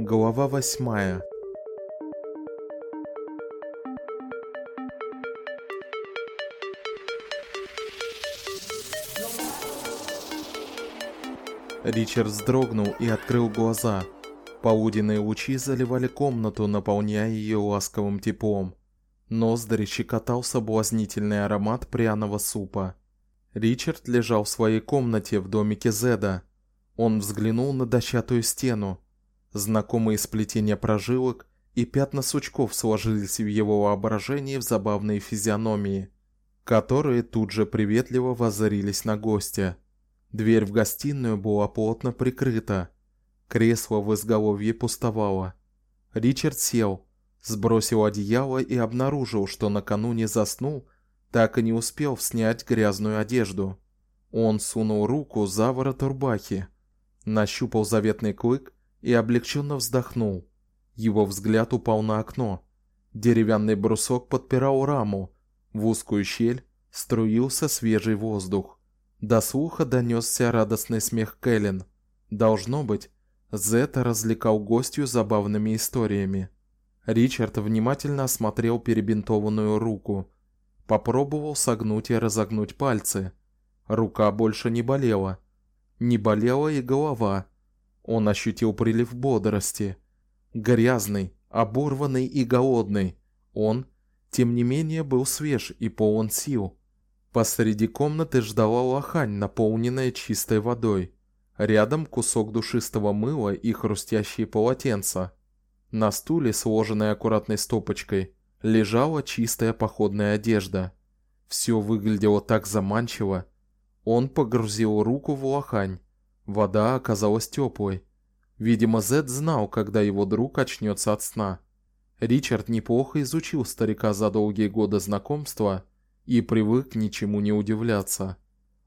Глава восьмая. Ричард вздрогнул и открыл глаза. Полуденные лучи заливали комнату, наполняя ее ласковым теплом. Ноздри щекотал соблазнительный аромат пряного супа. Ричард лежал в своей комнате в домике Зеда. Он взглянул на дощатую стену. Знакомые сплетения прожилок и пятна сучков сложились в его воображении в забавные физиономии, которые тут же приветливо воззрились на гостя. Дверь в гостиную была плотно прикрыта. Кресло в изголовье пустовало. Ричард сел, сбросил одеяло и обнаружил, что накануне заснул, так и не успел снять грязную одежду. Он сунул руку за ворот рубахи, нащупал заветный клык и облегченно вздохнул. Его взгляд упал на окно. Деревянный брусок подпирал раму. В узкую щель струился свежий воздух. До слуха донесся радостный смех Кэлен. Должно быть, Зета развлекал гостью забавными историями. Ричард внимательно осмотрел перебинтованную руку, попробовал согнуть и разогнуть пальцы. Рука больше не болела. Не болела и голова. Он ощутил прилив бодрости. Грязный, оборванный и голодный, он, тем не менее, был свеж и полон сил. Посреди комнаты ждала лохань, наполненная чистой водой. Рядом кусок душистого мыла и хрустящие полотенца. На стуле, сложенной аккуратной стопочкой, лежала чистая походная одежда. Все выглядело так заманчиво. Он погрузил руку в лохань. Вода оказалась теплой. Видимо, Зед знал, когда его друг очнется от сна. Ричард неплохо изучил старика за долгие годы знакомства и привык ничему не удивляться.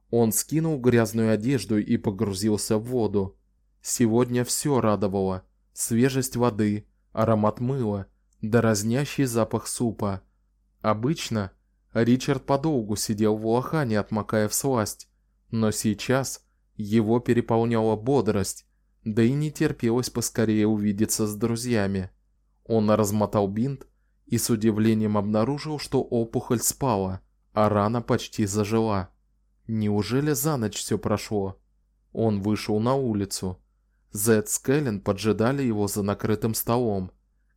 Он скинул грязную одежду и погрузился в воду. Сегодня все радовало: свежесть воды, аромат мыла, да разнящий запах супа. Обычно Ричард подолгу сидел в лохане, отмокая в сласть, но сейчас его переполняла бодрость, да и не терпелось поскорее увидеться с друзьями. Он размотал бинт и с удивлением обнаружил, что опухоль спала, а рана почти зажила. Неужели за ночь все прошло? Он вышел на улицу. Зед с поджидали его за накрытым столом.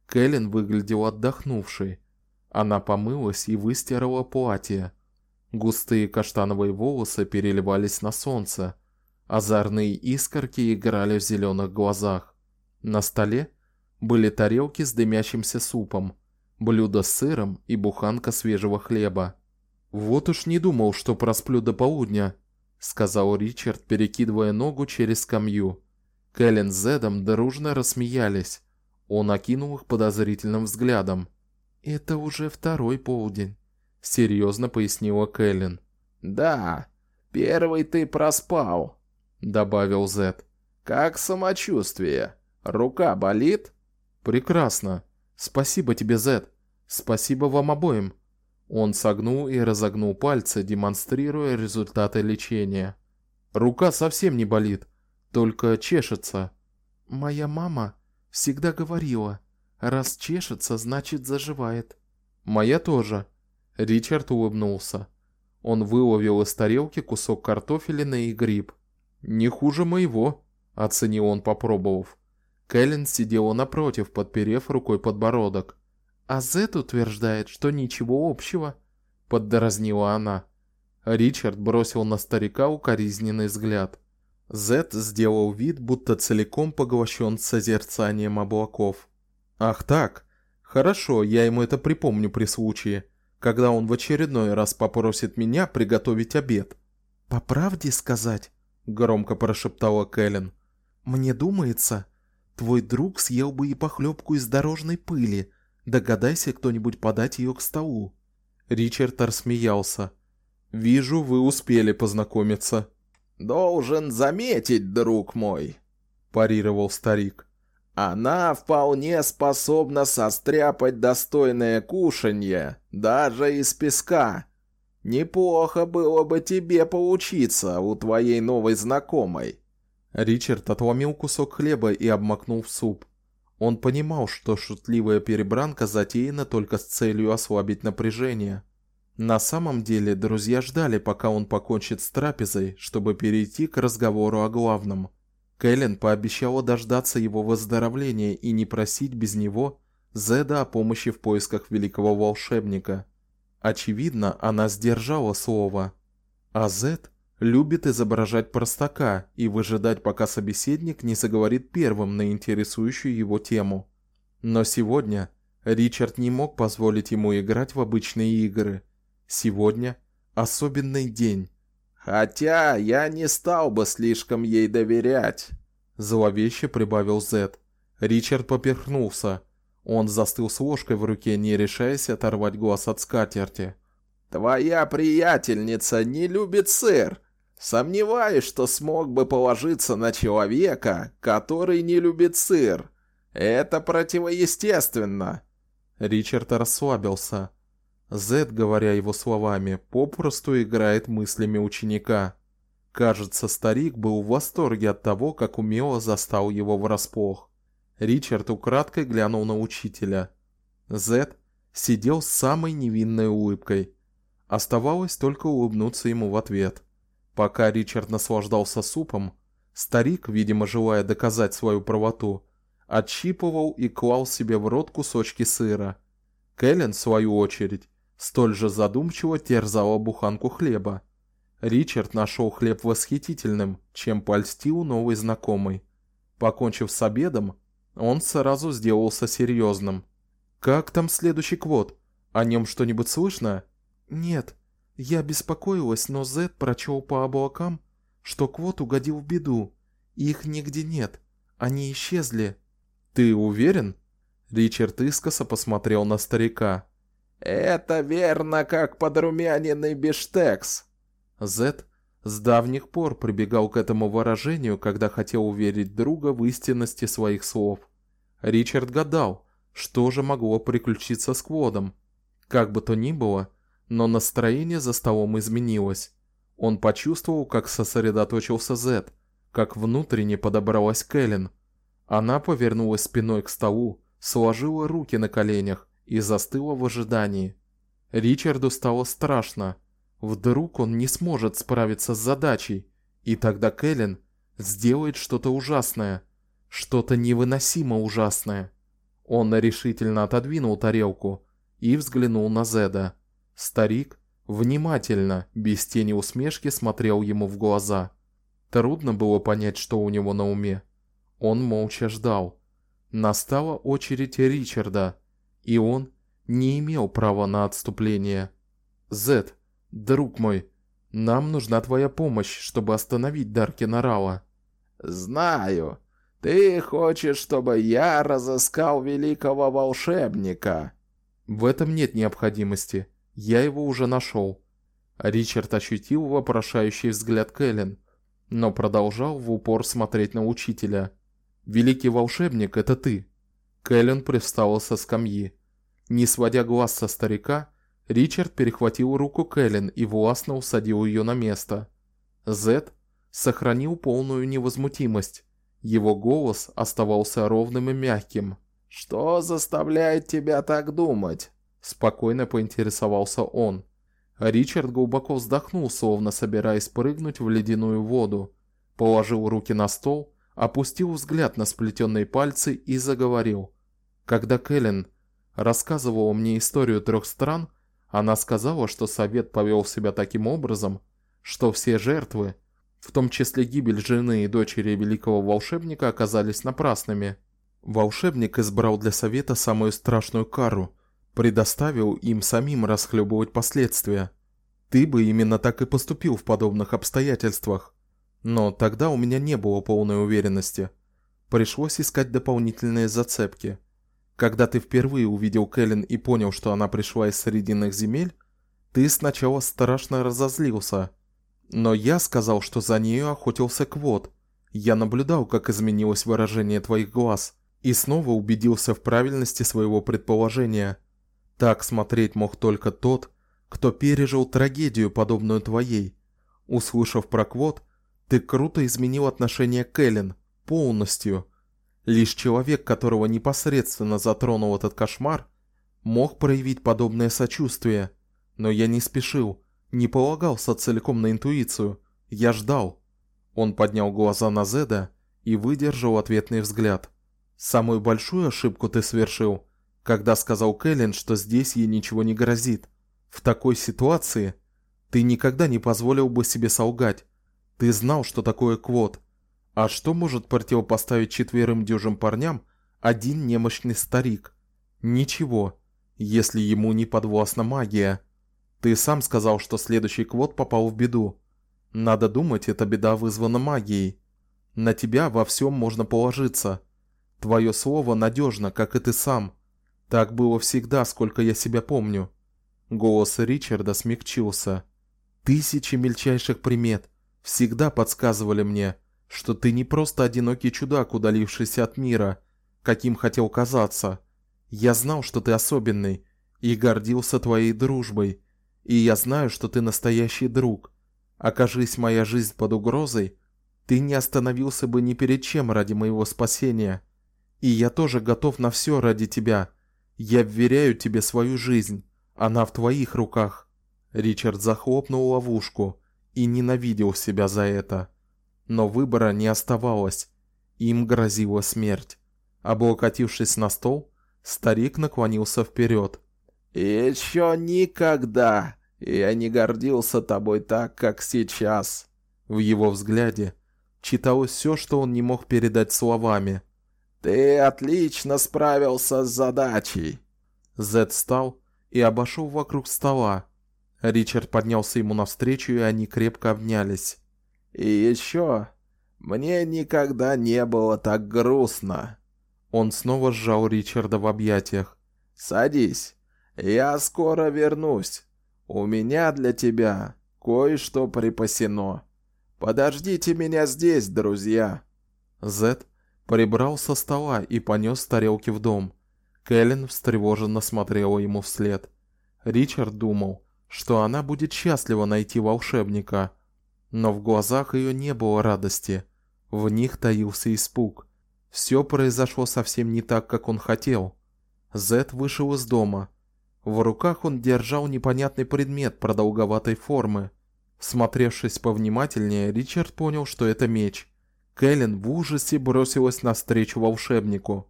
Кэлен выглядела отдохнувшей. Она помылась и выстирала платье. Густые каштановые волосы переливались на солнце, Озорные искорки играли в зеленых глазах. На столе были тарелки с дымящимся супом, блюдо с сыром и буханка свежего хлеба. Вот уж не думал, что просплю до полудня, сказал Ричард, перекидывая ногу через скамью. Кэлен с Зедом дружно рассмеялись. Он окинул их подозрительным взглядом. Это уже второй полдень, серьезно пояснила Кэлен. Да, первый ты проспал, добавил Зет. Как самочувствие? Рука болит? Прекрасно. Спасибо тебе, Зет. Спасибо вам обоим. Он согнул и разогнул пальцы, демонстрируя результаты лечения. Рука совсем не болит, только чешется. Моя мама всегда говорила: раз чешется, значит заживает. Моя тоже. Ричард улыбнулся. Он выловил из тарелки кусок картофеля и гриб. Не хуже моего, оценил он, попробовав. Кэлен сидела напротив, подперев рукой подбородок. А Зет утверждает, что ничего общего, поддразнила она. Ричард бросил на старика укоризненный взгляд. Зет сделал вид, будто целиком поглощен созерцанием облаков. Ах так. Хорошо, я ему это припомню при случае, когда он в очередной раз попросит меня приготовить обед. По правде сказать, громко прошептала Кэлен. Мне думается, твой друг съел бы и похлебку из дорожной пыли. Догадайся кто-нибудь подать ее к столу. Ричард рассмеялся. Вижу, вы успели познакомиться. Должен заметить, друг мой, парировал старик. Она вполне способна состряпать достойное кушанье даже из песка. Неплохо было бы тебе поучиться у твоей новой знакомой. Ричард отломил кусок хлеба и обмакнул в суп. Он понимал, что шутливая перебранка затеяна только с целью ослабить напряжение. На самом деле, друзья ждали, пока он покончит с трапезой, чтобы перейти к разговору о главном. Кэлен пообещала дождаться его выздоровления и не просить без него Зеда о помощи в поисках великого волшебника. Очевидно, она сдержала слово. А Зед любит изображать простака и выжидать, пока собеседник не заговорит первым на интересующую его тему. Но сегодня Ричард не мог позволить ему играть в обычные игры. Сегодня особенный день. Хотя я не стал бы слишком ей доверять, зловеще прибавил Зед. Ричард поперхнулся. Он застыл с ложкой в руке, не решаясь оторвать глаз от скатерти. Твоя приятельница не любит сыр. Сомневаюсь, что смог бы положиться на человека, который не любит сыр. Это противоестественно. Ричард расслабился. Зед, говоря его словами, попросту играет мыслями ученика. Кажется, старик был в восторге от того, как умело застал его врасплох. Ричард украдкой глянул на учителя. Зед сидел с самой невинной улыбкой. Оставалось только улыбнуться ему в ответ. Пока Ричард наслаждался супом, старик, видимо, желая доказать свою правоту, отщипывал и клал себе в рот кусочки сыра. Кэлен, в свою очередь, столь же задумчиво терзала буханку хлеба. Ричард нашел хлеб восхитительным, чем польстил новый знакомый. Покончив с обедом, он сразу сделался серьезным. Как там следующий квот? О нем что-нибудь слышно? Нет. Я беспокоилась, но Зет прочел по облакам, что квот угодил в беду. Их нигде нет. Они исчезли. Ты уверен? Ричард искоса посмотрел на старика. Это верно, как подрумяненный биштекс. Зет с давних пор прибегал к этому выражению, когда хотел уверить друга в истинности своих слов. Ричард гадал, что же могло приключиться с Кводом. Как бы то ни было, но настроение за столом изменилось. Он почувствовал, как сосредоточился Зет, как внутренне подобралась Кэлен. Она повернулась спиной к столу, сложила руки на коленях и застыла в ожидании. Ричарду стало страшно. Вдруг он не сможет справиться с задачей, и тогда Кэлен сделает что-то ужасное, что-то невыносимо ужасное. Он решительно отодвинул тарелку и взглянул на Зеда. Старик внимательно, без тени усмешки смотрел ему в глаза. Трудно было понять, что у него на уме. Он молча ждал. Настала очередь Ричарда, и он не имел права на отступление. Зет, друг мой, нам нужна твоя помощь, чтобы остановить Даркина Рала. Знаю. Ты хочешь, чтобы я разыскал великого волшебника? В этом нет необходимости. Я его уже нашел. Ричард ощутил вопрошающий взгляд Кэлен, но продолжал в упор смотреть на учителя. Великий волшебник это ты. Кэлен привстала со скамьи. Не сводя глаз со старика, Ричард перехватил руку Кэлен и властно усадил ее на место. Зет сохранил полную невозмутимость. Его голос оставался ровным и мягким. Что заставляет тебя так думать? спокойно поинтересовался он. Ричард глубоко вздохнул, словно собираясь прыгнуть в ледяную воду. Положил руки на стол, опустил взгляд на сплетенные пальцы и заговорил. Когда Кэлен рассказывала мне историю трех стран, она сказала, что совет повел себя таким образом, что все жертвы, в том числе гибель жены и дочери великого волшебника, оказались напрасными. Волшебник избрал для совета самую страшную кару, предоставил им самим расхлебывать последствия. Ты бы именно так и поступил в подобных обстоятельствах. Но тогда у меня не было полной уверенности. Пришлось искать дополнительные зацепки. Когда ты впервые увидел Кэлен и понял, что она пришла из Срединных земель, ты сначала страшно разозлился. Но я сказал, что за нею охотился Квот. Я наблюдал, как изменилось выражение твоих глаз, и снова убедился в правильности своего предположения. Так смотреть мог только тот, кто пережил трагедию, подобную твоей. Услышав про квот, ты круто изменил отношение к Эллен полностью. Лишь человек, которого непосредственно затронул этот кошмар, мог проявить подобное сочувствие. Но я не спешил, не полагался целиком на интуицию. Я ждал. Он поднял глаза на Зеда и выдержал ответный взгляд. Самую большую ошибку ты совершил, когда сказал Кэлен, что здесь ей ничего не грозит. В такой ситуации ты никогда не позволил бы себе солгать. Ты знал, что такое квот. А что может противопоставить четверым дюжим парням один немощный старик? Ничего, если ему не подвластна магия. Ты сам сказал, что следующий квот попал в беду. Надо думать, эта беда вызвана магией. На тебя во всем можно положиться. Твое слово надежно, как и ты сам. Так было всегда, сколько я себя помню. Голос Ричарда смягчился. Тысячи мельчайших примет всегда подсказывали мне, что ты не просто одинокий чудак, удалившийся от мира, каким хотел казаться. Я знал, что ты особенный и гордился твоей дружбой. И я знаю, что ты настоящий друг. Окажись моя жизнь под угрозой, ты не остановился бы ни перед чем ради моего спасения. И я тоже готов на все ради тебя. Я вверяю тебе свою жизнь. Она в твоих руках. Ричард захлопнул ловушку и ненавидел себя за это. Но выбора не оставалось. Им грозила смерть. Облокотившись на стол, старик наклонился вперед. «Еще никогда я не гордился тобой так, как сейчас. В его взгляде читалось все, что он не мог передать словами. Ты отлично справился с задачей. Зед встал и обошел вокруг стола. Ричард поднялся ему навстречу, и они крепко обнялись. И еще мне никогда не было так грустно. Он снова сжал Ричарда в объятиях. Садись. Я скоро вернусь. У меня для тебя кое-что припасено. Подождите меня здесь, друзья. Зет прибрал со стола и понес тарелки в дом. Кэлен встревоженно смотрела ему вслед. Ричард думал, что она будет счастлива найти волшебника, но в глазах ее не было радости. В них таился испуг. Все произошло совсем не так, как он хотел. Зет вышел из дома, в руках он держал непонятный предмет продолговатой формы. Смотревшись повнимательнее, Ричард понял, что это меч. Кэлен в ужасе бросилась навстречу волшебнику.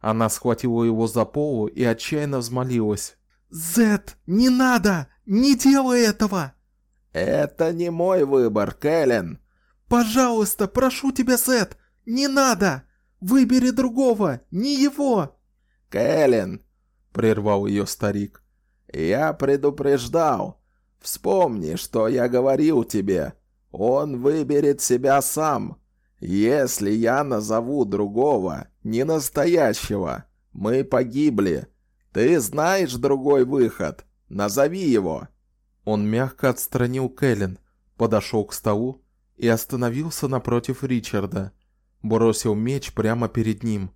Она схватила его за полу и отчаянно взмолилась: "Зет, не надо! Не делай этого!" "Это не мой выбор, Кэлен. Пожалуйста, прошу тебя, Зет, не надо! Выбери другого, не его!" "Кэлен, прервал ее старик. Я предупреждал. Вспомни, что я говорил тебе. Он выберет себя сам. Если я назову другого, не настоящего, мы погибли. Ты знаешь другой выход. Назови его. Он мягко отстранил Кэлен, подошел к столу и остановился напротив Ричарда. Бросил меч прямо перед ним.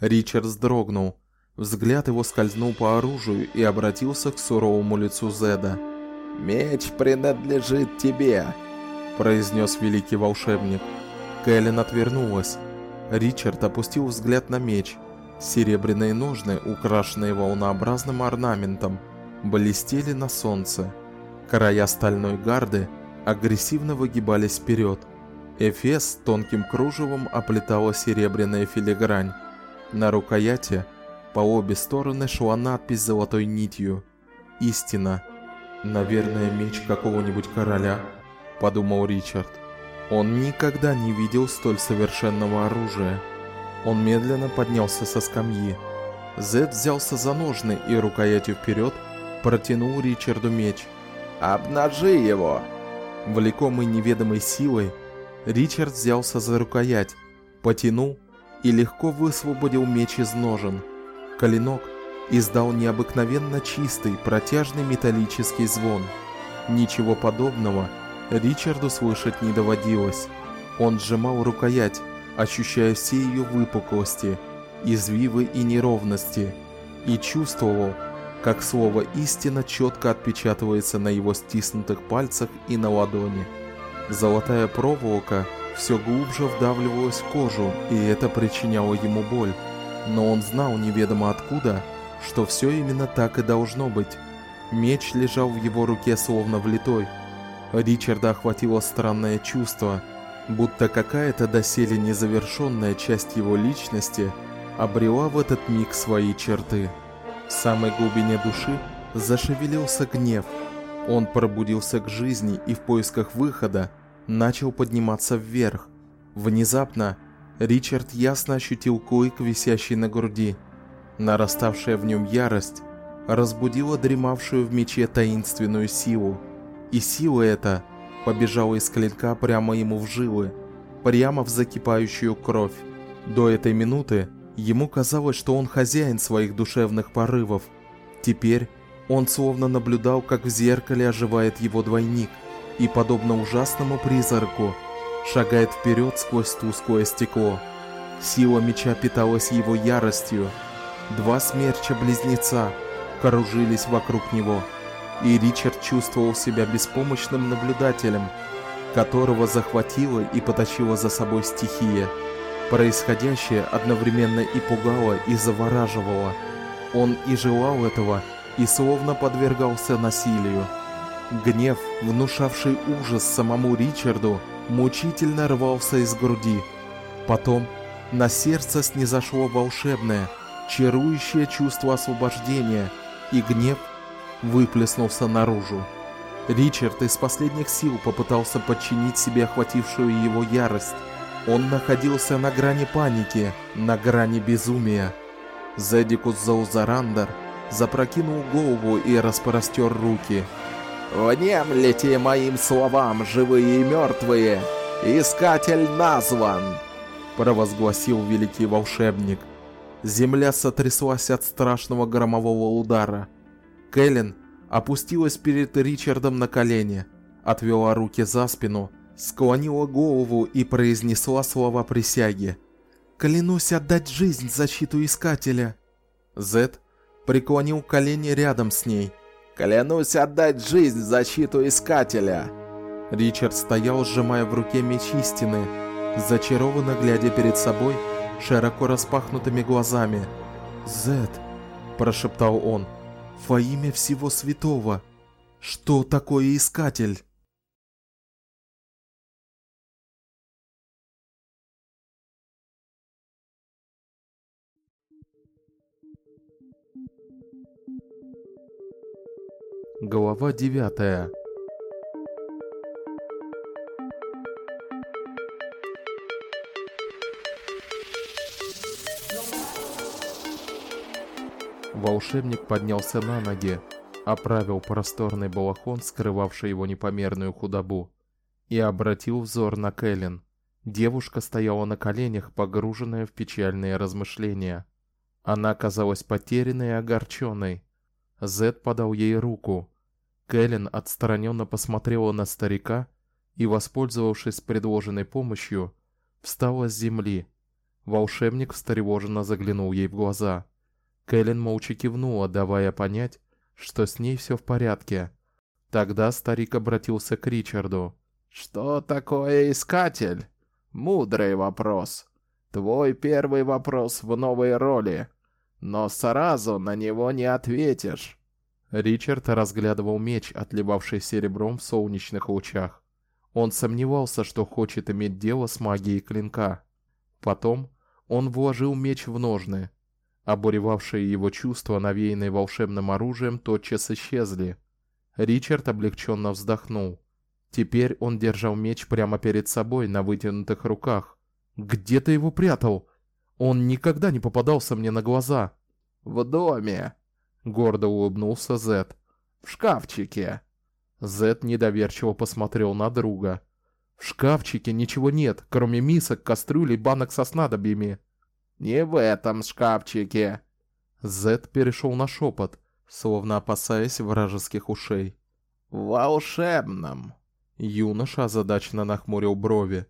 Ричард вздрогнул, Взгляд его скользнул по оружию и обратился к суровому лицу Зеда. «Меч принадлежит тебе», — произнес великий волшебник. Кэлен отвернулась. Ричард опустил взгляд на меч. Серебряные ножны, украшенные волнообразным орнаментом, блестели на солнце. Края стальной гарды агрессивно выгибались вперед. Эфес тонким кружевом оплетала серебряная филигрань. На рукояти по обе стороны шла надпись золотой нитью. Истина. Наверное, меч какого-нибудь короля, подумал Ричард. Он никогда не видел столь совершенного оружия. Он медленно поднялся со скамьи. Зед взялся за ножны и рукоятью вперед протянул Ричарду меч. «Обнажи его!» Влекомый неведомой силой, Ричард взялся за рукоять, потянул и легко высвободил меч из ножен. Клинок издал необыкновенно чистый, протяжный металлический звон. Ничего подобного Ричарду слышать не доводилось. Он сжимал рукоять, ощущая все ее выпуклости, извивы и неровности, и чувствовал, как слово истина четко отпечатывается на его стиснутых пальцах и на ладони. Золотая проволока все глубже вдавливалась в кожу, и это причиняло ему боль. Но он знал неведомо откуда, что все именно так и должно быть. Меч лежал в его руке словно влитой. Ричарда охватило странное чувство, будто какая-то доселе незавершенная часть его личности обрела в этот миг свои черты. В самой глубине души зашевелился гнев. Он пробудился к жизни и в поисках выхода начал подниматься вверх. Внезапно Ричард ясно ощутил клык, висящий на груди. Нараставшая в нем ярость разбудила дремавшую в мече таинственную силу. И сила эта побежала из клинка прямо ему в жилы, прямо в закипающую кровь. До этой минуты ему казалось, что он хозяин своих душевных порывов. Теперь он словно наблюдал, как в зеркале оживает его двойник и, подобно ужасному призраку, шагает вперед сквозь тусклое стекло. Сила меча питалась его яростью. Два смерча-близнеца кружились вокруг него, и Ричард чувствовал себя беспомощным наблюдателем, которого захватила и потащила за собой стихия. Происходящее одновременно и пугало, и завораживало. Он и желал этого, и словно подвергался насилию. Гнев, внушавший ужас самому Ричарду, мучительно рвался из груди. Потом на сердце снизошло волшебное, чарующее чувство освобождения, и гнев выплеснулся наружу. Ричард из последних сил попытался подчинить себе охватившую его ярость. Он находился на грани паники, на грани безумия. Зедикус Заузарандер запрокинул голову и распростер руки. «Внемлите моим словам, живые и мертвые! Искатель назван!» провозгласил великий волшебник. Земля сотряслась от страшного громового удара. Кэлен опустилась перед Ричардом на колени, отвела руки за спину, склонила голову и произнесла слова присяги. «Клянусь отдать жизнь в защиту Искателя!» Зет преклонил колени рядом с ней. «Клянусь отдать жизнь в защиту Искателя!» Ричард стоял, сжимая в руке меч истины, зачарованно глядя перед собой широко распахнутыми глазами. «Зет!» – прошептал он. «Во имя всего святого! Что такое Искатель?» Глава девятая. Волшебник поднялся на ноги, оправил просторный балахон, скрывавший его непомерную худобу, и обратил взор на Кэлен. Девушка стояла на коленях, погруженная в печальные размышления. Она казалась потерянной и огорченной. Зед подал ей руку. Кэлен отстраненно посмотрела на старика и, воспользовавшись предложенной помощью, встала с земли. Волшебник встревоженно заглянул ей в глаза. Кэлен молча кивнула, давая понять, что с ней все в порядке. Тогда старик обратился к Ричарду. Что такое искатель? Мудрый вопрос. Твой первый вопрос в новой роли, но сразу на него не ответишь. Ричард разглядывал меч, отливавший серебром в солнечных лучах. Он сомневался, что хочет иметь дело с магией клинка. Потом он вложил меч в ножны. Обуревавшие его чувства, навеянные волшебным оружием, тотчас исчезли. Ричард облегченно вздохнул. Теперь он держал меч прямо перед собой на вытянутых руках. Где ты его прятал? Он никогда не попадался мне на глаза. В доме, гордо улыбнулся Зет. В шкафчике. Зет недоверчиво посмотрел на друга. В шкафчике ничего нет, кроме мисок, кастрюль и банок со снадобьями. Не в этом шкафчике. Зет перешел на шепот, словно опасаясь вражеских ушей. В волшебном. Юноша озадаченно нахмурил брови.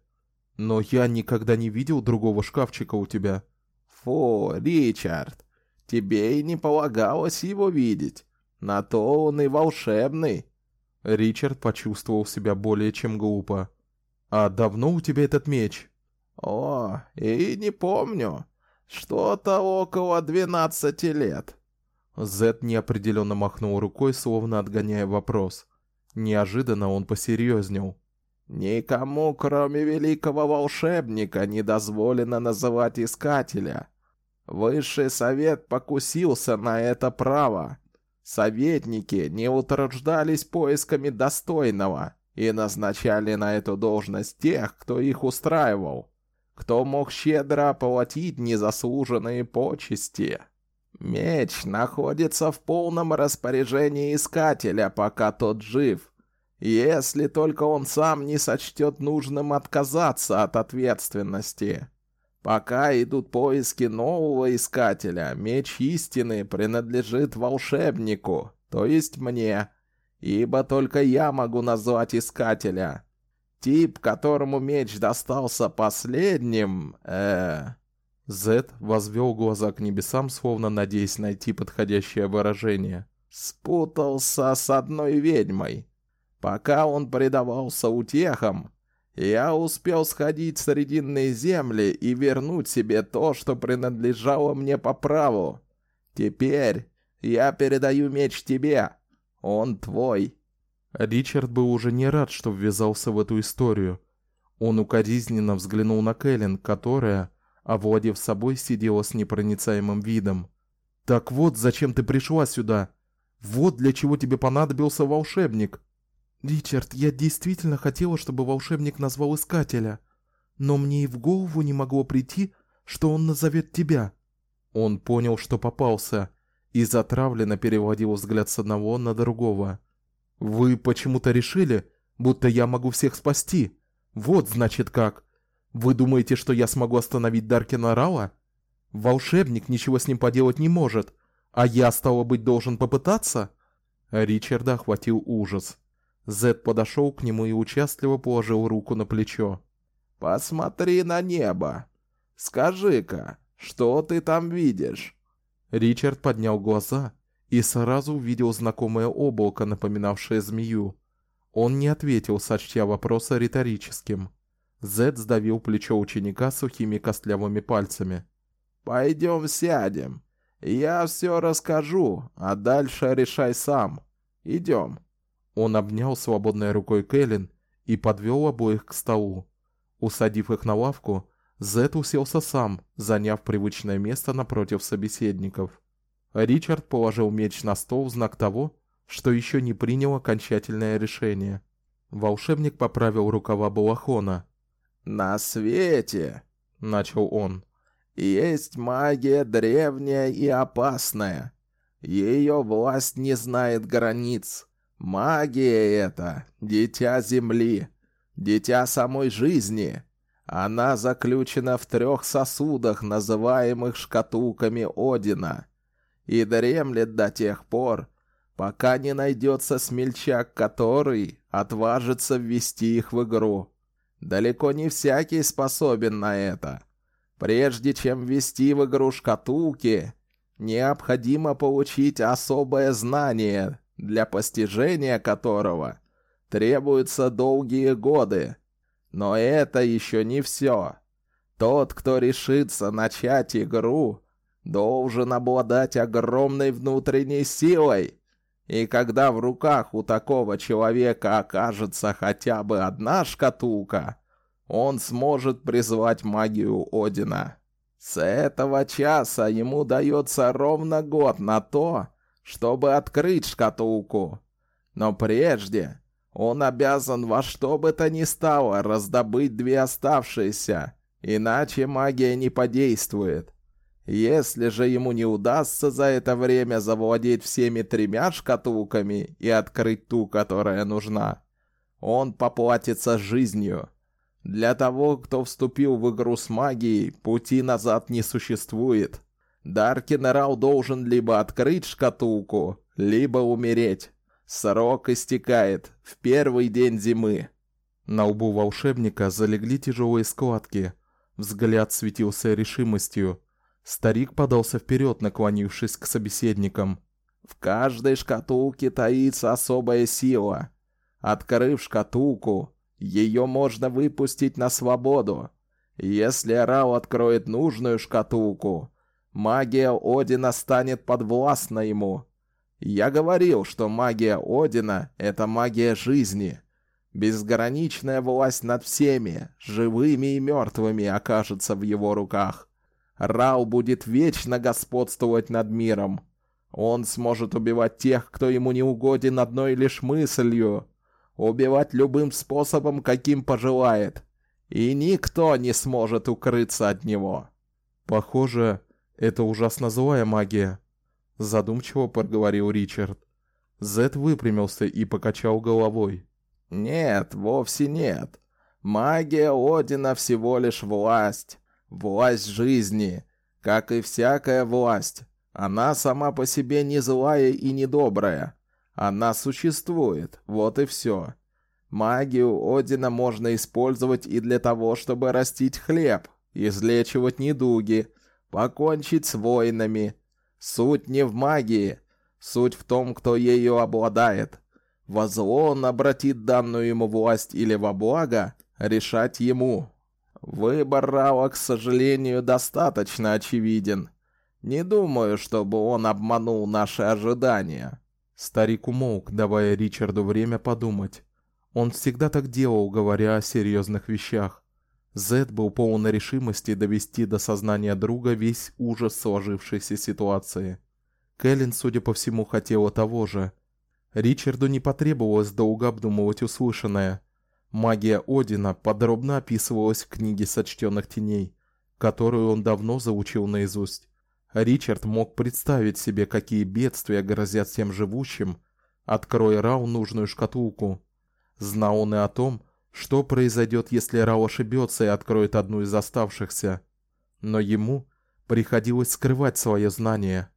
Но я никогда не видел другого шкафчика у тебя. Фу, Ричард, Тебе и не полагалось его видеть. На то он и волшебный. Ричард почувствовал себя более чем глупо. А давно у тебя этот меч? О, и не помню. Что-то около двенадцати лет. Зет неопределенно махнул рукой, словно отгоняя вопрос. Неожиданно он посерьезнел. Никому, кроме великого волшебника, не дозволено называть искателя. Высший совет покусился на это право. Советники не утруждались поисками достойного и назначали на эту должность тех, кто их устраивал, кто мог щедро оплатить незаслуженные почести. Меч находится в полном распоряжении искателя, пока тот жив, если только он сам не сочтет нужным отказаться от ответственности. Пока идут поиски нового искателя, меч истины принадлежит волшебнику, то есть мне, ибо только я могу назвать искателя. Тип, которому меч достался последним, э... Зет возвел глаза к небесам, словно надеясь найти подходящее выражение. Спутался с одной ведьмой. Пока он предавался утехам, я успел сходить в Срединные земли и вернуть себе то, что принадлежало мне по праву. Теперь я передаю меч тебе. Он твой». Ричард был уже не рад, что ввязался в эту историю. Он укоризненно взглянул на Кэлен, которая, овладев собой, сидела с непроницаемым видом. «Так вот, зачем ты пришла сюда? Вот для чего тебе понадобился волшебник!» «Ричард, я действительно хотела, чтобы волшебник назвал искателя, но мне и в голову не могло прийти, что он назовет тебя». Он понял, что попался, и затравленно переводил взгляд с одного на другого. «Вы почему-то решили, будто я могу всех спасти. Вот, значит, как. Вы думаете, что я смогу остановить Даркина Рала? Волшебник ничего с ним поделать не может, а я, стало быть, должен попытаться?» Ричарда охватил ужас. Зед подошел к нему и участливо положил руку на плечо. «Посмотри на небо. Скажи-ка, что ты там видишь?» Ричард поднял глаза и сразу увидел знакомое облако, напоминавшее змею. Он не ответил, сочтя вопроса риторическим. Зед сдавил плечо ученика сухими костлявыми пальцами. «Пойдем сядем. Я все расскажу, а дальше решай сам. Идем». Он обнял свободной рукой Кэлен и подвел обоих к столу. Усадив их на лавку, Зет уселся сам, заняв привычное место напротив собеседников. Ричард положил меч на стол в знак того, что еще не принял окончательное решение. Волшебник поправил рукава балахона. «На свете», — начал он, — «есть магия древняя и опасная. Ее власть не знает границ. Магия это, дитя Земли, дитя самой жизни. Она заключена в трех сосудах, называемых шкатулками Одина, и дремлет до тех пор, пока не найдется смельчак, который отважится ввести их в игру. Далеко не всякий способен на это. Прежде чем ввести в игру шкатулки, необходимо получить особое знание, для постижения которого требуются долгие годы. Но это еще не все. Тот, кто решится начать игру, должен обладать огромной внутренней силой. И когда в руках у такого человека окажется хотя бы одна шкатулка, он сможет призвать магию Одина. С этого часа ему дается ровно год на то, чтобы открыть шкатулку. Но прежде он обязан во что бы то ни стало раздобыть две оставшиеся, иначе магия не подействует. Если же ему не удастся за это время завладеть всеми тремя шкатулками и открыть ту, которая нужна, он поплатится жизнью. Для того, кто вступил в игру с магией, пути назад не существует. Даркинерал должен либо открыть шкатулку, либо умереть. Срок истекает в первый день зимы. На лбу волшебника залегли тяжелые складки. Взгляд светился решимостью. Старик подался вперед, наклонившись к собеседникам. В каждой шкатулке таится особая сила. Открыв шкатулку, ее можно выпустить на свободу. Если Рау откроет нужную шкатулку, магия Одина станет подвластна ему. Я говорил, что магия Одина — это магия жизни. Безграничная власть над всеми, живыми и мертвыми, окажется в его руках. Рау будет вечно господствовать над миром. Он сможет убивать тех, кто ему не угоден одной лишь мыслью. Убивать любым способом, каким пожелает. И никто не сможет укрыться от него. Похоже, это ужасно злая магия, задумчиво проговорил Ричард. Зет выпрямился и покачал головой. Нет, вовсе нет. Магия Одина всего лишь власть, власть жизни, как и всякая власть. Она сама по себе не злая и не добрая. Она существует, вот и все. Магию Одина можно использовать и для того, чтобы растить хлеб, излечивать недуги, покончить с войнами. Суть не в магии, суть в том, кто ею обладает. Во зло он обратит данную ему власть или во благо, решать ему. Выбор Рауа, к сожалению, достаточно очевиден. Не думаю, чтобы он обманул наши ожидания. Старик умолк, давая Ричарду время подумать. Он всегда так делал, говоря о серьезных вещах. Зед был полон решимости довести до сознания друга весь ужас сложившейся ситуации. Кэлен, судя по всему, хотела того же. Ричарду не потребовалось долго обдумывать услышанное. Магия Одина подробно описывалась в книге Сочтённых теней, которую он давно заучил наизусть. Ричард мог представить себе, какие бедствия грозят всем живущим, откроя Рау нужную шкатулку. Знал он и о том, что произойдет, если Рау ошибется и откроет одну из оставшихся. Но ему приходилось скрывать свое знание.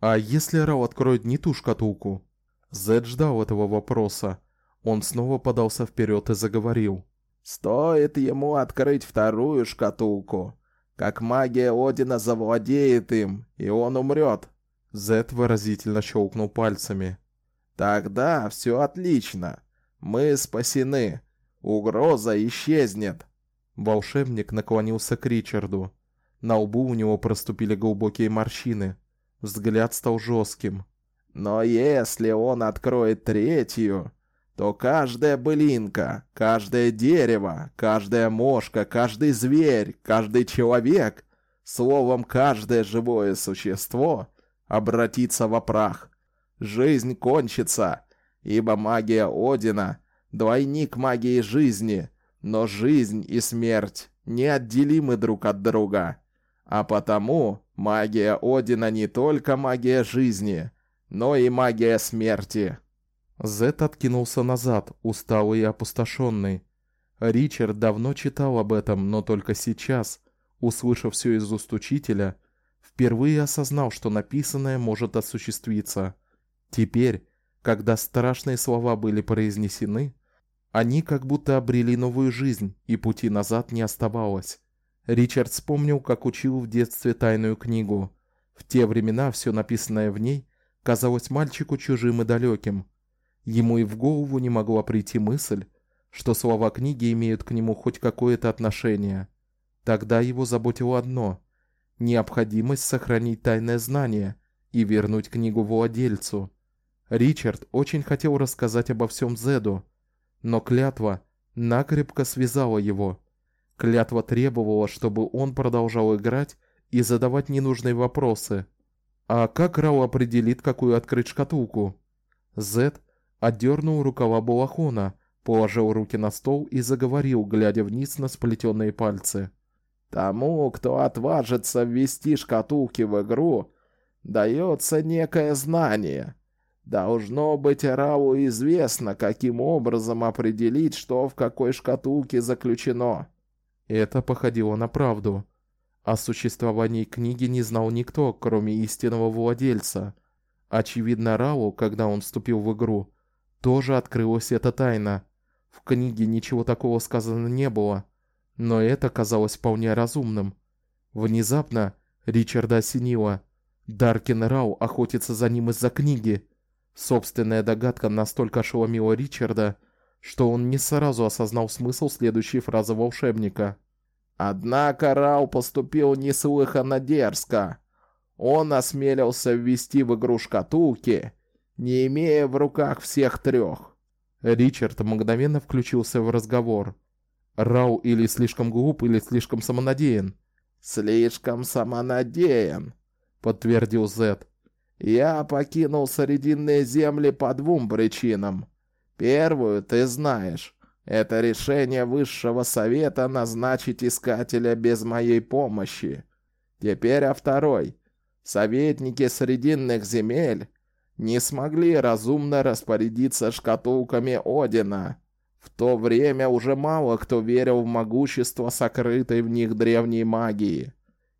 А если Рау откроет не ту шкатулку? Зед ждал этого вопроса. Он снова подался вперед и заговорил. Стоит ему открыть вторую шкатулку, как магия Одина завладеет им, и он умрет. Зет выразительно щелкнул пальцами. Тогда все отлично. Мы спасены. Угроза исчезнет. Волшебник наклонился к Ричарду. На лбу у него проступили глубокие морщины. Взгляд стал жестким. Но если он откроет третью, то каждая былинка, каждое дерево, каждая мошка, каждый зверь, каждый человек, словом, каждое живое существо обратится в прах. Жизнь кончится, ибо магия Одина — двойник магии жизни, но жизнь и смерть неотделимы друг от друга. А потому магия Одина не только магия жизни, но и магия смерти. Зет откинулся назад, усталый и опустошенный. Ричард давно читал об этом, но только сейчас, услышав все из уст учителя, впервые осознал, что написанное может осуществиться. Теперь, когда страшные слова были произнесены, они как будто обрели новую жизнь, и пути назад не оставалось. Ричард вспомнил, как учил в детстве тайную книгу. В те времена все написанное в ней казалось мальчику чужим и далеким. Ему и в голову не могла прийти мысль, что слова книги имеют к нему хоть какое-то отношение. Тогда его заботило одно необходимость сохранить тайное знание и вернуть книгу владельцу. Ричард очень хотел рассказать обо всем Зеду, но клятва накрепко связала его. Клятва требовала, чтобы он продолжал играть и задавать ненужные вопросы. А как Рау определит, какую открыть шкатулку? Зед отдернул рукава балахона, положил руки на стол и заговорил, глядя вниз на сплетенные пальцы. Тому, кто отважится ввести шкатулки в игру, дается некое знание. Должно быть Рау известно, каким образом определить, что в какой шкатулке заключено. Это походило на правду. О существовании книги не знал никто, кроме истинного владельца. Очевидно, Рау, когда он вступил в игру, тоже открылась эта тайна. В книге ничего такого сказано не было, но это казалось вполне разумным. Внезапно Ричарда осенило. Даркин Рау охотится за ним из-за книги. Собственная догадка настолько ошеломила Ричарда, что он не сразу осознал смысл следующей фразы волшебника. Однако Рау поступил неслыханно дерзко. Он осмелился ввести в игру шкатулки, не имея в руках всех трех. Ричард мгновенно включился в разговор. Рау или слишком глуп, или слишком самонадеян. Слишком самонадеян, подтвердил Зет. Я покинул Срединные земли по двум причинам. Первую ты знаешь. Это решение высшего совета назначить искателя без моей помощи. Теперь о второй. Советники Срединных земель не смогли разумно распорядиться шкатулками Одина. В то время уже мало кто верил в могущество сокрытой в них древней магии.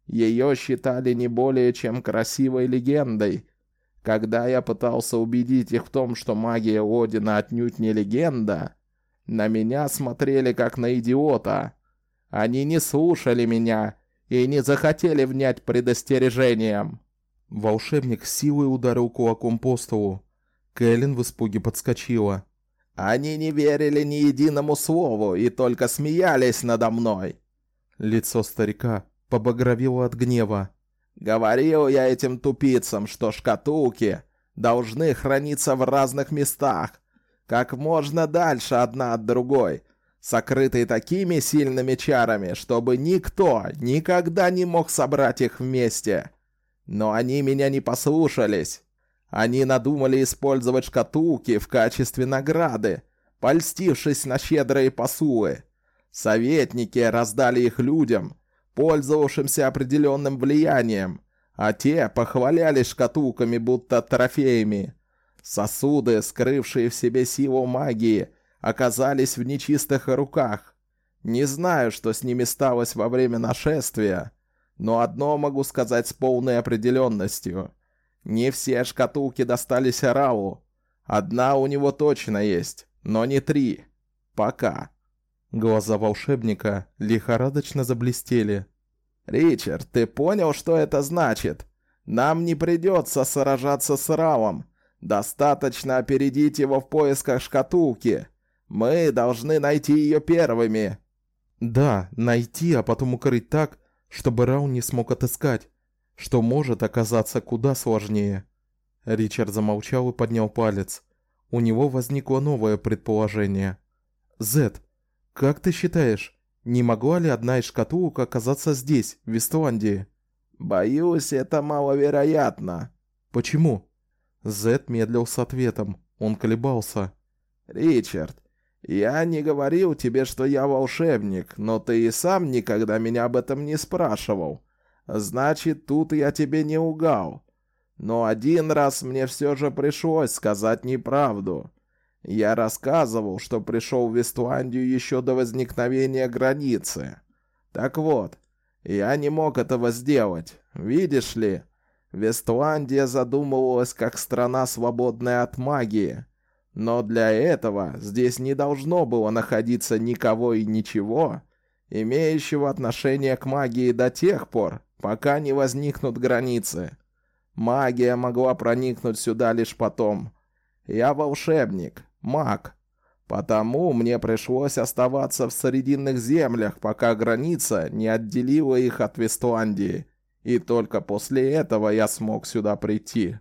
Ее считали не более чем красивой легендой. Когда я пытался убедить их в том, что магия Одина отнюдь не легенда, на меня смотрели как на идиота. Они не слушали меня и не захотели внять предостережением. Волшебник силой ударил кулаком по столу. Кэлен в испуге подскочила. Они не верили ни единому слову и только смеялись надо мной. Лицо старика побагровело от гнева. Говорил я этим тупицам, что шкатулки должны храниться в разных местах, как можно дальше одна от другой, сокрытые такими сильными чарами, чтобы никто никогда не мог собрать их вместе. Но они меня не послушались. Они надумали использовать шкатулки в качестве награды, польстившись на щедрые посулы. Советники раздали их людям, пользовавшимся определенным влиянием, а те похвалялись шкатулками будто трофеями. Сосуды, скрывшие в себе силу магии, оказались в нечистых руках. Не знаю, что с ними сталось во время нашествия, но одно могу сказать с полной определенностью. Не все шкатулки достались Рау. Одна у него точно есть, но не три. Пока. Глаза волшебника лихорадочно заблестели. Ричард, ты понял, что это значит? Нам не придется сражаться с Рауом. Достаточно опередить его в поисках шкатулки. Мы должны найти ее первыми. Да, найти, а потом укрыть так, чтобы Рау не смог отыскать, что может оказаться куда сложнее. Ричард замолчал и поднял палец. У него возникло новое предположение. Зет, как ты считаешь, не могла ли одна из шкатулок оказаться здесь, в Вестландии? Боюсь, это маловероятно. Почему? Зет медлил с ответом. Он колебался. Ричард, я не говорил тебе, что я волшебник, но ты и сам никогда меня об этом не спрашивал. Значит, тут я тебе не угал. Но один раз мне все же пришлось сказать неправду. Я рассказывал, что пришел в Вестландию еще до возникновения границы. Так вот, я не мог этого сделать. Видишь ли, Вестландия задумывалась как страна, свободная от магии. Но для этого здесь не должно было находиться никого и ничего, имеющего отношение к магии до тех пор, пока не возникнут границы. Магия могла проникнуть сюда лишь потом. Я волшебник, маг. Потому мне пришлось оставаться в Срединных землях, пока граница не отделила их от Вестландии. И только после этого я смог сюда прийти.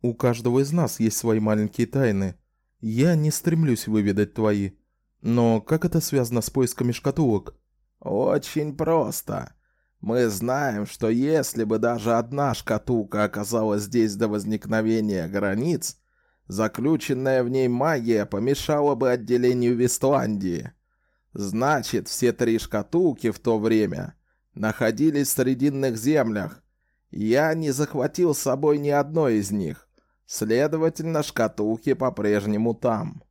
У каждого из нас есть свои маленькие тайны, я не стремлюсь выведать твои. Но как это связано с поисками шкатулок? Очень просто. Мы знаем, что если бы даже одна шкатулка оказалась здесь до возникновения границ, заключенная в ней магия помешала бы отделению Вестландии. Значит, все три шкатулки в то время находились в Срединных землях. Я не захватил с собой ни одной из них. Следовательно, шкатулки по-прежнему там.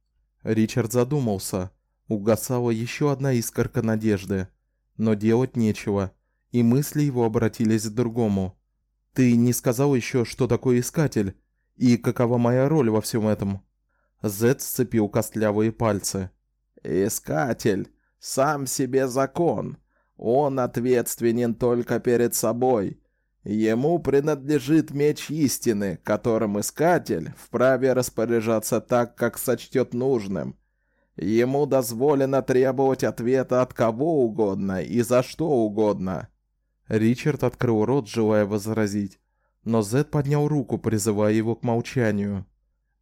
Ричард задумался. Угасала еще одна искорка надежды, но делать нечего, и мысли его обратились к другому. Ты не сказал еще, что такое искатель и какова моя роль во всем этом. Зет сцепил костлявые пальцы. Искатель сам себе закон. Он ответственен только перед собой Ему принадлежит меч истины, которым искатель вправе распоряжаться так, как сочтет нужным. Ему дозволено требовать ответа от кого угодно и за что угодно. Ричард открыл рот, желая возразить, но Зед поднял руку, призывая его к молчанию.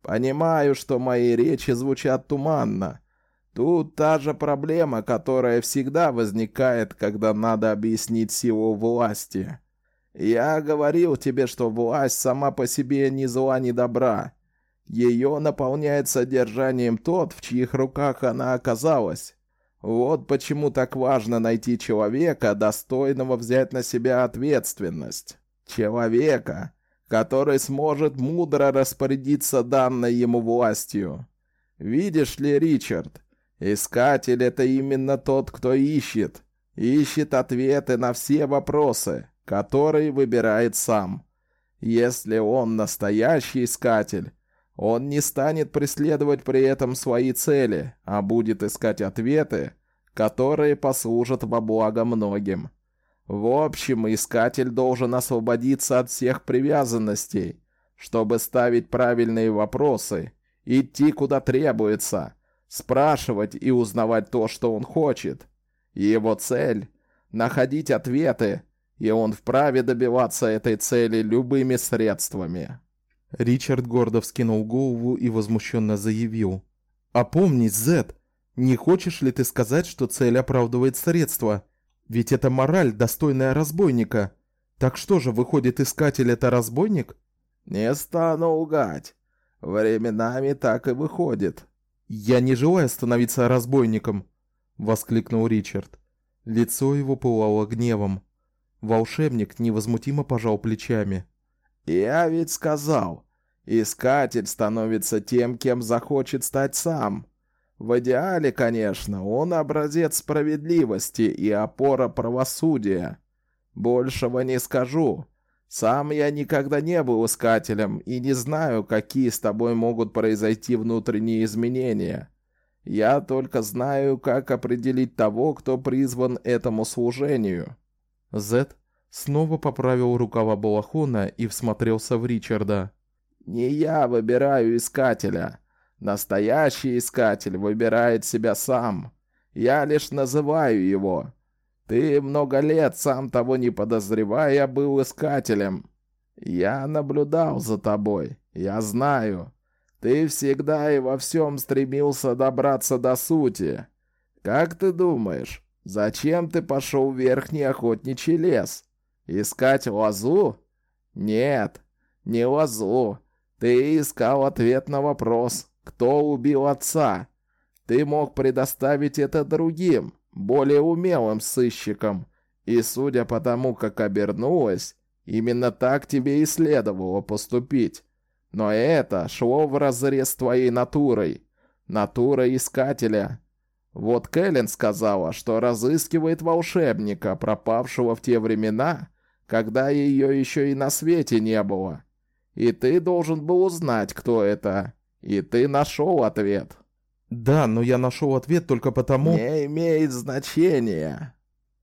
Понимаю, что мои речи звучат туманно. Тут та же проблема, которая всегда возникает, когда надо объяснить силу власти. Я говорил тебе, что власть сама по себе ни зла, ни добра. Ее наполняет содержанием тот, в чьих руках она оказалась. Вот почему так важно найти человека, достойного взять на себя ответственность. Человека, который сможет мудро распорядиться данной ему властью. Видишь ли, Ричард, искатель — это именно тот, кто ищет. Ищет ответы на все вопросы, которые выбирает сам. Если он настоящий искатель, он не станет преследовать при этом свои цели, а будет искать ответы, которые послужат во благо многим. В общем, искатель должен освободиться от всех привязанностей, чтобы ставить правильные вопросы, идти куда требуется, спрашивать и узнавать то, что он хочет. Его цель — находить ответы, и он вправе добиваться этой цели любыми средствами. Ричард гордо вскинул голову и возмущенно заявил. «Опомнись, Зет, не хочешь ли ты сказать, что цель оправдывает средства? Ведь это мораль, достойная разбойника. Так что же, выходит, искатель это разбойник?» «Не стану лгать. Временами так и выходит». «Я не желаю становиться разбойником», — воскликнул Ричард. Лицо его пылало гневом. Волшебник невозмутимо пожал плечами. «Я ведь сказал, искатель становится тем, кем захочет стать сам. В идеале, конечно, он образец справедливости и опора правосудия. Большего не скажу. Сам я никогда не был искателем и не знаю, какие с тобой могут произойти внутренние изменения. Я только знаю, как определить того, кто призван этому служению. Зет снова поправил рукава балахона и всмотрелся в Ричарда. Не я выбираю искателя. Настоящий искатель выбирает себя сам. Я лишь называю его. Ты много лет, сам того не подозревая, был искателем. Я наблюдал за тобой. Я знаю. Ты всегда и во всем стремился добраться до сути. Как ты думаешь, зачем ты пошел в верхний охотничий лес? Искать лозу? Нет, не лозу. Ты искал ответ на вопрос, кто убил отца. Ты мог предоставить это другим, более умелым сыщикам. И судя по тому, как обернулось, именно так тебе и следовало поступить. Но это шло вразрез твоей натурой. Натурой искателя. Вот Кэлен сказала, что разыскивает волшебника, пропавшего в те времена, когда ее еще и на свете не было. И ты должен был узнать, кто это. И ты нашел ответ. Да, но я нашел ответ только потому... Не имеет значения.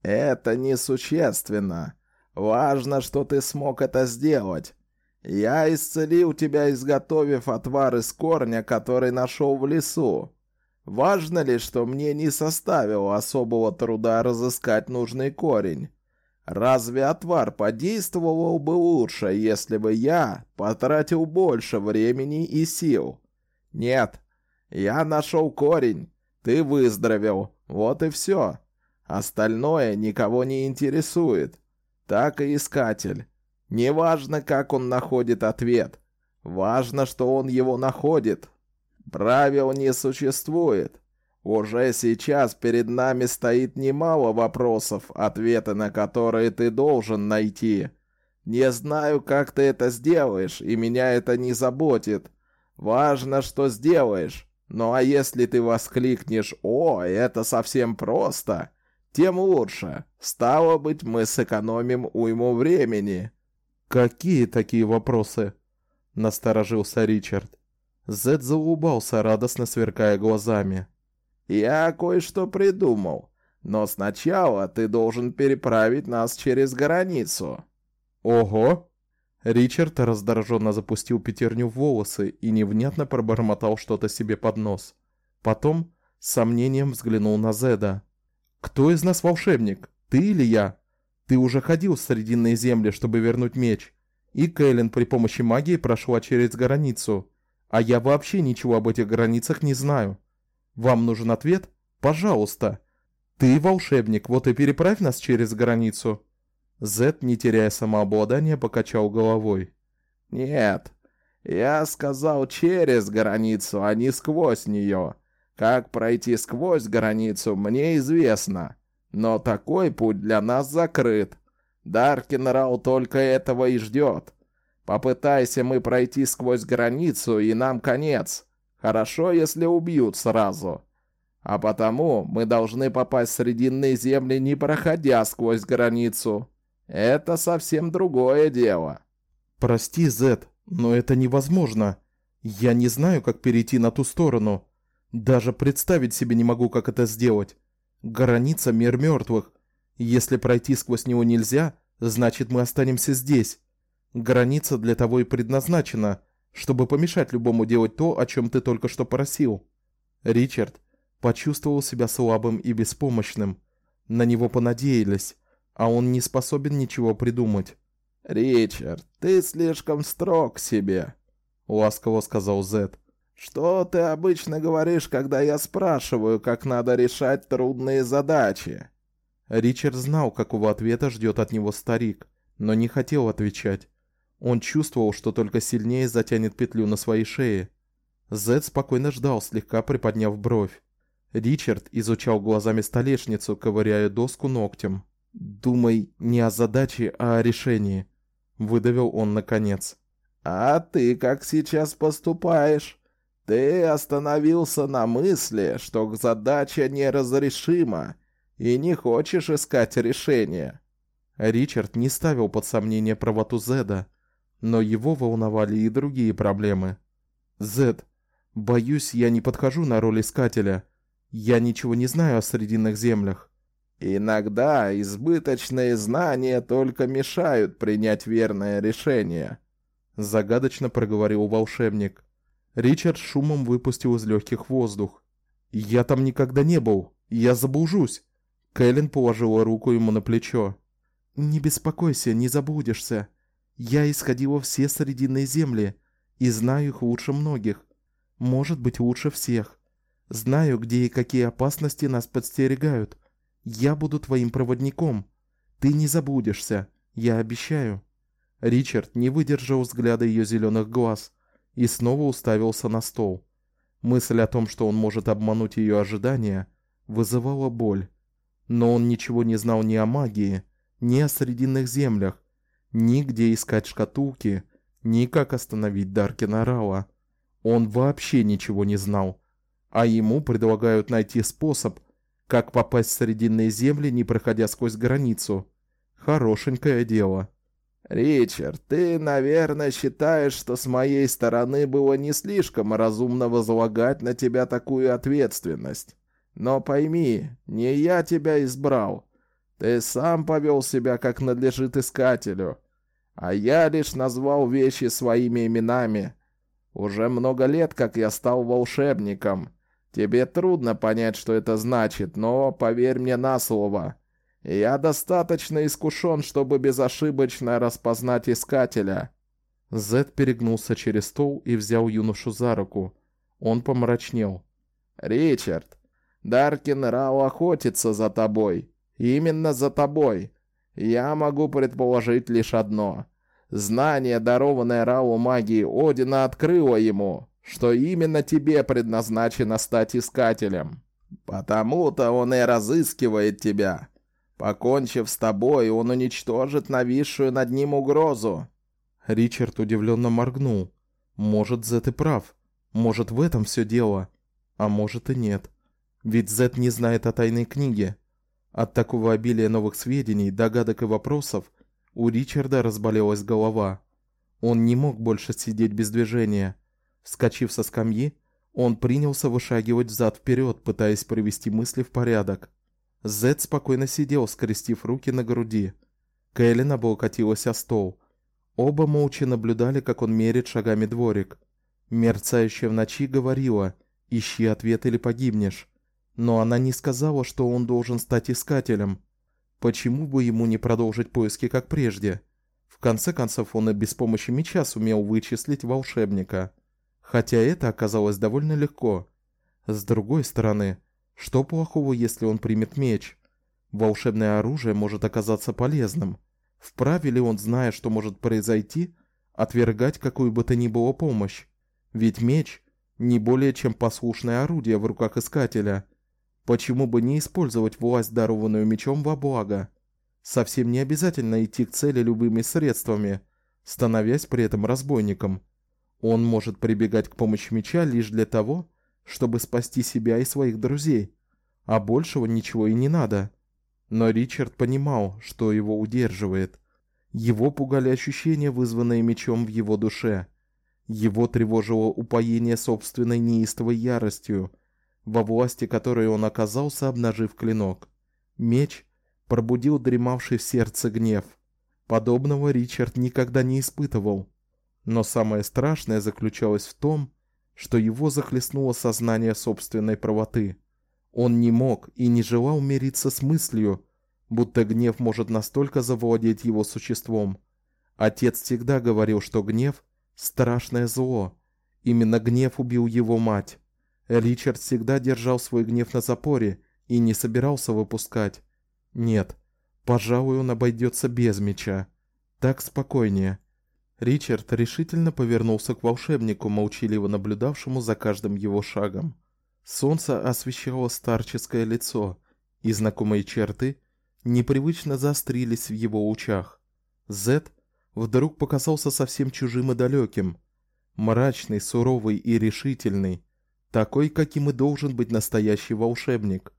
Это несущественно. Важно, что ты смог это сделать. Я исцелил тебя, изготовив отвар из корня, который нашел в лесу. Важно ли, что мне не составило особого труда разыскать нужный корень? Разве отвар подействовал бы лучше, если бы я потратил больше времени и сил? Нет, я нашел корень, ты выздоровел, вот и все. Остальное никого не интересует. Так и искатель. Неважно, как он находит ответ. Важно, что он его находит. Правил не существует. Уже сейчас перед нами стоит немало вопросов, ответы на которые ты должен найти. Не знаю, как ты это сделаешь, и меня это не заботит. Важно, что сделаешь. Ну а если ты воскликнешь «О, это совсем просто», тем лучше. Стало быть, мы сэкономим уйму времени. Какие такие вопросы? Насторожился Ричард. Зед заулыбался, радостно сверкая глазами. Я кое-что придумал. Но сначала ты должен переправить нас через границу. Ого! Ричард раздраженно запустил пятерню в волосы и невнятно пробормотал что-то себе под нос. Потом с сомнением взглянул на Зеда. Кто из нас волшебник? Ты или я? Ты уже ходил в срединные земли, чтобы вернуть меч. И Кэлен при помощи магии прошла через границу. А я вообще ничего об этих границах не знаю. Вам нужен ответ? Пожалуйста. Ты волшебник, вот и переправь нас через границу. Зет, не теряя самообладания, покачал головой. Нет. Я сказал через границу, а не сквозь нее. Как пройти сквозь границу, мне известно. Но такой путь для нас закрыт. Даркинрау только этого и ждет. Попытайся мы пройти сквозь границу, и нам конец. Хорошо, если убьют сразу. А потому мы должны попасть в Срединные земли, не проходя сквозь границу. Это совсем другое дело. Прости, Зет, но это невозможно. Я не знаю, как перейти на ту сторону. Даже представить себе не могу, как это сделать. Граница мир мертвых. Если пройти сквозь него нельзя, значит мы останемся здесь. Граница для того и предназначена, чтобы помешать любому делать то, о чем ты только что просил. Ричард почувствовал себя слабым и беспомощным. На него понадеялись, а он не способен ничего придумать. "Ричард, ты слишком строг к себе", ласково сказал Зет. Что ты обычно говоришь, когда я спрашиваю, как надо решать трудные задачи? Ричард знал, какого ответа ждет от него старик, но не хотел отвечать. Он чувствовал, что только сильнее затянет петлю на своей шее. Зед спокойно ждал, слегка приподняв бровь. Ричард изучал глазами столешницу, ковыряя доску ногтем. "Думай не о задаче, а о решении", выдавил он наконец. "А ты как сейчас поступаешь?" Ты остановился на мысли, что задача неразрешима, и не хочешь искать решение. Ричард не ставил под сомнение правоту Зеда, но его волновали и другие проблемы. Зед, боюсь, я не подхожу на роль искателя. Я ничего не знаю о срединных землях. Иногда избыточные знания только мешают принять верное решение, загадочно проговорил волшебник. Ричард шумом выпустил из легких воздух. Я там никогда не был. Я заблужусь. Кэлен положила руку ему на плечо. Не беспокойся, не заблудишься. Я исходила все срединные земли и знаю их лучше многих. Может быть, лучше всех. Знаю, где и какие опасности нас подстерегают. Я буду твоим проводником. Ты не заблудишься, я обещаю. Ричард не выдержал взгляда ее зеленых глаз и снова уставился на стол. Мысль о том, что он может обмануть ее ожидания, вызывала боль. Но он ничего не знал ни о магии, ни о срединных землях, ни где искать шкатулки, ни как остановить Даркина Рауа. Он вообще ничего не знал, а ему предлагают найти способ, как попасть в срединные земли, не проходя сквозь границу. Хорошенькое дело. Ричард, ты, наверное, считаешь, что с моей стороны было не слишком разумно возлагать на тебя такую ответственность. Но пойми, не я тебя избрал. Ты сам повел себя как надлежит искателю, а я лишь назвал вещи своими именами. Уже много лет, как я стал волшебником. Тебе трудно понять, что это значит, но поверь мне на слово. Я достаточно искушен, чтобы безошибочно распознать искателя. Зед перегнулся через стол и взял юношу за руку. Он помрачнел. Ричард, Даркин Рау охотится за тобой. Именно за тобой. Я могу предположить лишь одно. Знание, дарованное Рау магии Одина, открыло ему, что именно тебе предназначено стать искателем. Потому-то он и разыскивает тебя. Покончив с тобой, он уничтожит нависшую над ним угрозу. Ричард удивленно моргнул. Может, Зет и прав. Может, в этом все дело, а может и нет. Ведь Зет не знает о тайной книге. От такого обилия новых сведений, догадок и вопросов у Ричарда разболелась голова. Он не мог больше сидеть без движения. Вскочив со скамьи, он принялся вышагивать взад вперед, пытаясь привести мысли в порядок. Зед спокойно сидел, скрестив руки на груди. Кэлен облокотилась о стол. Оба молча наблюдали, как он мерит шагами дворик. Мерцающая в ночи говорила: "Ищи ответ или погибнешь". Но она не сказала, что он должен стать искателем. Почему бы ему не продолжить поиски как прежде? В конце концов, он и без помощи меча сумел вычислить волшебника, хотя это оказалось довольно легко. С другой стороны, что плохого, если он примет меч? Волшебное оружие может оказаться полезным. Вправе ли он, зная, что может произойти, отвергать какую бы то ни было помощь? Ведь меч не более чем послушное орудие в руках искателя. Почему бы не использовать власть, дарованную мечом во благо? Совсем не обязательно идти к цели любыми средствами, становясь при этом разбойником. Он может прибегать к помощи меча лишь для того, чтобы спасти себя и своих друзей, а большего ничего и не надо. Но Ричард понимал, что его удерживает. Его пугали ощущения, вызванные мечом в его душе. Его тревожило упоение собственной неистовой яростью, во власти которой он оказался, обнажив клинок. Меч пробудил дремавший в сердце гнев. Подобного Ричард никогда не испытывал. Но самое страшное заключалось в том, что его захлестнуло сознание собственной правоты. Он не мог и не желал мириться с мыслью, будто гнев может настолько завладеть его существом. Отец всегда говорил, что гнев страшное зло. Именно гнев убил его мать. Ричард всегда держал свой гнев на запоре и не собирался выпускать. Нет, пожалуй, он обойдется без меча. Так спокойнее. Ричард решительно повернулся к волшебнику, молчаливо наблюдавшему за каждым его шагом. Солнце освещало старческое лицо, и знакомые черты непривычно заострились в его лучах. Зет вдруг показался совсем чужим и далеким, мрачный, суровый и решительный, такой, каким и должен быть настоящий волшебник.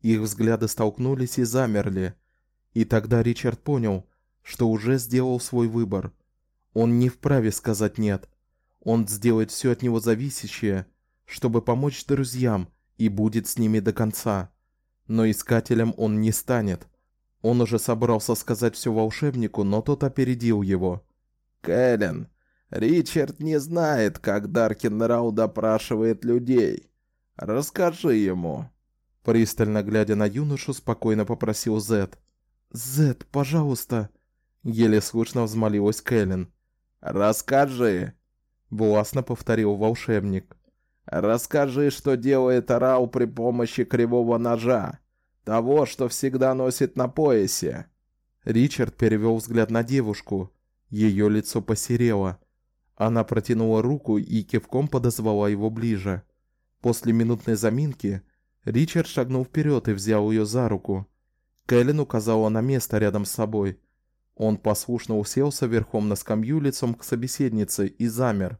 Их взгляды столкнулись и замерли, и тогда Ричард понял, что уже сделал свой выбор. Он не вправе сказать нет. Он сделает все от него зависящее, чтобы помочь друзьям и будет с ними до конца. Но искателем он не станет. Он уже собрался сказать все волшебнику, но тот опередил его. Кэлен, Ричард не знает, как Даркин Рау допрашивает людей. Расскажи ему. Пристально глядя на юношу, спокойно попросил Зет. Зет, пожалуйста, еле слышно взмолилась Кэлен. Расскажи, властно повторил волшебник. Расскажи, что делает Рау при помощи кривого ножа, того, что всегда носит на поясе. Ричард перевел взгляд на девушку. Ее лицо посерело. Она протянула руку и кивком подозвала его ближе. После минутной заминки Ричард шагнул вперед и взял ее за руку. Кэлен указала на место рядом с собой. Он послушно уселся верхом на скамью лицом к собеседнице и замер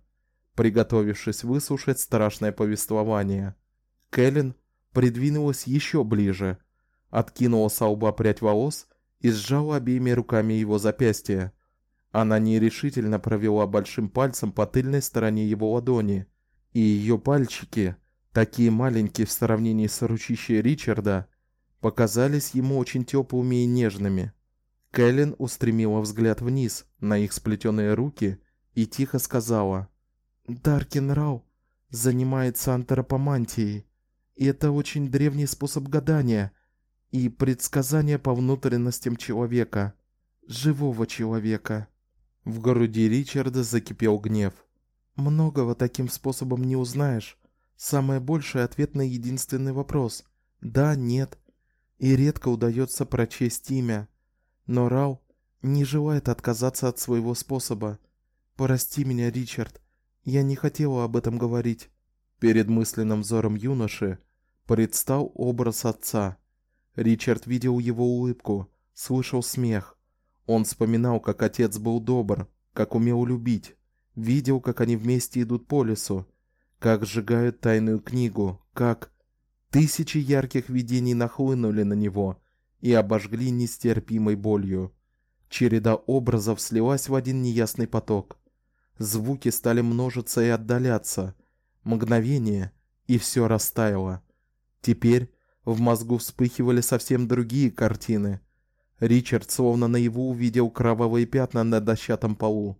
приготовившись выслушать страшное повествование. Кэлен придвинулась еще ближе, откинула с лба прядь волос и сжала обеими руками его запястье. Она нерешительно провела большим пальцем по тыльной стороне его ладони, и ее пальчики, такие маленькие в сравнении с ручищей Ричарда, показались ему очень теплыми и нежными. Кэлен устремила взгляд вниз на их сплетенные руки и тихо сказала: Даркин Рау занимается антропомантией, и это очень древний способ гадания и предсказания по внутренностям человека, живого человека. В груди Ричарда закипел гнев. Многого таким способом не узнаешь. Самое большее ответ на единственный вопрос: да, нет. И редко удается прочесть имя. Но Рау не желает отказаться от своего способа. Прости меня, Ричард. Я не хотела об этом говорить. Перед мысленным взором юноши предстал образ отца. Ричард видел его улыбку, слышал смех. Он вспоминал, как отец был добр, как умел любить, видел, как они вместе идут по лесу, как сжигают тайную книгу, как тысячи ярких видений нахлынули на него и обожгли нестерпимой болью. Череда образов слилась в один неясный поток. Звуки стали множиться и отдаляться. Мгновение, и все растаяло. Теперь в мозгу вспыхивали совсем другие картины. Ричард словно наяву увидел кровавые пятна на дощатом полу,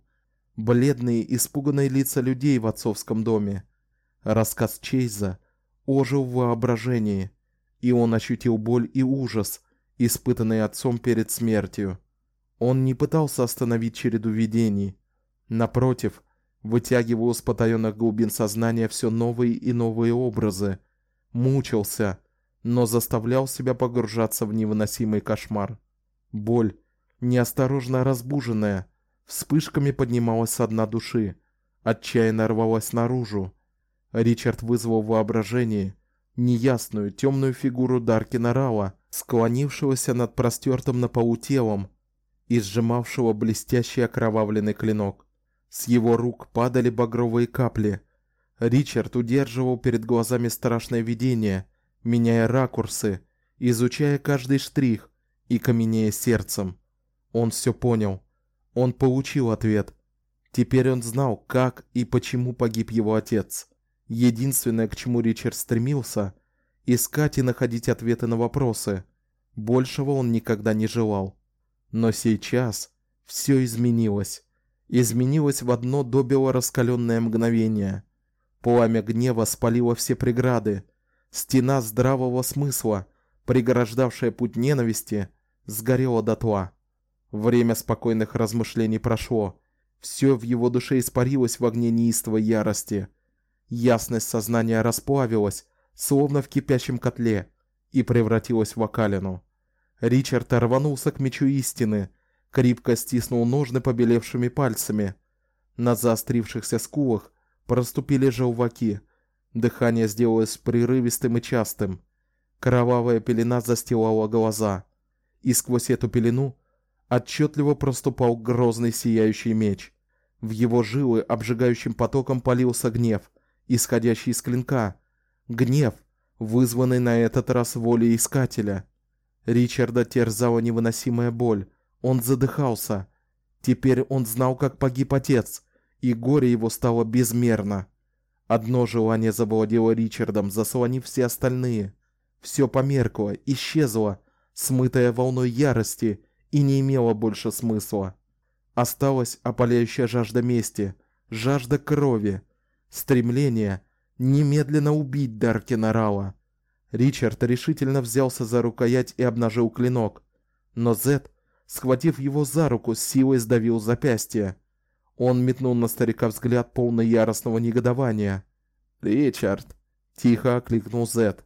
бледные, испуганные лица людей в отцовском доме. Рассказ Чейза ожил в воображении, и он ощутил боль и ужас, испытанные отцом перед смертью. Он не пытался остановить череду видений, напротив, вытягивал из потаённых глубин сознания все новые и новые образы, мучился, но заставлял себя погружаться в невыносимый кошмар. Боль, неосторожно разбуженная, вспышками поднималась с дна души, отчаянно рвалась наружу. Ричард вызвал в воображении неясную темную фигуру Даркина Рала, склонившегося над простертым на полу телом и сжимавшего блестящий окровавленный клинок. С его рук падали багровые капли. Ричард удерживал перед глазами страшное видение, меняя ракурсы, изучая каждый штрих и каменея сердцем. Он все понял. Он получил ответ. Теперь он знал, как и почему погиб его отец. Единственное, к чему Ричард стремился, искать и находить ответы на вопросы. Большего он никогда не желал. Но сейчас все изменилось изменилось в одно добело раскаленное мгновение. Пламя гнева спалило все преграды. Стена здравого смысла, преграждавшая путь ненависти, сгорела дотла. Время спокойных размышлений прошло. Все в его душе испарилось в огне неистовой ярости. Ясность сознания расплавилась, словно в кипящем котле, и превратилась в окалину. Ричард рванулся к мечу истины, крепко стиснул ножны побелевшими пальцами. На заострившихся скулах проступили желваки. Дыхание сделалось прерывистым и частым. Кровавая пелена застилала глаза, и сквозь эту пелену отчетливо проступал грозный сияющий меч. В его жилы обжигающим потоком полился гнев, исходящий из клинка. Гнев, вызванный на этот раз волей искателя. Ричарда терзала невыносимая боль, он задыхался. Теперь он знал, как погиб отец, и горе его стало безмерно. Одно желание завладело Ричардом, заслонив все остальные. Все померкло, исчезло, смытое волной ярости, и не имело больше смысла. Осталась опаляющая жажда мести, жажда крови, стремление немедленно убить Даркина Рала. Ричард решительно взялся за рукоять и обнажил клинок, но Зет схватив его за руку, с силой сдавил запястье. Он метнул на старика взгляд полный яростного негодования. "Ричард", тихо окликнул Зет.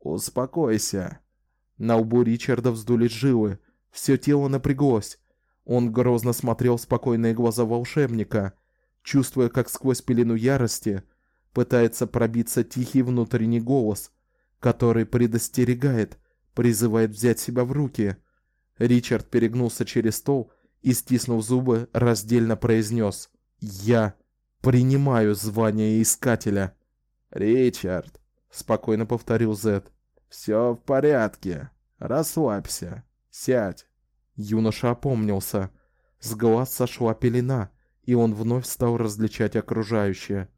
"Успокойся". На лбу Ричарда вздулись жилы, все тело напряглось. Он грозно смотрел в спокойные глаза волшебника, чувствуя, как сквозь пелену ярости пытается пробиться тихий внутренний голос, который предостерегает, призывает взять себя в руки. Ричард перегнулся через стол и стиснув зубы, раздельно произнес: "Я принимаю звание искателя". "Ричард", спокойно повторил Зет. "Всё в порядке. Расслабься. Сядь". Юноша опомнился. С глаз сошла пелена, и он вновь стал различать окружающее.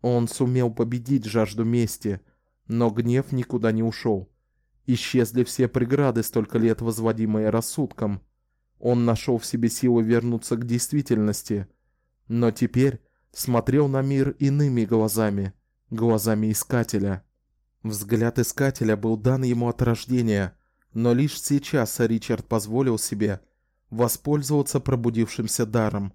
Он сумел победить жажду мести, но гнев никуда не ушел. Исчезли все преграды, столько лет возводимые рассудком. Он нашел в себе силы вернуться к действительности, но теперь смотрел на мир иными глазами, глазами искателя. Взгляд искателя был дан ему от рождения, но лишь сейчас Ричард позволил себе воспользоваться пробудившимся даром.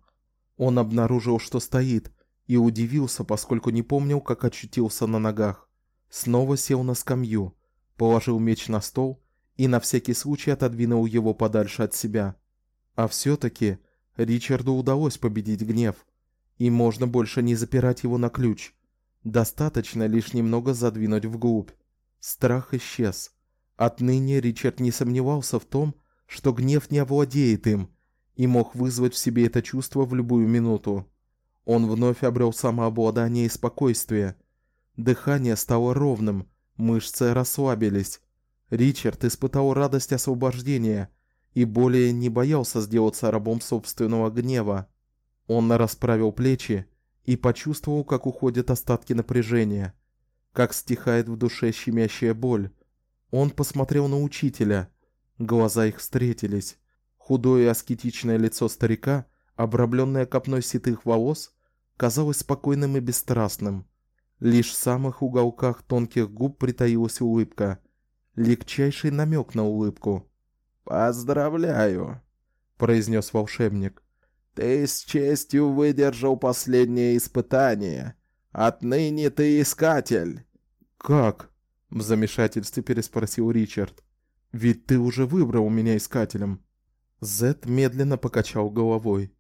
Он обнаружил, что стоит, и удивился, поскольку не помнил, как очутился на ногах. Снова сел на скамью положил меч на стол и на всякий случай отодвинул его подальше от себя. А все таки Ричарду удалось победить гнев, и можно больше не запирать его на ключ. Достаточно лишь немного задвинуть вглубь. Страх исчез. Отныне Ричард не сомневался в том, что гнев не овладеет им, и мог вызвать в себе это чувство в любую минуту. Он вновь обрел самообладание и спокойствие. Дыхание стало ровным, Мышцы расслабились. Ричард испытал радость освобождения и более не боялся сделаться рабом собственного гнева. Он расправил плечи и почувствовал, как уходят остатки напряжения, как стихает в душе щемящая боль. Он посмотрел на учителя. Глаза их встретились. Худое аскетичное лицо старика, обрамленное копной седых волос, казалось спокойным и бесстрастным. Лишь в самых уголках тонких губ притаилась улыбка, легчайший намек на улыбку. "Поздравляю", произнес волшебник. "Ты с честью выдержал последнее испытание. Отныне ты искатель". "Как?" в замешательстве переспросил Ричард. "Ведь ты уже выбрал меня искателем". Зет медленно покачал головой.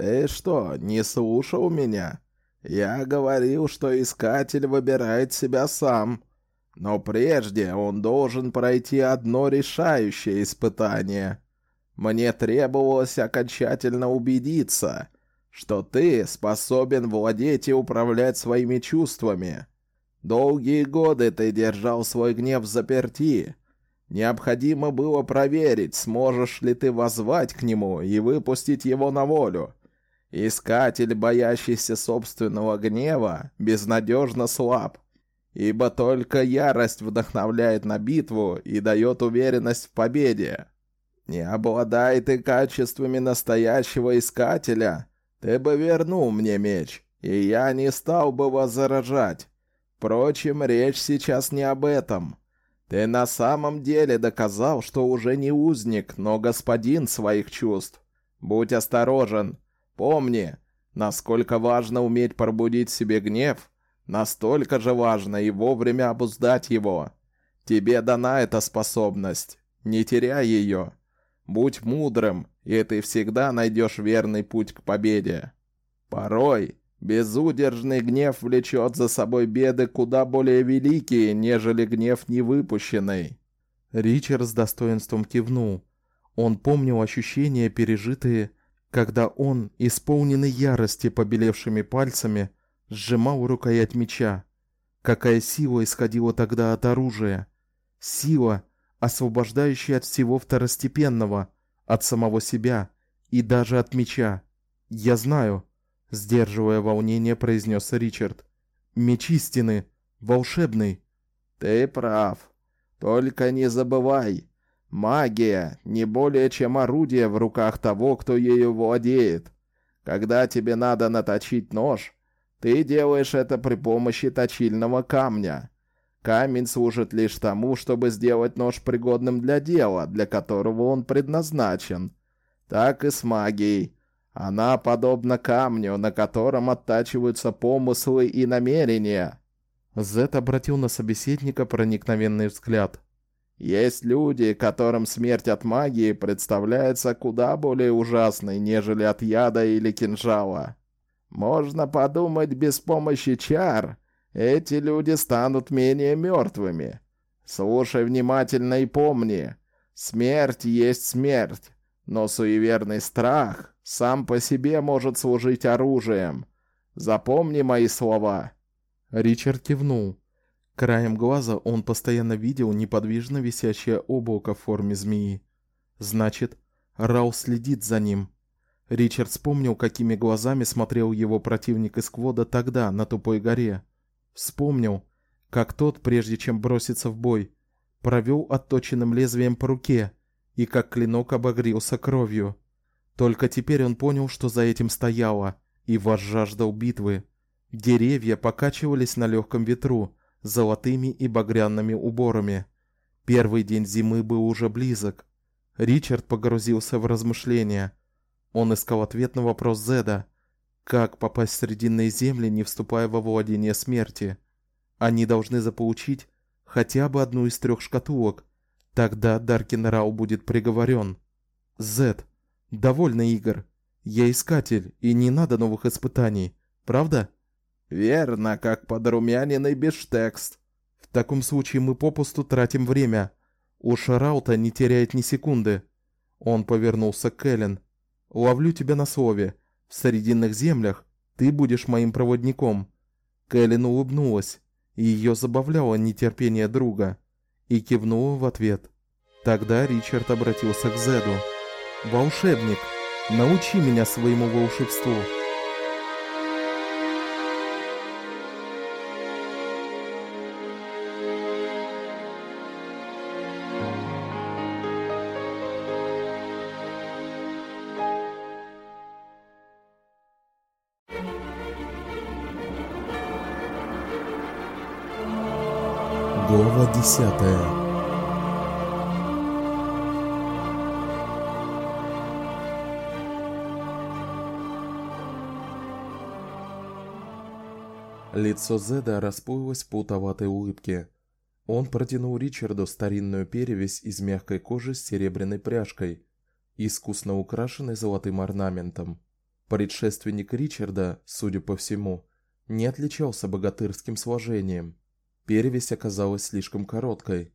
Ты что, не слушал меня? Я говорил, что искатель выбирает себя сам. Но прежде он должен пройти одно решающее испытание. Мне требовалось окончательно убедиться, что ты способен владеть и управлять своими чувствами. Долгие годы ты держал свой гнев заперти, Необходимо было проверить, сможешь ли ты воззвать к нему и выпустить его на волю. Искатель, боящийся собственного гнева, безнадежно слаб, ибо только ярость вдохновляет на битву и дает уверенность в победе. Не обладай ты качествами настоящего искателя, ты бы вернул мне меч, и я не стал бы возражать. Впрочем, речь сейчас не об этом. Ты на самом деле доказал, что уже не узник, но господин своих чувств. Будь осторожен. Помни, насколько важно уметь пробудить себе гнев, настолько же важно и вовремя обуздать его. Тебе дана эта способность. Не теряй ее. Будь мудрым, и ты всегда найдешь верный путь к победе. Порой Безудержный гнев влечет за собой беды куда более великие, нежели гнев невыпущенный. Ричард с достоинством кивнул. Он помнил ощущения, пережитые, когда он, исполненный ярости побелевшими пальцами, сжимал рукоять меча. Какая сила исходила тогда от оружия? Сила, освобождающая от всего второстепенного, от самого себя и даже от меча. Я знаю, сдерживая волнение, произнес Ричард. Меч истины, волшебный. Ты прав. Только не забывай, магия не более чем орудие в руках того, кто ею владеет. Когда тебе надо наточить нож, ты делаешь это при помощи точильного камня. Камень служит лишь тому, чтобы сделать нож пригодным для дела, для которого он предназначен. Так и с магией. Она подобна камню, на котором оттачиваются помыслы и намерения. Зет обратил на собеседника проникновенный взгляд. Есть люди, которым смерть от магии представляется куда более ужасной, нежели от яда или кинжала. Можно подумать, без помощи чар эти люди станут менее мертвыми. Слушай внимательно и помни, смерть есть смерть, но суеверный страх сам по себе может служить оружием. Запомни мои слова. Ричард кивнул. Краем глаза он постоянно видел неподвижно висящее облако в форме змеи. Значит, Рау следит за ним. Ричард вспомнил, какими глазами смотрел его противник из Квода тогда на тупой горе. Вспомнил, как тот, прежде чем броситься в бой, провел отточенным лезвием по руке и как клинок обогрелся кровью. Только теперь он понял, что за этим стояло, и возжаждал битвы. Деревья покачивались на легком ветру золотыми и багряными уборами. Первый день зимы был уже близок. Ричард погрузился в размышления. Он искал ответ на вопрос Зеда: как попасть в срединные земли, не вступая во владение смерти? Они должны заполучить хотя бы одну из трех шкатулок. Тогда Даркин будет приговорен. Зед, Довольно игр. Я искатель, и не надо новых испытаний. Правда? Верно, как подрумяненный бештекст. В таком случае мы попусту тратим время. У Шараута не теряет ни секунды. Он повернулся к Эллен. Ловлю тебя на слове. В срединных землях ты будешь моим проводником. Кэлен улыбнулась, и её забавляло нетерпение друга, и кивнула в ответ. Тогда Ричард обратился к Зеду. Волшебник, научи меня своему волшебству. Десятая. Лицо Зеда расплылось в плутоватой улыбке. Он протянул Ричарду старинную перевязь из мягкой кожи с серебряной пряжкой, искусно украшенной золотым орнаментом. Предшественник Ричарда, судя по всему, не отличался богатырским сложением. Перевязь оказалась слишком короткой.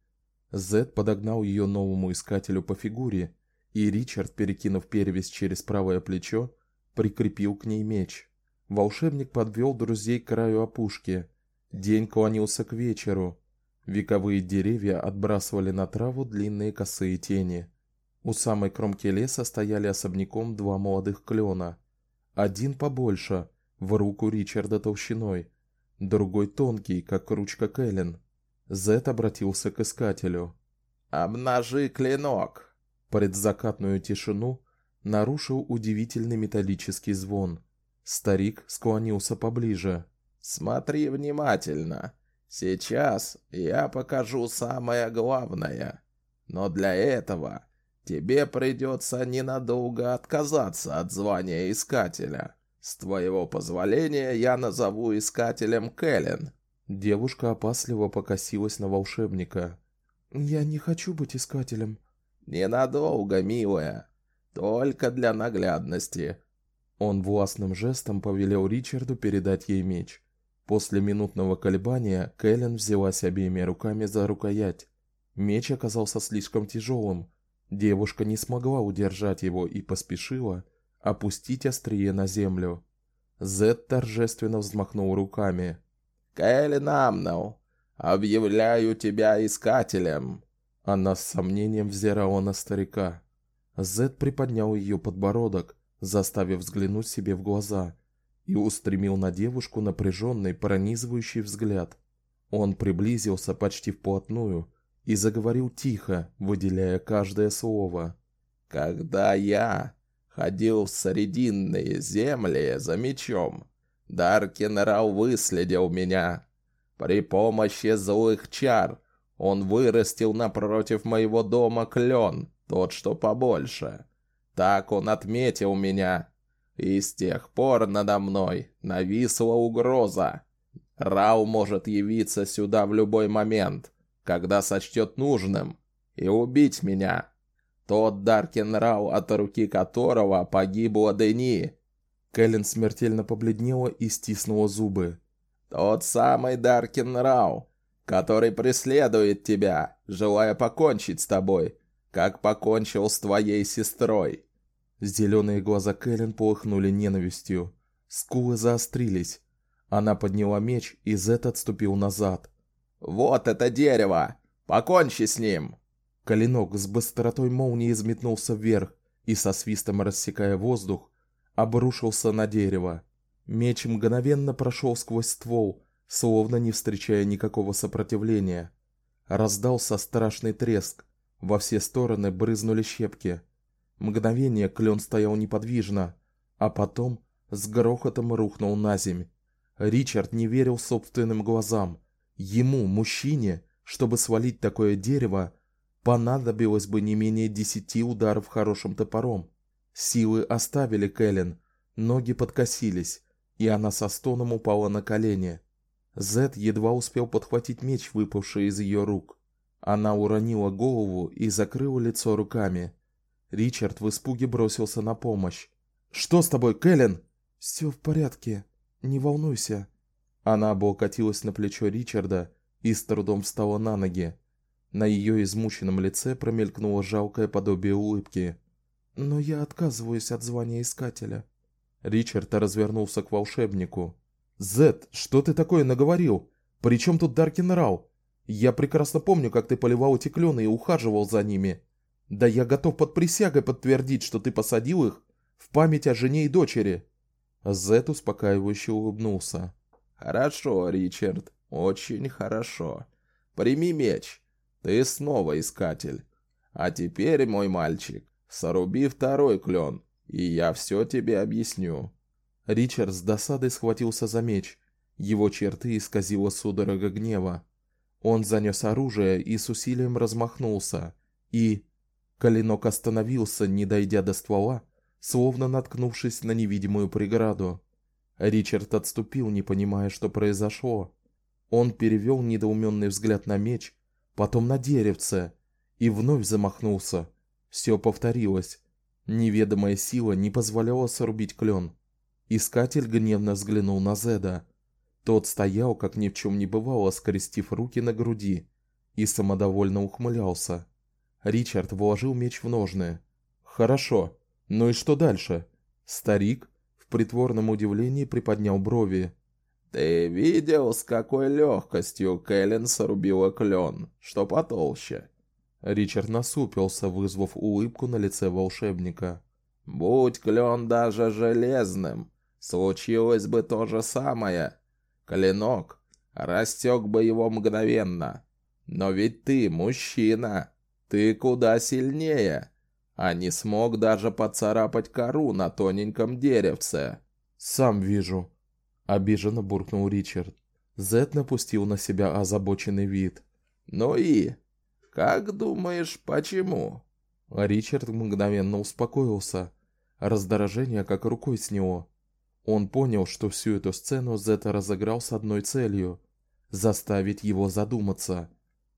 Зед подогнал ее новому искателю по фигуре, и Ричард, перекинув перевязь через правое плечо, прикрепил к ней меч. Волшебник подвел друзей к краю опушки. День клонился к вечеру. Вековые деревья отбрасывали на траву длинные косые тени. У самой кромки леса стояли особняком два молодых клена. Один побольше, в руку Ричарда толщиной, другой тонкий, как ручка Кэлен. Зет обратился к искателю. «Обнажи клинок!» Предзакатную тишину нарушил удивительный металлический звон. Старик склонился поближе. «Смотри внимательно. Сейчас я покажу самое главное. Но для этого тебе придется ненадолго отказаться от звания искателя. С твоего позволения я назову искателем Кэлен. Девушка опасливо покосилась на волшебника. Я не хочу быть искателем. Ненадолго, милая. Только для наглядности. Он властным жестом повелел Ричарду передать ей меч. После минутного колебания Кэлен взялась обеими руками за рукоять. Меч оказался слишком тяжелым. Девушка не смогла удержать его и поспешила опустить острие на землю. Зед торжественно взмахнул руками. «Кэлен Амнау, объявляю тебя искателем!» Она с сомнением взирала на старика. Зед приподнял ее подбородок, заставив взглянуть себе в глаза, и устремил на девушку напряженный, пронизывающий взгляд. Он приблизился почти вплотную и заговорил тихо, выделяя каждое слово. «Когда я ходил в срединные земли за мечом. Даркинрау выследил меня. При помощи злых чар он вырастил напротив моего дома клен, тот, что побольше. Так он отметил меня. И с тех пор надо мной нависла угроза. Рау может явиться сюда в любой момент, когда сочтет нужным, и убить меня. Тот Даркенрау, от руки которого погибла Дени. Кэлен смертельно побледнела и стиснула зубы. Тот самый Даркенрау, который преследует тебя, желая покончить с тобой, как покончил с твоей сестрой. Зеленые глаза Кэлен полыхнули ненавистью. Скулы заострились. Она подняла меч, и Зет отступил назад. «Вот это дерево! Покончи с ним!» Клинок с быстротой молнии взметнулся вверх и со свистом рассекая воздух, обрушился на дерево. Меч мгновенно прошел сквозь ствол, словно не встречая никакого сопротивления. Раздался страшный треск, во все стороны брызнули щепки. Мгновение клен стоял неподвижно, а потом с грохотом рухнул на земь. Ричард не верил собственным глазам. Ему, мужчине, чтобы свалить такое дерево, понадобилось бы не менее десяти ударов хорошим топором. Силы оставили Кэлен, ноги подкосились, и она со стоном упала на колени. Зет едва успел подхватить меч, выпавший из ее рук. Она уронила голову и закрыла лицо руками. Ричард в испуге бросился на помощь. "Что с тобой, Кэлен?" Все в порядке. Не волнуйся". Она облокотилась на плечо Ричарда и с трудом встала на ноги. На ее измученном лице промелькнуло жалкое подобие улыбки. Но я отказываюсь от звания искателя. Ричард развернулся к волшебнику. "Зет, что ты такое наговорил? Причем тут Даркин Я прекрасно помню, как ты поливал эти клены и ухаживал за ними. Да я готов под присягой подтвердить, что ты посадил их в память о жене и дочери". Зет успокаивающе улыбнулся. "Хорошо, Ричард, очень хорошо. Прими меч. Ты снова искатель. А теперь, мой мальчик, соруби второй клен, и я все тебе объясню». Ричард с досадой схватился за меч. Его черты исказило судорога гнева. Он занёс оружие и с усилием размахнулся, и клинок остановился, не дойдя до ствола, словно наткнувшись на невидимую преграду. Ричард отступил, не понимая, что произошло. Он перевёл недоумённый взгляд на меч, потом на деревце и вновь замахнулся. Всё повторилось. Неведомая сила не позволяла срубить клен. Искатель гневно взглянул на Зеда. Тот стоял, как ни в чем не бывало, скрестив руки на груди и самодовольно ухмылялся. Ричард вложил меч в ножны. Хорошо. Ну и что дальше? Старик в притворном удивлении приподнял брови. Ты видел, с какой легкостью Кэлен срубила клен, что потолще? Ричард насупился, вызвав улыбку на лице волшебника. Будь клен даже железным, случилось бы то же самое. Клинок растек бы его мгновенно. Но ведь ты мужчина, ты куда сильнее, а не смог даже поцарапать кору на тоненьком деревце. Сам вижу, обиженно буркнул Ричард. Зет напустил на себя озабоченный вид. Ну и как думаешь, почему? Ричард мгновенно успокоился. Раздражение как рукой сняло. Он понял, что всю эту сцену Зет разыграл с одной целью заставить его задуматься.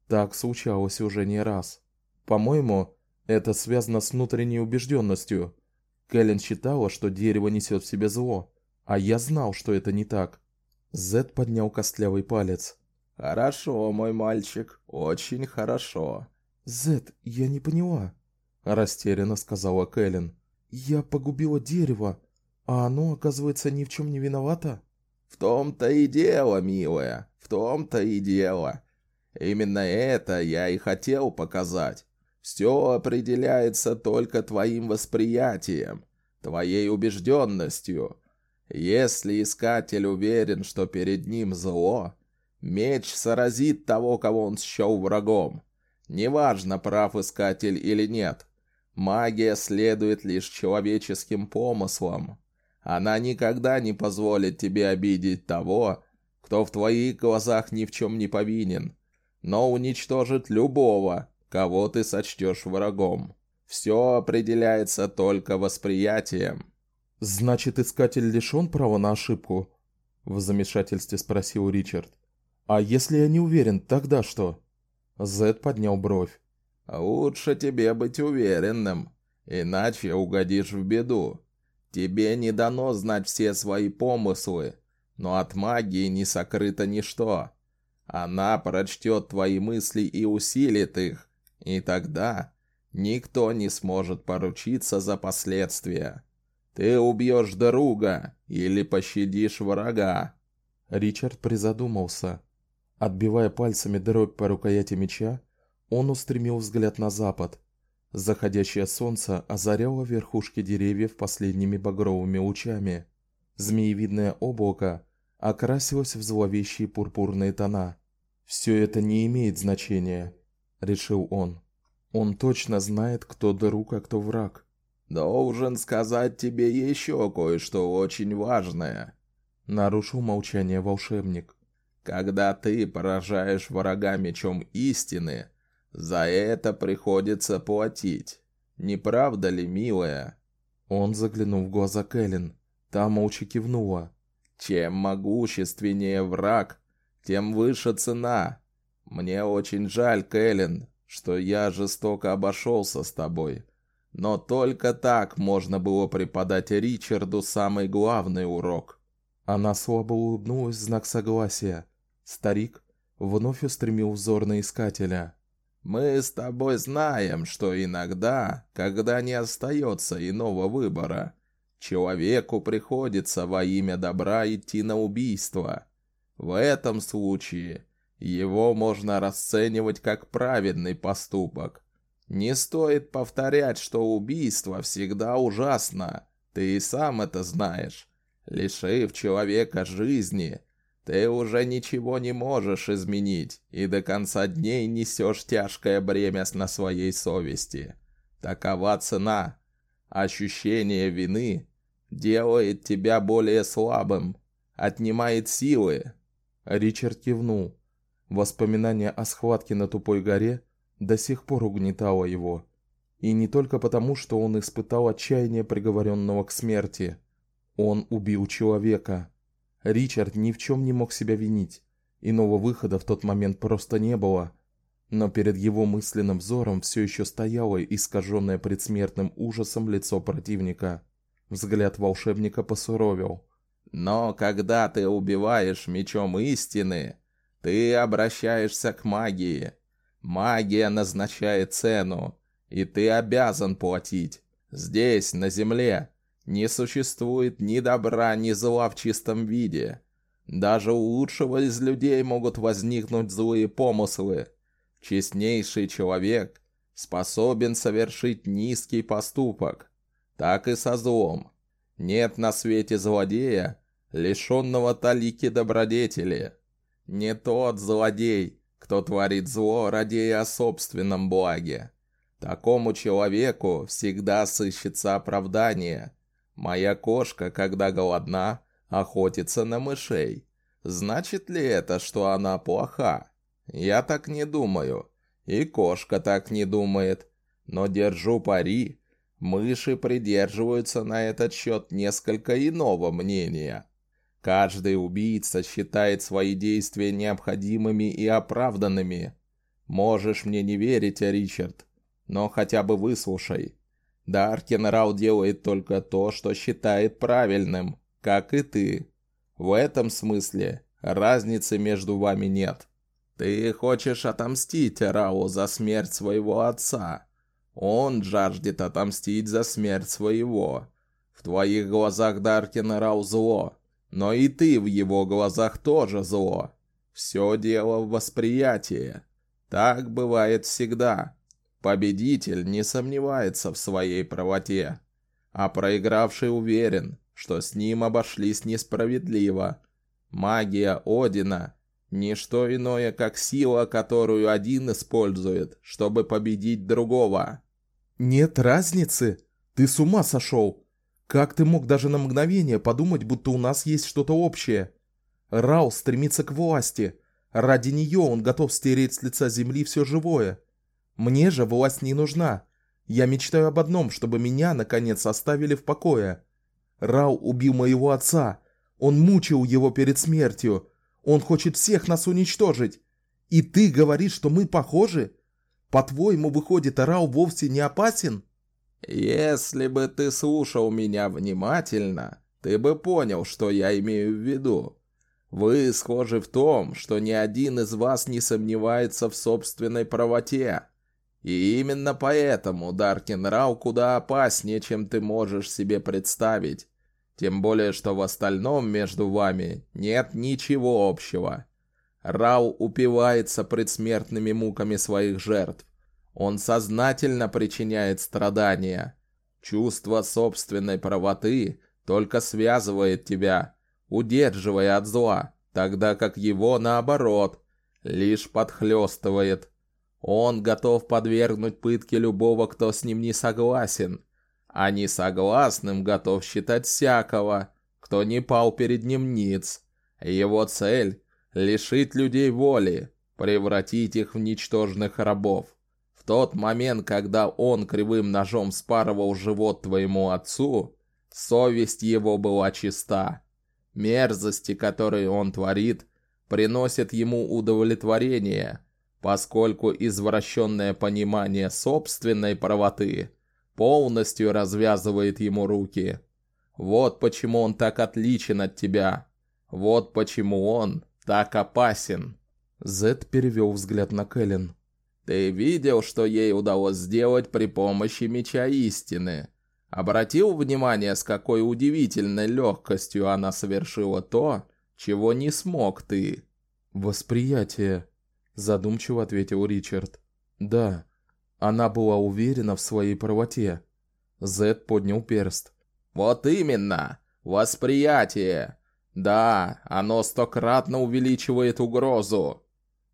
Так случалось уже не раз. По-моему, это связано с внутренней убежденностью. Кэлен считала, что дерево несет в себе зло, а я знал, что это не так. Зет поднял костлявый палец. Хорошо, мой мальчик, очень хорошо. Зет, я не поняла, растерянно сказала Кэлен. Я погубила дерево, а оно, оказывается, ни в чем не виновато. В том-то и дело, милая, в том-то и дело. Именно это я и хотел показать. Все определяется только твоим восприятием, твоей убежденностью. Если искатель уверен, что перед ним зло, Меч сразит того, кого он счел врагом. Неважно, прав искатель или нет. Магия следует лишь человеческим помыслам. Она никогда не позволит тебе обидеть того, кто в твоих глазах ни в чем не повинен, но уничтожит любого, кого ты сочтешь врагом. Все определяется только восприятием. Значит, искатель лишён права на ошибку? В замешательстве спросил Ричард. А если я не уверен, тогда что? Зед поднял бровь. Лучше тебе быть уверенным, иначе угодишь в беду. Тебе не дано знать все свои помыслы, но от магии не сокрыто ничто. Она прочтет твои мысли и усилит их, и тогда никто не сможет поручиться за последствия. Ты убьешь друга или пощадишь врага. Ричард призадумался. Отбивая пальцами дробь по рукояти меча, он устремил взгляд на запад. Заходящее солнце озаряло верхушки деревьев последними багровыми лучами. Змеевидное облако окрасилось в зловещие пурпурные тона. Все это не имеет значения, решил он. Он точно знает, кто друг, а кто враг. Должен сказать тебе еще кое-что очень важное, нарушил молчание волшебник. Когда ты поражаешь врага мечом истины, за это приходится платить. Не правда ли, милая? Он заглянул в глаза Кэлен. Та молча кивнула. Чем могущественнее враг, тем выше цена. Мне очень жаль, Кэлен, что я жестоко обошелся с тобой. Но только так можно было преподать Ричарду самый главный урок. Она слабо улыбнулась в знак согласия. Старик вновь устремил взор на искателя. Мы с тобой знаем, что иногда, когда не остается иного выбора, человеку приходится во имя добра идти на убийство. В этом случае его можно расценивать как праведный поступок. Не стоит повторять, что убийство всегда ужасно. Ты и сам это знаешь. Лишив человека жизни, ты уже ничего не можешь изменить, и до конца дней несешь тяжкое бремя на своей совести. Такова цена. Ощущение вины делает тебя более слабым, отнимает силы. Ричард кивнул. Воспоминание о схватке на тупой горе до сих пор угнетало его. И не только потому, что он испытал отчаяние приговоренного к смерти. Он убил человека. Ричард ни в чем не мог себя винить. Иного выхода в тот момент просто не было. Но перед его мысленным взором все еще стояло искаженное предсмертным ужасом лицо противника. Взгляд волшебника посуровил. Но когда ты убиваешь мечом истины, ты обращаешься к магии. Магия назначает цену, и ты обязан платить. Здесь, на земле, не существует ни добра, ни зла в чистом виде. Даже у лучшего из людей могут возникнуть злые помыслы. Честнейший человек способен совершить низкий поступок. Так и со злом. Нет на свете злодея, лишенного талики добродетели. Не тот злодей, кто творит зло ради о собственном благе. Такому человеку всегда сыщется оправдание. Моя кошка, когда голодна, охотится на мышей. Значит ли это, что она плоха? Я так не думаю. И кошка так не думает. Но держу пари. Мыши придерживаются на этот счет несколько иного мнения. Каждый убийца считает свои действия необходимыми и оправданными. Можешь мне не верить, Ричард, но хотя бы выслушай. Даркин Рау делает только то, что считает правильным, как и ты. В этом смысле разницы между вами нет. Ты хочешь отомстить Рау за смерть своего отца. Он жаждет отомстить за смерть своего. В твоих глазах Даркин Рау зло, но и ты в его глазах тоже зло. Все дело в восприятии. Так бывает всегда. Победитель не сомневается в своей правоте, а проигравший уверен, что с ним обошлись несправедливо. Магия Одина – ничто иное, как сила, которую один использует, чтобы победить другого. «Нет разницы? Ты с ума сошел? Как ты мог даже на мгновение подумать, будто у нас есть что-то общее? Рау стремится к власти. Ради нее он готов стереть с лица земли все живое. Мне же власть не нужна. Я мечтаю об одном, чтобы меня, наконец, оставили в покое. Рау убил моего отца. Он мучил его перед смертью. Он хочет всех нас уничтожить. И ты говоришь, что мы похожи? По-твоему, выходит, Рау вовсе не опасен? Если бы ты слушал меня внимательно, ты бы понял, что я имею в виду. Вы схожи в том, что ни один из вас не сомневается в собственной правоте. И именно поэтому Даркин Рау куда опаснее, чем ты можешь себе представить. Тем более, что в остальном между вами нет ничего общего. Рау упивается предсмертными муками своих жертв. Он сознательно причиняет страдания. Чувство собственной правоты только связывает тебя, удерживая от зла, тогда как его, наоборот, лишь подхлестывает. Он готов подвергнуть пытке любого, кто с ним не согласен, а несогласным готов считать всякого, кто не пал перед ним ниц. Его цель — лишить людей воли, превратить их в ничтожных рабов тот момент, когда он кривым ножом спарывал живот твоему отцу, совесть его была чиста. Мерзости, которые он творит, приносят ему удовлетворение, поскольку извращенное понимание собственной правоты полностью развязывает ему руки. Вот почему он так отличен от тебя. Вот почему он так опасен. Зед перевел взгляд на Кэлен. Ты видел, что ей удалось сделать при помощи меча истины? Обратил внимание, с какой удивительной легкостью она совершила то, чего не смог ты? Восприятие, задумчиво ответил Ричард. Да, она была уверена в своей правоте. Зед поднял перст. Вот именно, восприятие. Да, оно стократно увеличивает угрозу.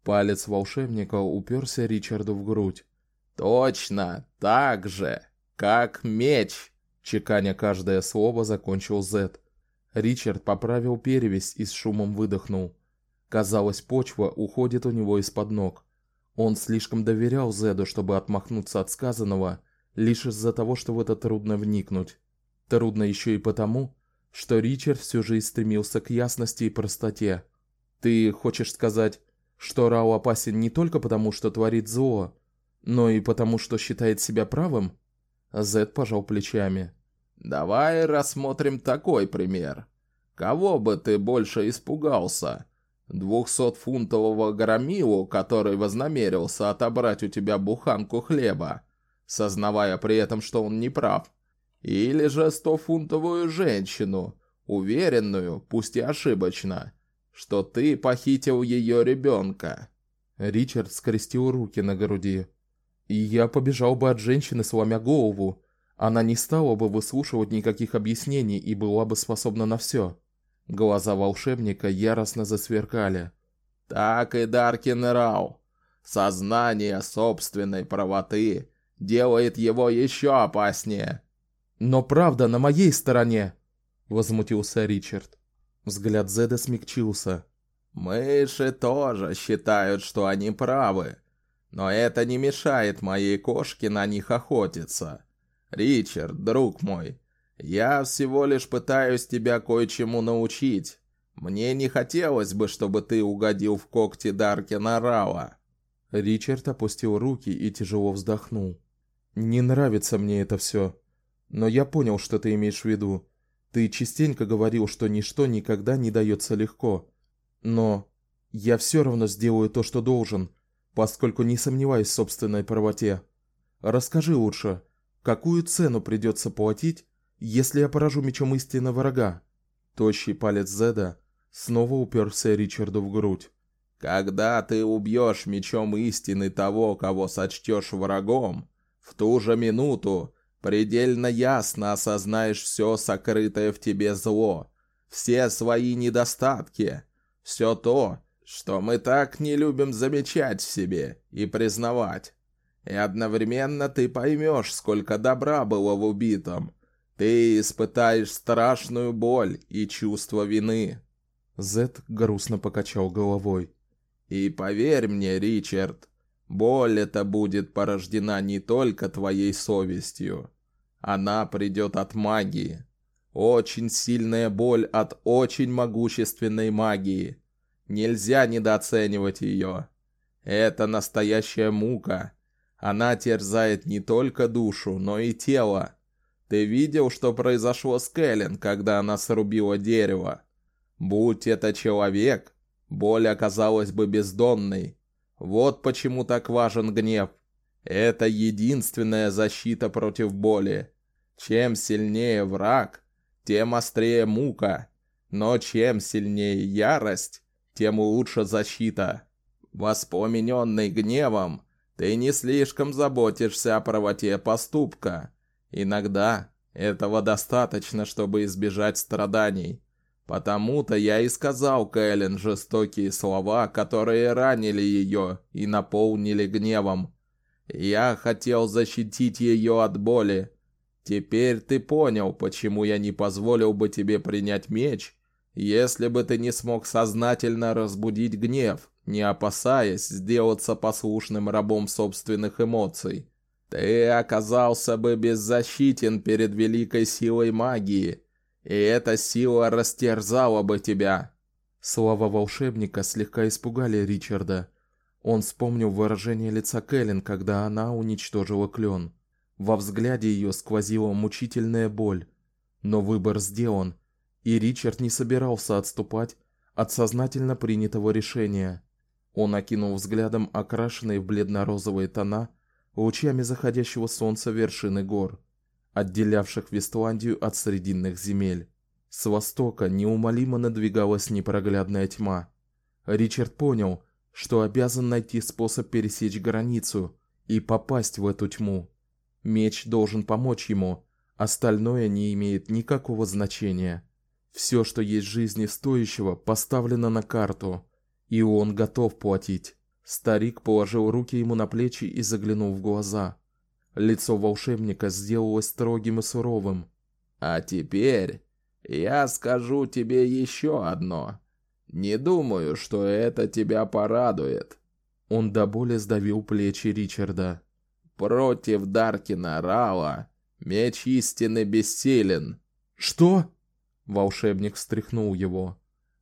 Палец волшебника уперся Ричарду в грудь. «Точно, так же, как меч!» Чеканя каждое слово, закончил Зет. Ричард поправил перевязь и с шумом выдохнул. Казалось, почва уходит у него из-под ног. Он слишком доверял Зеду, чтобы отмахнуться от сказанного лишь из-за того, что в это трудно вникнуть. Трудно еще и потому, что Ричард все же стремился к ясности и простоте. Ты хочешь сказать, что Рао опасен не только потому, что творит зло, но и потому, что считает себя правым? Зед пожал плечами. Давай рассмотрим такой пример. Кого бы ты больше испугался? Двухсотфунтового громилу, который вознамерился отобрать у тебя буханку хлеба, сознавая при этом, что он не прав, или же стофунтовую женщину, уверенную, пусть и ошибочно, что ты похитил ее ребенка. Ричард скрестил руки на груди. И я побежал бы от женщины, сломя голову. Она не стала бы выслушивать никаких объяснений и была бы способна на все. Глаза волшебника яростно засверкали. Так и Даркин Рау. Сознание собственной правоты делает его еще опаснее. Но правда на моей стороне, возмутился Ричард. Взгляд Зеда смягчился. Мыши тоже считают, что они правы, но это не мешает моей кошке на них охотиться. Ричард, друг мой, я всего лишь пытаюсь тебя кое-чему научить. Мне не хотелось бы, чтобы ты угодил в когти Даркина Рауа. Ричард опустил руки и тяжело вздохнул. Не нравится мне это все. Но я понял, что ты имеешь в виду. Ты частенько говорил, что ничто никогда не дается легко. Но я все равно сделаю то, что должен, поскольку не сомневаюсь в собственной правоте. Расскажи лучше, какую цену придется платить, если я поражу мечом истины врага? Тощий палец Зеда снова уперся Ричарду в грудь. Когда ты убьешь мечом истины того, кого сочтешь врагом, в ту же минуту Предельно ясно осознаешь все сокрытое в тебе зло, все свои недостатки, все то, что мы так не любим замечать в себе и признавать. И одновременно ты поймешь, сколько добра было в убитом. Ты испытаешь страшную боль и чувство вины. Зет грустно покачал головой. И поверь мне, Ричард, боль эта будет порождена не только твоей совестью, она придет от магии. Очень сильная боль от очень могущественной магии. Нельзя недооценивать ее. Это настоящая мука. Она терзает не только душу, но и тело. Ты видел, что произошло с Кэлен, когда она срубила дерево? Будь это человек, боль оказалась бы бездонной. Вот почему так важен гнев. Это единственная защита против боли. Чем сильнее враг, тем острее мука, но чем сильнее ярость, тем лучше защита. Воспламененный гневом, ты не слишком заботишься о правоте поступка. Иногда этого достаточно, чтобы избежать страданий. Потому-то я и сказал Кэлен жестокие слова, которые ранили ее и наполнили гневом. Я хотел защитить ее от боли, Теперь ты понял, почему я не позволил бы тебе принять меч, если бы ты не смог сознательно разбудить гнев, не опасаясь сделаться послушным рабом собственных эмоций. Ты оказался бы беззащитен перед великой силой магии, и эта сила растерзала бы тебя. Слова волшебника слегка испугали Ричарда. Он вспомнил выражение лица Кэлен, когда она уничтожила клен. Во взгляде ее сквозила мучительная боль, но выбор сделан, и Ричард не собирался отступать от сознательно принятого решения. Он окинул взглядом окрашенные в бледно-розовые тона лучами заходящего солнца вершины гор, отделявших Вестландию от срединных земель. С востока неумолимо надвигалась непроглядная тьма. Ричард понял, что обязан найти способ пересечь границу и попасть в эту тьму. Меч должен помочь ему, остальное не имеет никакого значения. Все, что есть в жизни стоящего, поставлено на карту, и он готов платить. Старик положил руки ему на плечи и заглянул в глаза. Лицо волшебника сделалось строгим и суровым. А теперь я скажу тебе еще одно. Не думаю, что это тебя порадует. Он до боли сдавил плечи Ричарда. Против Даркина Рала меч истины бессилен. Что? Волшебник встряхнул его.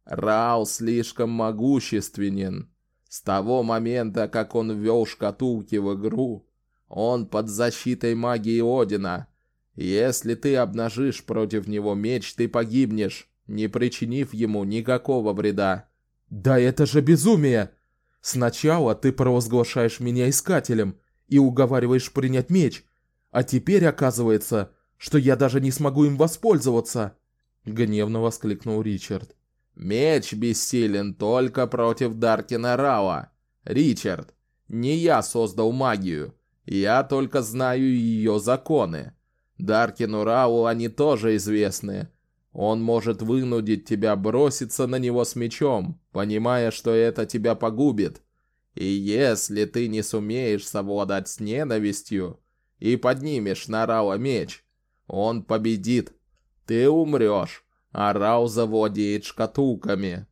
Рау слишком могущественен. С того момента, как он ввел шкатулки в игру, он под защитой магии Одина. Если ты обнажишь против него меч, ты погибнешь, не причинив ему никакого вреда. Да это же безумие! Сначала ты провозглашаешь меня искателем и уговариваешь принять меч, а теперь оказывается, что я даже не смогу им воспользоваться, гневно воскликнул Ричард. Меч бессилен только против Даркина Рауа. Ричард, не я создал магию. Я только знаю ее законы. Даркину Рау они тоже известны. Он может вынудить тебя броситься на него с мечом, понимая, что это тебя погубит. И если ты не сумеешь совладать с ненавистью и поднимешь на Рауа меч, он победит. Ты умрешь а Рау завладеет шкатулками.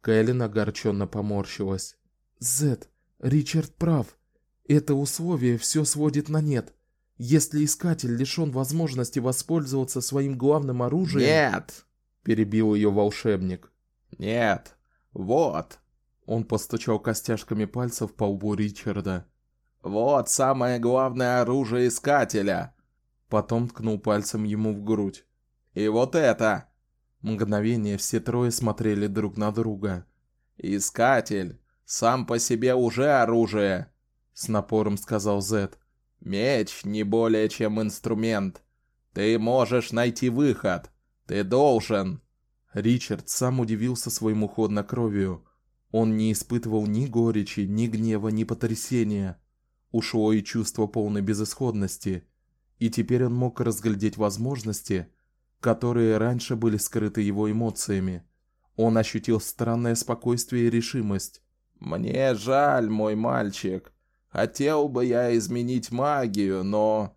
Кэлен огорченно поморщилась. Зет, Ричард прав. Это условие все сводит на нет. Если искатель лишен возможности воспользоваться своим главным оружием... Нет! Перебил ее волшебник. Нет. Вот. Он постучал костяшками пальцев по лбу Ричарда. Вот самое главное оружие искателя. Потом ткнул пальцем ему в грудь. И вот это. Мгновение все трое смотрели друг на друга. Искатель сам по себе уже оружие, с напором сказал Зет. Меч не более чем инструмент. Ты можешь найти выход. Ты должен. Ричард сам удивился своему хладнокровию. Он не испытывал ни горечи, ни гнева, ни потрясения. Ушло и чувство полной безысходности, и теперь он мог разглядеть возможности, которые раньше были скрыты его эмоциями. Он ощутил странное спокойствие и решимость. Мне жаль, мой мальчик. Хотел бы я изменить магию, но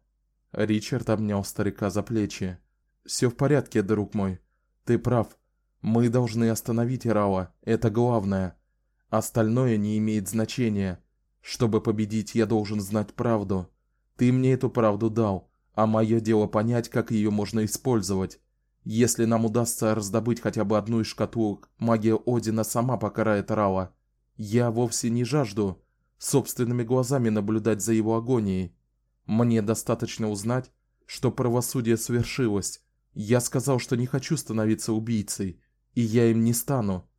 Ричард обнял старика за плечи. Все в порядке, друг мой. Ты прав. Мы должны остановить Ирала. Это главное. Остальное не имеет значения. Чтобы победить, я должен знать правду. Ты мне эту правду дал а мое дело понять, как ее можно использовать. Если нам удастся раздобыть хотя бы одну из шкатулок, магия Одина сама покарает Рала. Я вовсе не жажду собственными глазами наблюдать за его агонией. Мне достаточно узнать, что правосудие свершилось. Я сказал, что не хочу становиться убийцей, и я им не стану.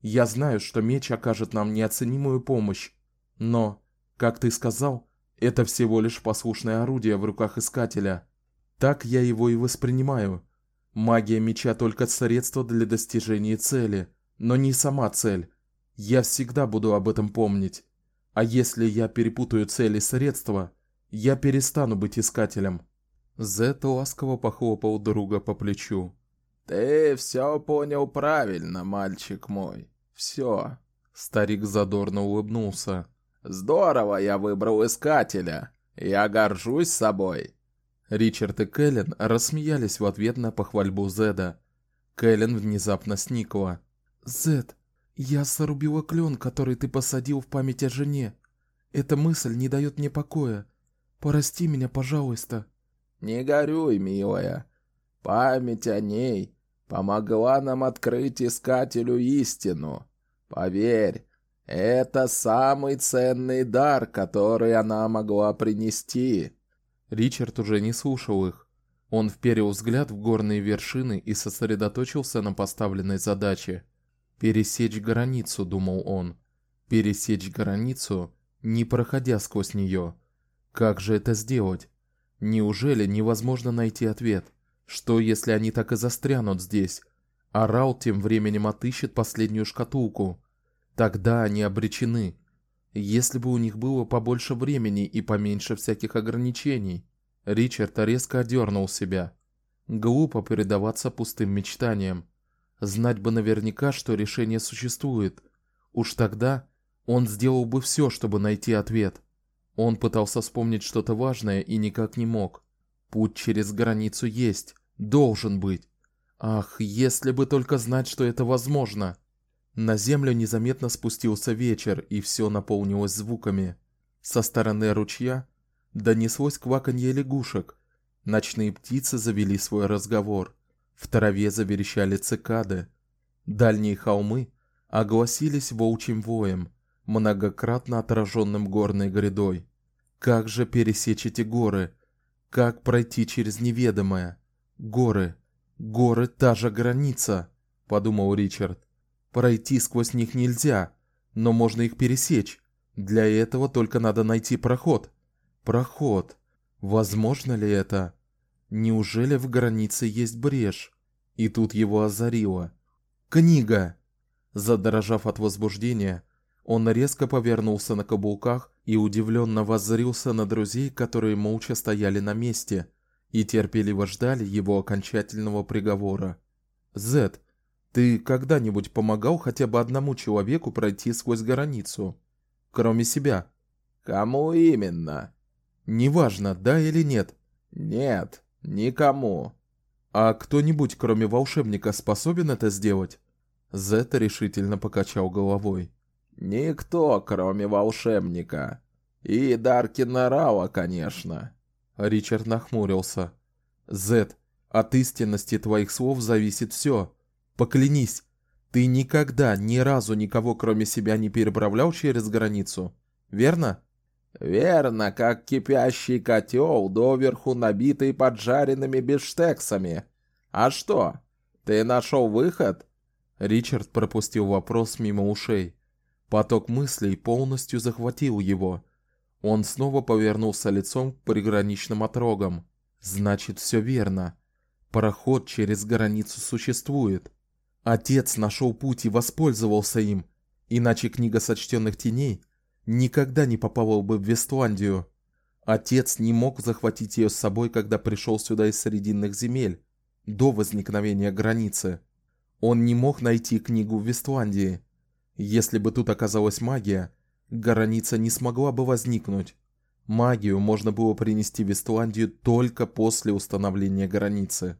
Я знаю, что меч окажет нам неоценимую помощь, но, как ты сказал, это всего лишь послушное орудие в руках искателя. Так я его и воспринимаю. Магия меча только средство для достижения цели, но не сама цель. Я всегда буду об этом помнить. А если я перепутаю цели и средства, я перестану быть искателем. Зет ласково похлопал друга по плечу. Ты все понял правильно, мальчик мой. Все. Старик задорно улыбнулся. Здорово я выбрал искателя. Я горжусь собой. Ричард и Кэлен рассмеялись в ответ на похвальбу Зеда. Кэлен внезапно сникла. Зед, я срубила клен, который ты посадил в память о жене. Эта мысль не дает мне покоя. Прости меня, пожалуйста. Не горюй, милая. Память о ней помогла нам открыть искателю истину. Поверь, это самый ценный дар, который она могла принести. Ричард уже не слушал их. Он вперил взгляд в горные вершины и сосредоточился на поставленной задаче. Пересечь границу, думал он. Пересечь границу, не проходя сквозь нее. Как же это сделать? Неужели невозможно найти ответ? Что если они так и застрянут здесь? А Рау тем временем отыщет последнюю шкатулку. Тогда они обречены. Если бы у них было побольше времени и поменьше всяких ограничений. Ричард резко одернул себя. Глупо предаваться пустым мечтаниям. Знать бы наверняка, что решение существует. Уж тогда он сделал бы все, чтобы найти ответ. Он пытался вспомнить что-то важное и никак не мог. Путь через границу есть, должен быть. Ах, если бы только знать, что это возможно. На землю незаметно спустился вечер, и все наполнилось звуками. Со стороны ручья донеслось кваканье лягушек. Ночные птицы завели свой разговор. В траве заверещали цикады. Дальние холмы огласились волчьим воем, многократно отраженным горной грядой. Как же пересечь эти горы? Как пройти через неведомое? Горы, горы та же граница, подумал Ричард. Пройти сквозь них нельзя, но можно их пересечь. Для этого только надо найти проход. Проход. Возможно ли это? Неужели в границе есть брешь? И тут его озарило. Книга. Задрожав от возбуждения, он резко повернулся на каблуках и удивленно воззрился на друзей, которые молча стояли на месте и терпеливо ждали его окончательного приговора. Зет, ты когда-нибудь помогал хотя бы одному человеку пройти сквозь границу, кроме себя? Кому именно? Неважно, да или нет. Нет, никому. А кто-нибудь, кроме волшебника, способен это сделать? Зет решительно покачал головой. Никто, кроме волшебника. И Даркина Рауа, конечно. Ричард нахмурился. Зет, от истинности твоих слов зависит все. Поклянись, ты никогда ни разу никого кроме себя не переправлял через границу, верно? Верно, как кипящий котел, доверху набитый поджаренными бифштексами. А что? Ты нашел выход? Ричард пропустил вопрос мимо ушей. Поток мыслей полностью захватил его. Он снова повернулся лицом к приграничным отрогам. Значит, все верно. Проход через границу существует. Отец нашел путь и воспользовался им, иначе книга сочтенных теней никогда не попала бы в Вестландию. Отец не мог захватить ее с собой, когда пришел сюда из срединных земель, до возникновения границы. Он не мог найти книгу в Вестландии. Если бы тут оказалась магия, граница не смогла бы возникнуть. Магию можно было принести в Вестландию только после установления границы.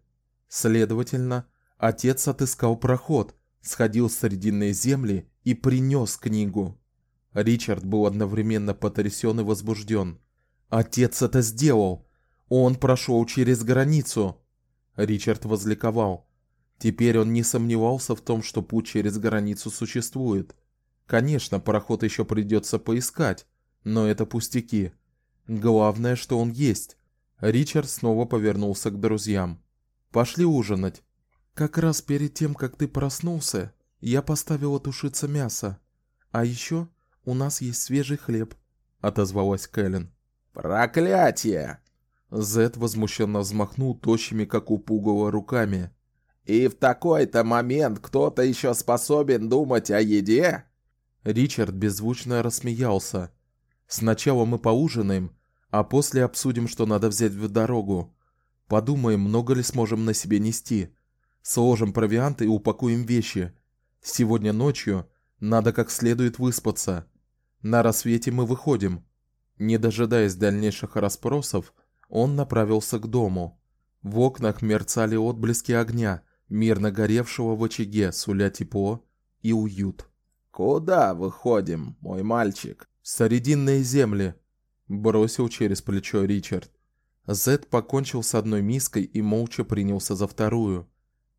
Следовательно, Отец отыскал проход, сходил в срединные земли и принес книгу. Ричард был одновременно потрясен и возбужден. Отец это сделал. Он прошел через границу. Ричард возликовал. Теперь он не сомневался в том, что путь через границу существует. Конечно, проход еще придется поискать, но это пустяки. Главное, что он есть. Ричард снова повернулся к друзьям. Пошли ужинать. Как раз перед тем, как ты проснулся, я поставила тушиться мясо. А еще у нас есть свежий хлеб, отозвалась Кэлен. Проклятие! Зет возмущенно взмахнул тощими, как у пугала, руками. И в такой-то момент кто-то еще способен думать о еде? Ричард беззвучно рассмеялся. Сначала мы поужинаем, а после обсудим, что надо взять в дорогу. Подумаем, много ли сможем на себе нести. Сложим провиант и упакуем вещи. Сегодня ночью надо как следует выспаться. На рассвете мы выходим. Не дожидаясь дальнейших расспросов, он направился к дому. В окнах мерцали отблески огня, мирно горевшего в очаге, суля тепло и уют. Куда выходим, мой мальчик? Срединные земли, бросил через плечо Ричард. Зед покончил с одной миской и молча принялся за вторую.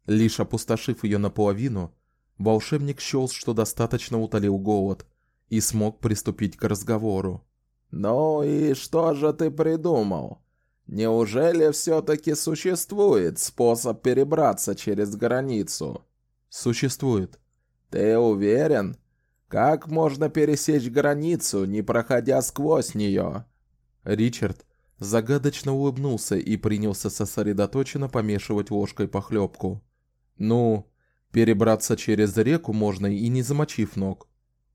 Лишь опустошив ее наполовину, волшебник счёл, что достаточно утолил голод и смог приступить к разговору. "Ну и что же ты придумал? Неужели все таки существует способ перебраться через границу?" "Существует". "Ты уверен? Как можно пересечь границу, не проходя сквозь нее? Ричард загадочно улыбнулся и принялся сосредоточенно помешивать ложкой похлебку. Ну, перебраться через реку можно и не замочив ног.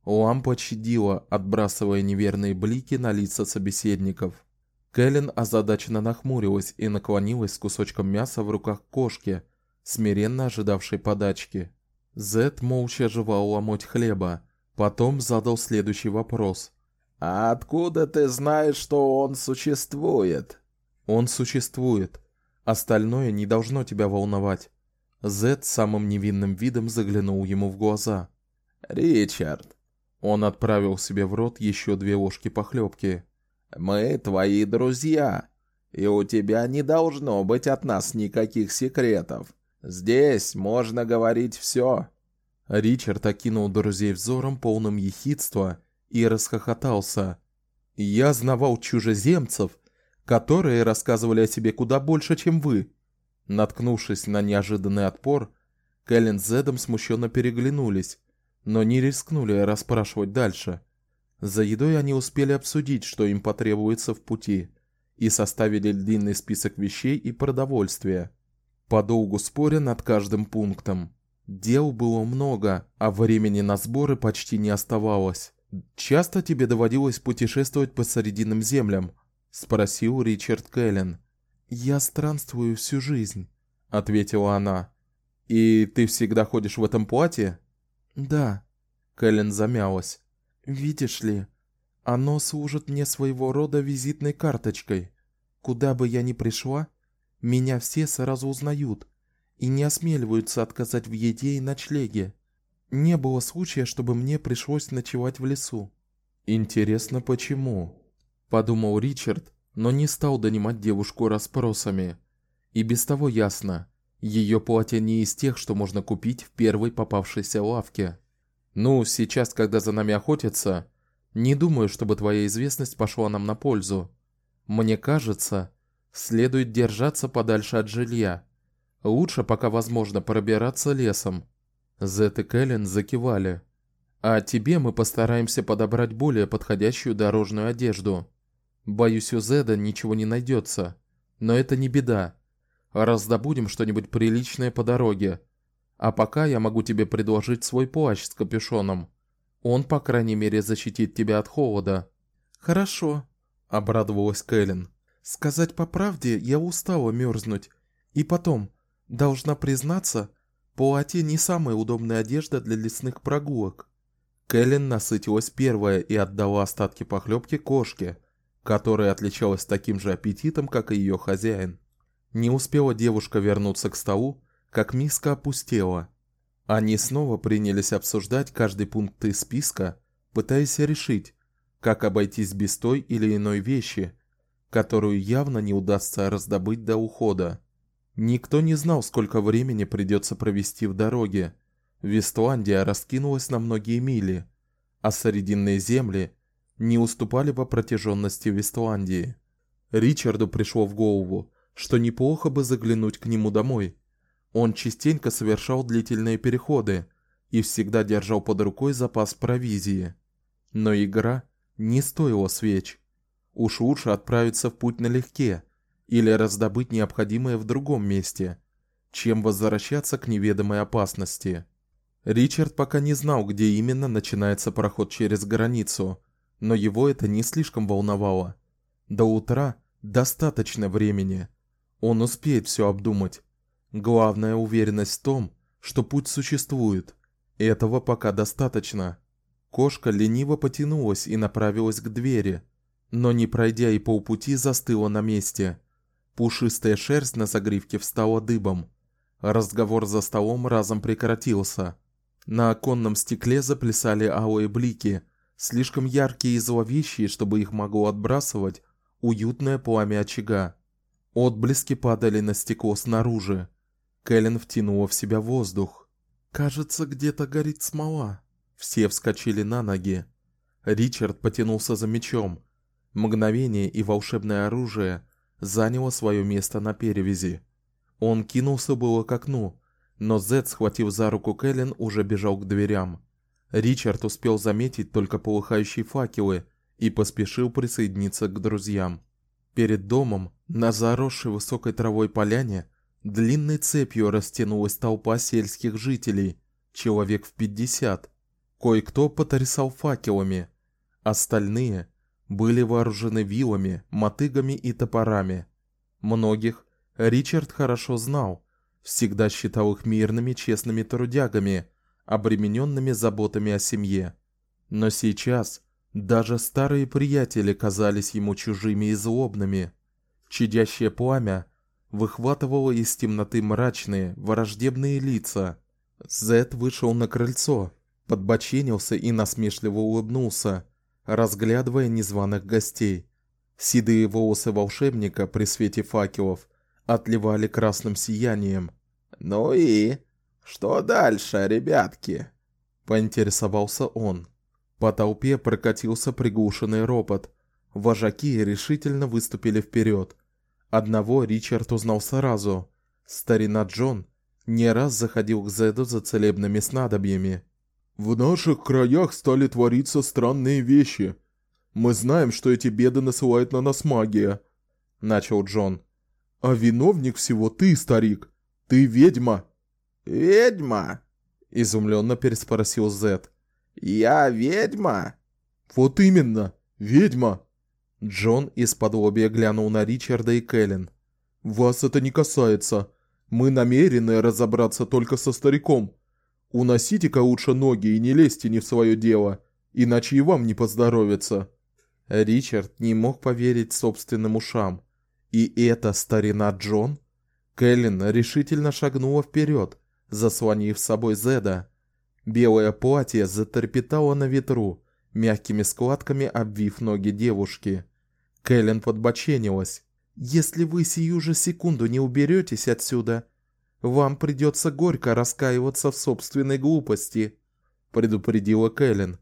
Лампа чадила, отбрасывая неверные блики на лица собеседников. Кэлен озадаченно нахмурилась и наклонилась с кусочком мяса в руках кошки, смиренно ожидавшей подачки. Зет молча жевал ломоть хлеба, потом задал следующий вопрос. А откуда ты знаешь, что он существует? Он существует. Остальное не должно тебя волновать. Зет самым невинным видом заглянул ему в глаза. Ричард. Он отправил себе в рот еще две ложки похлебки. Мы твои друзья, и у тебя не должно быть от нас никаких секретов. Здесь можно говорить все. Ричард окинул друзей взором полным ехидства и расхохотался. Я знавал чужеземцев, которые рассказывали о себе куда больше, чем вы. Наткнувшись на неожиданный отпор, Кэлен с Зедом смущенно переглянулись, но не рискнули расспрашивать дальше. За едой они успели обсудить, что им потребуется в пути, и составили длинный список вещей и продовольствия, подолгу споря над каждым пунктом. Дел было много, а времени на сборы почти не оставалось. Часто тебе доводилось путешествовать по Срединным землям? спросил Ричард Кэлен. Я странствую всю жизнь, ответила она. И ты всегда ходишь в этом платье? Да. Кэлен замялась. Видишь ли, оно служит мне своего рода визитной карточкой. Куда бы я ни пришла, меня все сразу узнают и не осмеливаются отказать в еде и ночлеге. Не было случая, чтобы мне пришлось ночевать в лесу. Интересно, почему? подумал Ричард, но не стал донимать девушку расспросами. И без того ясно, ее платье не из тех, что можно купить в первой попавшейся лавке. Ну, сейчас, когда за нами охотятся, не думаю, чтобы твоя известность пошла нам на пользу. Мне кажется, следует держаться подальше от жилья. Лучше, пока возможно, пробираться лесом. Зет и Кэлен закивали. А тебе мы постараемся подобрать более подходящую дорожную одежду. Боюсь, у Зеда ничего не найдется, но это не беда. Раздобудем что-нибудь приличное по дороге. А пока я могу тебе предложить свой плащ с капюшоном. Он, по крайней мере, защитит тебя от холода. Хорошо, обрадовалась Кэлен. Сказать по правде, я устала мерзнуть. И потом, должна признаться, платье не самая удобная одежда для лесных прогулок. Кэлен насытилась первая и отдала остатки похлебки кошке, которая отличалась таким же аппетитом, как и ее хозяин. Не успела девушка вернуться к столу, как миска опустела. Они снова принялись обсуждать каждый пункт из списка, пытаясь решить, как обойтись без той или иной вещи, которую явно не удастся раздобыть до ухода. Никто не знал, сколько времени придется провести в дороге. Вестландия раскинулась на многие мили, а срединные земли не уступали по протяженности Вестландии. Ричарду пришло в голову, что неплохо бы заглянуть к нему домой. Он частенько совершал длительные переходы и всегда держал под рукой запас провизии. Но игра не стоила свеч. Уж лучше отправиться в путь налегке или раздобыть необходимое в другом месте, чем возвращаться к неведомой опасности. Ричард пока не знал, где именно начинается проход через границу, но его это не слишком волновало. До утра достаточно времени. Он успеет все обдумать. Главная уверенность в том, что путь существует. Этого пока достаточно. Кошка лениво потянулась и направилась к двери, но не пройдя и полпути, застыла на месте. Пушистая шерсть на загривке встала дыбом. Разговор за столом разом прекратился. На оконном стекле заплясали алые блики, слишком яркие и зловещие, чтобы их могло отбрасывать уютное пламя очага. Отблески падали на стекло снаружи. Кэлен втянула в себя воздух. Кажется, где-то горит смола. Все вскочили на ноги. Ричард потянулся за мечом. Мгновение и волшебное оружие заняло свое место на перевязи. Он кинулся было к окну, но Зед, схватив за руку Кэлен, уже бежал к дверям. Ричард успел заметить только полыхающие факелы и поспешил присоединиться к друзьям. Перед домом, на заросшей высокой травой поляне, длинной цепью растянулась толпа сельских жителей, человек в пятьдесят. Кое-кто потрясал факелами, остальные были вооружены вилами, мотыгами и топорами. Многих Ричард хорошо знал, всегда считал их мирными, честными трудягами, обремененными заботами о семье. Но сейчас даже старые приятели казались ему чужими и злобными. Чадящее пламя выхватывало из темноты мрачные, враждебные лица. Зет вышел на крыльцо, подбоченился и насмешливо улыбнулся, разглядывая незваных гостей. Седые волосы волшебника при свете факелов отливали красным сиянием. "Ну и что дальше, ребятки?" поинтересовался он. По толпе прокатился приглушенный ропот. Вожаки решительно выступили вперед. Одного Ричард узнал сразу. Старина Джон не раз заходил к Зеду за целебными снадобьями. В наших краях стали твориться странные вещи. Мы знаем, что эти беды насылает на нас магия, начал Джон. А виновник всего ты, старик. Ты ведьма. Ведьма? изумленно переспросил Зед. Я ведьма? Вот именно, ведьма. Джон из-под лобья глянул на Ричарда и Кэлен. Вас это не касается. Мы намерены разобраться только со стариком. Уносите-ка лучше ноги и не лезьте не в свое дело, иначе и вам не поздоровится. Ричард не мог поверить собственным ушам. И это старина Джон? Кэлен решительно шагнула вперед, заслонив собой Зеда. Белое платье затрепетало на ветру, мягкими складками обвив ноги девушки. Кэлен подбоченилась. Если вы сию же секунду не уберетесь отсюда, вам придется горько раскаиваться в собственной глупости, предупредила Кэлен.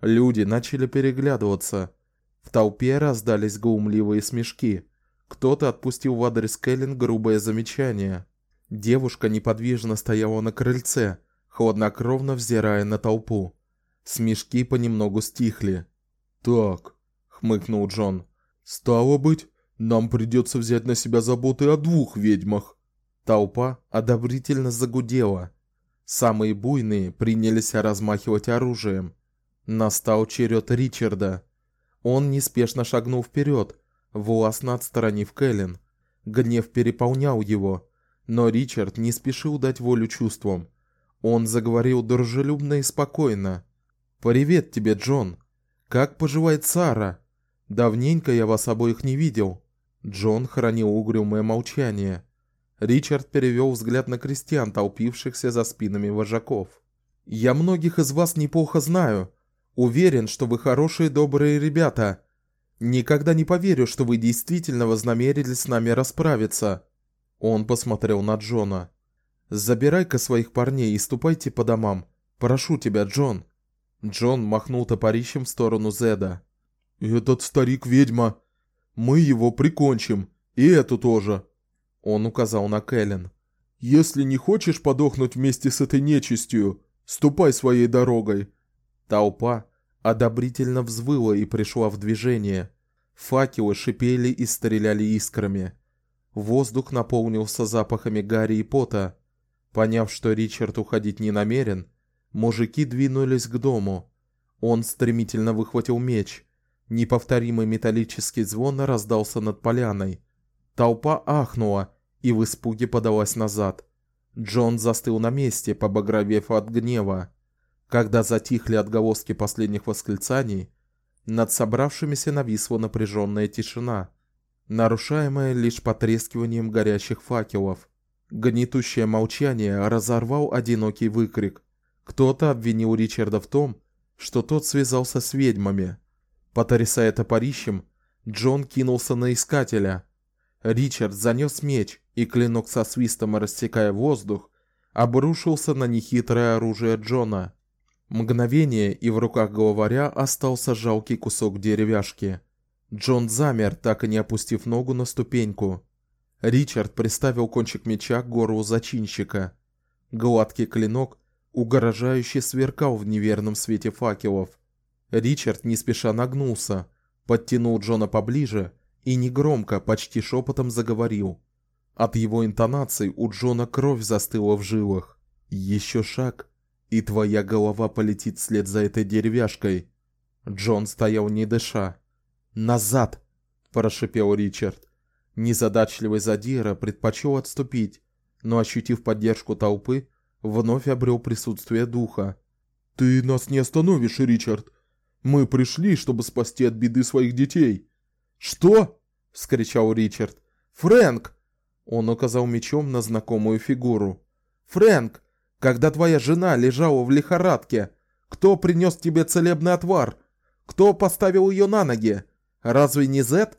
Люди начали переглядываться. В толпе раздались глумливые смешки. Кто-то отпустил в адрес Кэлен грубое замечание. Девушка неподвижно стояла на крыльце, хладнокровно взирая на толпу. Смешки понемногу стихли. "Так", хмыкнул Джон. "Стало быть, нам придется взять на себя заботы о двух ведьмах". Толпа одобрительно загудела. Самые буйные принялись размахивать оружием. Настал черед Ричарда. Он неспешно шагнул вперед, властно отстранив Кэлен. Гнев переполнял его. Но Ричард не спешил дать волю чувствам. Он заговорил дружелюбно и спокойно. "Привет тебе, Джон. Как поживает Сара? Давненько я вас обоих не видел". Джон хранил угрюмое молчание. Ричард перевёл взгляд на крестьян, толпившихся за спинами вожаков. "Я многих из вас неплохо знаю. Уверен, что вы хорошие, добрые ребята. Никогда не поверю, что вы действительно вознамерились с нами расправиться". Он посмотрел на Джона. Забирай-ка своих парней и ступайте по домам. Прошу тебя, Джон. Джон махнул топорищем в сторону Зеда. Этот старик ведьма. Мы его прикончим, и эту тоже. Он указал на Кэлен. Если не хочешь подохнуть вместе с этой нечистью, ступай своей дорогой. Толпа одобрительно взвыла и пришла в движение. Факелы шипели и стреляли искрами. Воздух наполнился запахами гари и пота. Поняв, что Ричард уходить не намерен, мужики двинулись к дому. Он стремительно выхватил меч. Неповторимый металлический звон раздался над поляной. Толпа ахнула и в испуге подалась назад. Джон застыл на месте, побагровев от гнева. Когда затихли отголоски последних восклицаний, над собравшимися нависла напряженная тишина нарушаемое лишь потрескиванием горящих факелов. Гнетущее молчание разорвал одинокий выкрик. Кто-то обвинил Ричарда в том, что тот связался с ведьмами. Потрясая топорищем, Джон кинулся на искателя. Ричард занёс меч, и клинок со свистом рассекая воздух, обрушился на нехитрое оружие Джона. Мгновение, и в руках главаря остался жалкий кусок деревяшки. Джон замер, так и не опустив ногу на ступеньку. Ричард приставил кончик меча к горлу зачинщика. Гладкий клинок угрожающе сверкал в неверном свете факелов. Ричард не спеша нагнулся, подтянул Джона поближе и негромко, почти шепотом заговорил. От его интонаций у Джона кровь застыла в жилах. Еще шаг, и твоя голова полетит вслед за этой деревяшкой. Джон стоял не дыша. "Назад", прошипел Ричард. Незадачливый задира предпочел отступить, но ощутив поддержку толпы, вновь обрел присутствие духа. Ты нас не остановишь, Ричард. Мы пришли, чтобы спасти от беды своих детей. Что? вскричал Ричард. Фрэнк! Он указал мечом на знакомую фигуру. Фрэнк, когда твоя жена лежала в лихорадке, Кто принес тебе целебный отвар? Кто поставил ее на ноги? Разве не Зет?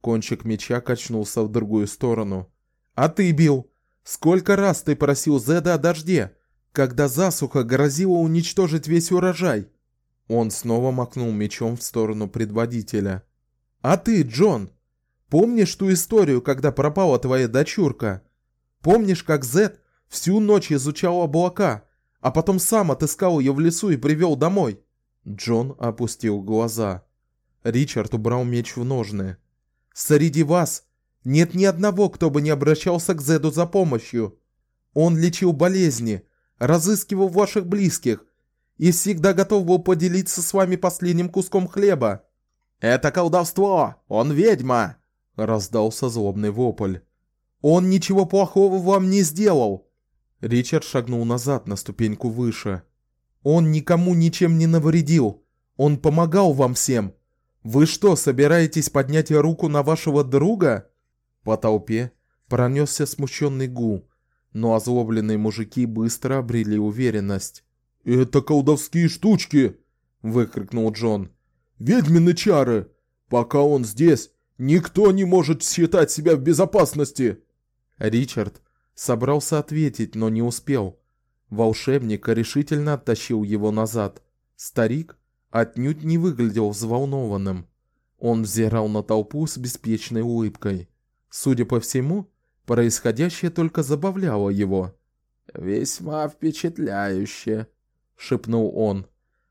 Кончик меча качнулся в другую сторону. А ты, бил? сколько раз ты просил Зеда о дожде, когда засуха грозила уничтожить весь урожай? Он снова макнул мечом в сторону предводителя. А ты, Джон, помнишь ту историю, когда пропала твоя дочурка? Помнишь, как Зед всю ночь изучал облака, а потом сам отыскал ее в лесу и привел домой? Джон опустил глаза. Ричард убрал меч в ножны. Среди вас нет ни одного, кто бы не обращался к Зеду за помощью. Он лечил болезни, разыскивал ваших близких и всегда готов был поделиться с вами последним куском хлеба. Это колдовство, он ведьма, раздался злобный вопль. Он ничего плохого вам не сделал. Ричард шагнул назад на ступеньку выше. Он никому ничем не навредил. Он помогал вам всем. Вы что, собираетесь поднять руку на вашего друга? По толпе пронесся смущенный гул, но озлобленные мужики быстро обрели уверенность. "Это колдовские штучки", выкрикнул Джон. "Ведьмины чары. Пока он здесь, никто не может считать себя в безопасности". Ричард собрался ответить, но не успел. Волшебник решительно оттащил его назад. Старик отнюдь не выглядел взволнованным. Он взирал на толпу с беспечной улыбкой. Судя по всему, происходящее только забавляло его. "Весьма впечатляюще", шепнул он.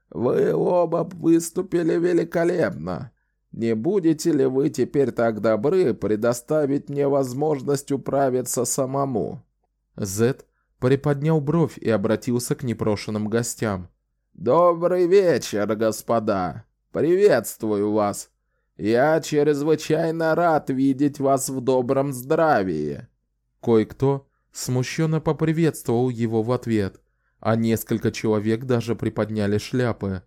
"Вы оба выступили великолепно. Не будете ли вы теперь так добры предоставить мне возможность управиться самому?" Зет приподнял бровь и обратился к непрошенным гостям. Добрый вечер, господа. Приветствую вас. Я чрезвычайно рад видеть вас в добром здравии. Кое-кто смущенно поприветствовал его в ответ, а несколько человек даже приподняли шляпы.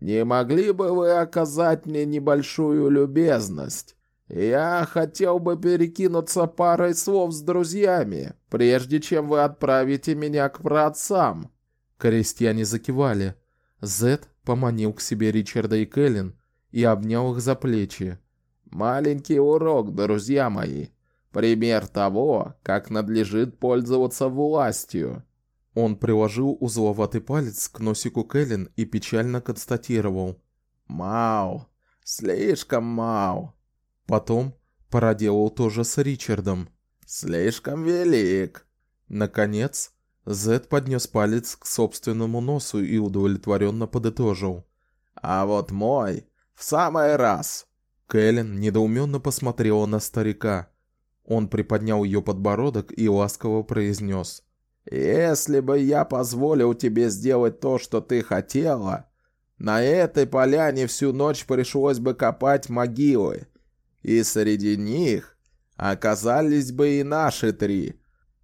Не могли бы вы оказать мне небольшую любезность? Я хотел бы перекинуться парой слов с друзьями, прежде чем вы отправите меня к праотцам. Крестьяне закивали. Зет поманил к себе Ричарда и Кэлен и обнял их за плечи. Маленький урок, друзья мои. Пример того, как надлежит пользоваться властью. Он приложил узловатый палец к носику Кэлен и печально констатировал: "Мау, слишком мау". Потом проделал то же с Ричардом. "Слишком велик". Наконец, Зед поднес палец к собственному носу и удовлетворенно подытожил: "А вот мой в самый раз". Кэлен недоуменно посмотрела на старика. Он приподнял ее подбородок и ласково произнес: "Если бы я позволил тебе сделать то, что ты хотела, на этой поляне всю ночь пришлось бы копать могилы, и среди них оказались бы и наши три.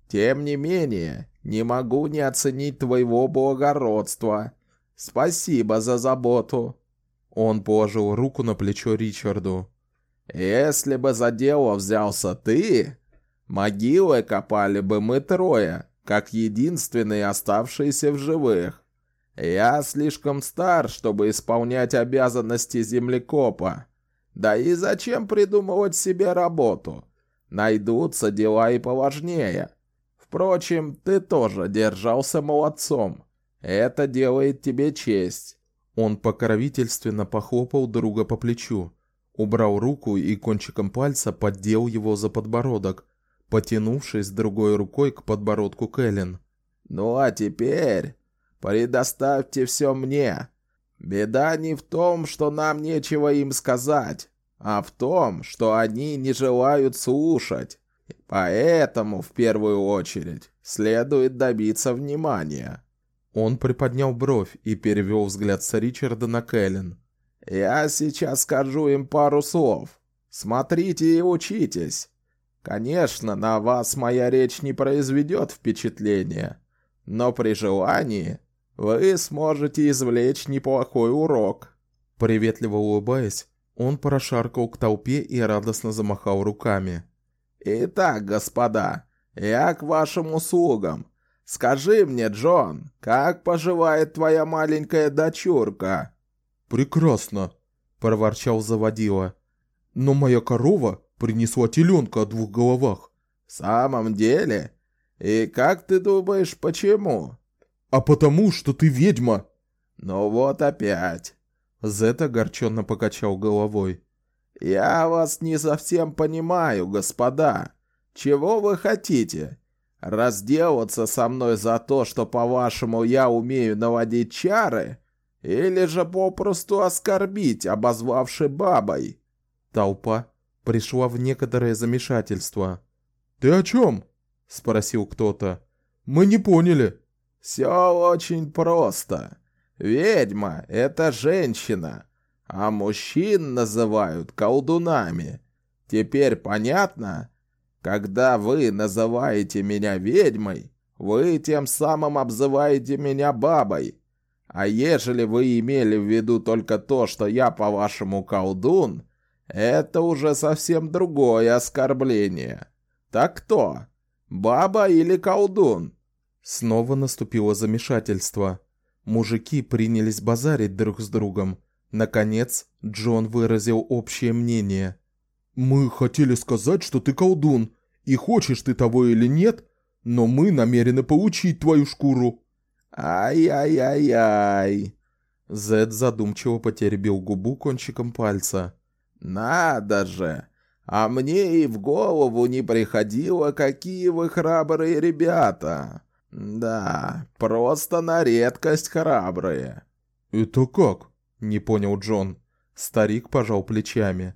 Тем не менее, не могу не оценить твоего благородства. Спасибо за заботу. Он положил руку на плечо Ричарду. Если бы за дело взялся ты, могилы копали бы мы трое, как единственные оставшиеся в живых. Я слишком стар, чтобы исполнять обязанности землекопа. Да и зачем придумывать себе работу? Найдутся дела и поважнее. Впрочем, ты тоже держался молодцом. Это делает тебе честь. Он покровительственно похлопал друга по плечу, убрал руку и кончиком пальца поддел его за подбородок, потянувшись другой рукой к подбородку Кэлен. Ну а теперь предоставьте все мне. Беда не в том, что нам нечего им сказать, а в том, что они не желают слушать. Поэтому, в первую очередь, следует добиться внимания. Он приподнял бровь и перевел взгляд с Ричарда на Кэлен. Я сейчас скажу им пару слов. Смотрите и учитесь. Конечно, на вас моя речь не произведет впечатления, но при желании вы сможете извлечь неплохой урок. Приветливо улыбаясь, он прошаркал к толпе и радостно замахал руками. Итак, господа, я к вашим услугам. Скажи мне, Джон, как поживает твоя маленькая дочурка?» «Прекрасно», — проворчал заводила. «Но моя корова принесла теленка о двух головах». «В самом деле? И как ты думаешь, почему?» «А потому, что ты ведьма!» «Ну вот опять!» Зет огорченно покачал головой. «Я вас не совсем понимаю, господа. Чего вы хотите? Разделаться со мной за то, что, по-вашему, я умею наводить чары? Или же попросту оскорбить, обозвавши бабой?» Толпа пришла в некоторое замешательство. «Ты о чем?» — спросил кто-то. «Мы не поняли». Все очень просто. Ведьма — это женщина, а мужчин называют колдунами. Теперь понятно? Когда вы называете меня ведьмой, вы тем самым обзываете меня бабой. А ежели вы имели в виду только то, что я, по-вашему, колдун, это уже совсем другое оскорбление. Так кто? Баба или колдун? Снова наступило замешательство. Мужики принялись базарить друг с другом. Наконец, Джон выразил общее мнение. «Мы хотели сказать, что ты колдун, и хочешь ты того или нет, но мы намерены получить твою шкуру». «Ай-яй-яй-яй!» Зед задумчиво потеребил губу кончиком пальца. «Надо же! А мне и в голову не приходило, какие вы храбрые ребята!» «Да, просто на редкость храбрые». «Это как?» — не понял Джон. Старик пожал плечами.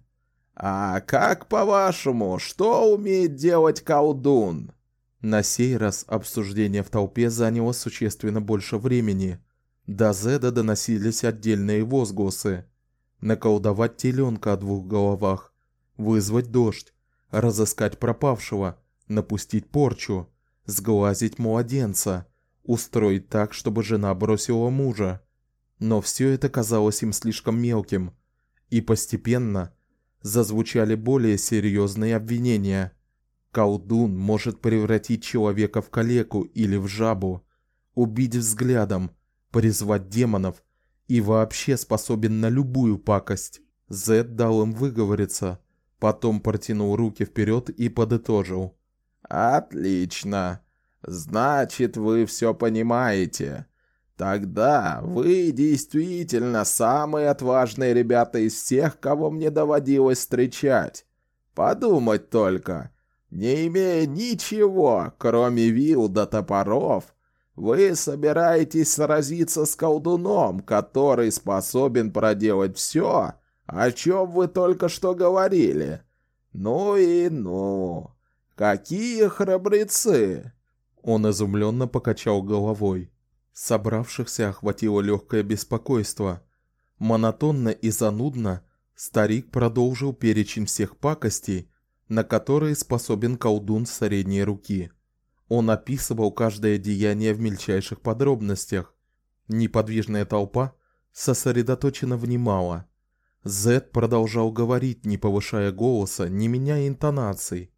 «А как, по-вашему, что умеет делать колдун?» На сей раз обсуждение в толпе заняло существенно больше времени. До Зеда доносились отдельные возгласы. Наколдовать теленка о двух головах, вызвать дождь, разыскать пропавшего, напустить порчу, сглазить младенца, устроить так, чтобы жена бросила мужа. Но все это казалось им слишком мелким, и постепенно зазвучали более серьезные обвинения. Колдун может превратить человека в калеку или в жабу, убить взглядом, призвать демонов и вообще способен на любую пакость. Зед дал им выговориться, потом протянул руки вперед и подытожил: Отлично. Значит, вы все понимаете. Тогда вы действительно самые отважные ребята из всех, кого мне доводилось встречать. Подумать только, не имея ничего, кроме вил до топоров, вы собираетесь сразиться с колдуном, который способен проделать все, о чем вы только что говорили. Ну и ну. Какие храбрецы!» Он изумленно покачал головой. Собравшихся охватило легкое беспокойство. Монотонно и занудно старик продолжил перечень всех пакостей, на которые способен колдун средней руки. Он описывал каждое деяние в мельчайших подробностях. Неподвижная толпа сосредоточенно внимала. Зед продолжал говорить, не повышая голоса, не меняя интонаций.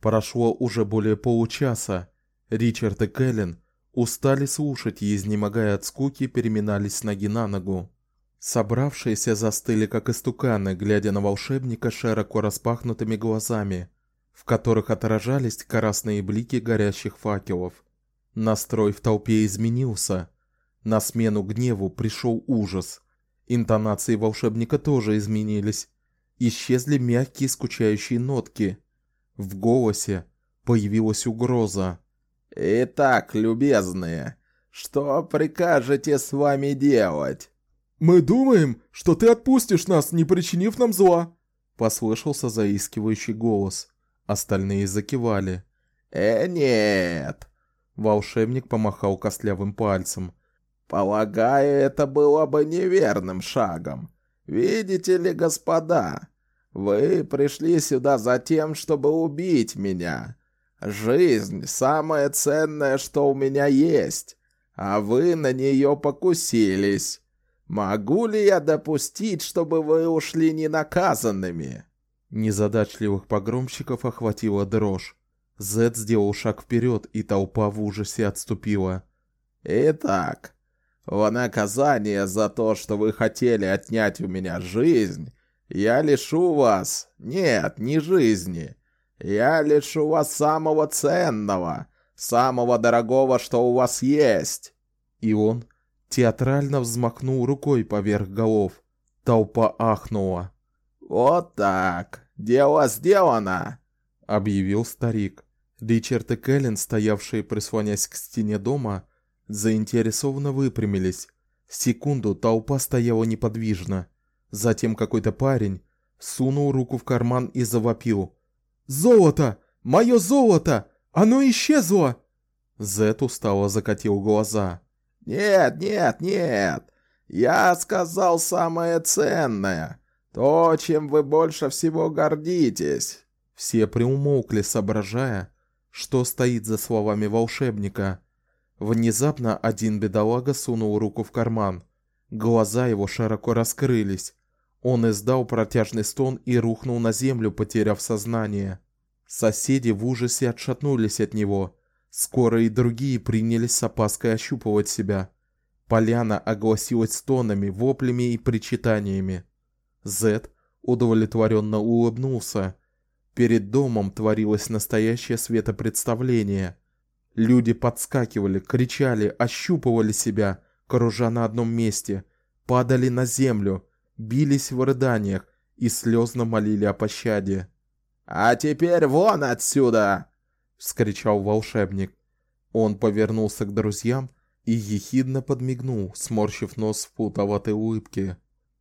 Прошло уже более получаса. Ричард и Кэлен устали слушать и, изнемогая от скуки, переминались с ноги на ногу. Собравшиеся застыли как истуканы, глядя на волшебника широко распахнутыми глазами, в которых отражались красные блики горящих факелов. Настрой в толпе изменился. На смену гневу пришел ужас. Интонации волшебника тоже изменились. Исчезли мягкие скучающие нотки. В голосе появилась угроза. «Итак, любезные, что прикажете с вами делать?» «Мы думаем, что ты отпустишь нас, не причинив нам зла», — послышался заискивающий голос. Остальные закивали. «Э, нет!» Волшебник помахал костлявым пальцем. «Полагаю, это было бы неверным шагом. Видите ли, господа, вы пришли сюда за тем, чтобы убить меня. Жизнь — самое ценное, что у меня есть, а вы на нее покусились. Могу ли я допустить, чтобы вы ушли ненаказанными?» Незадачливых погромщиков охватила дрожь. Зед сделал шаг вперед, и толпа в ужасе отступила. Итак, в наказание за то, что вы хотели отнять у меня жизнь, я лишу вас... Нет, не жизни. Я лишу вас самого ценного, самого дорогого, что у вас есть. И он театрально взмахнул рукой поверх голов. Толпа ахнула. Вот так. Дело сделано, объявил старик. Ричард и Кэлен, стоявшие прислонясь к стене дома, заинтересованно выпрямились. Секунду толпа стояла неподвижно. Затем какой-то парень сунул руку в карман и завопил: "Золото! Мое золото! Оно исчезло!" Зет устало закатил глаза. Нет, нет, нет. Я сказал самое ценное. То, чем вы больше всего гордитесь. Все приумолкли, соображая, что стоит за словами волшебника. Внезапно один бедолага сунул руку в карман. Глаза его широко раскрылись. Он издал протяжный стон и рухнул на землю, потеряв сознание. Соседи в ужасе отшатнулись от него. Скоро и другие принялись с опаской ощупывать себя. Поляна огласилась стонами, воплями и причитаниями. Зет удовлетворенно улыбнулся. Перед домом творилось настоящее светопредставление. Люди подскакивали, кричали, ощупывали себя, кружа на одном месте, падали на землю, бились в рыданиях и слезно молили о пощаде. «А теперь вон отсюда!» — вскричал волшебник. Он повернулся к друзьям и ехидно подмигнул, сморщив нос в путоватой улыбке.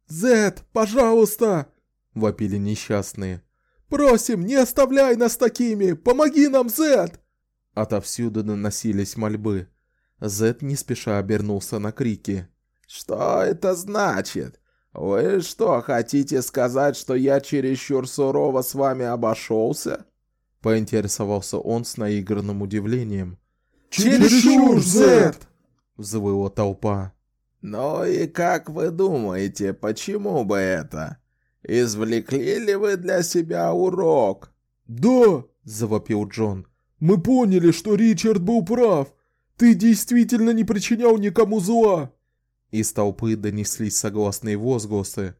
«Зет, пожалуйста!» — вопили несчастные. «Просим, не оставляй нас такими! Помоги нам, Зет!» Отовсюду доносились мольбы. Зет не спеша обернулся на крики. «Что это значит? Вы что, хотите сказать, что я чересчур сурово с вами обошелся?» Поинтересовался он с наигранным удивлением. «Чересчур, Зет!» Взвыла толпа. «Ну и как вы думаете, почему бы это? Извлекли ли вы для себя урок?» «Да!» – завопил Джон. «Мы поняли, что Ричард был прав. Ты действительно не причинял никому зла!» Из толпы донеслись согласные возгласы.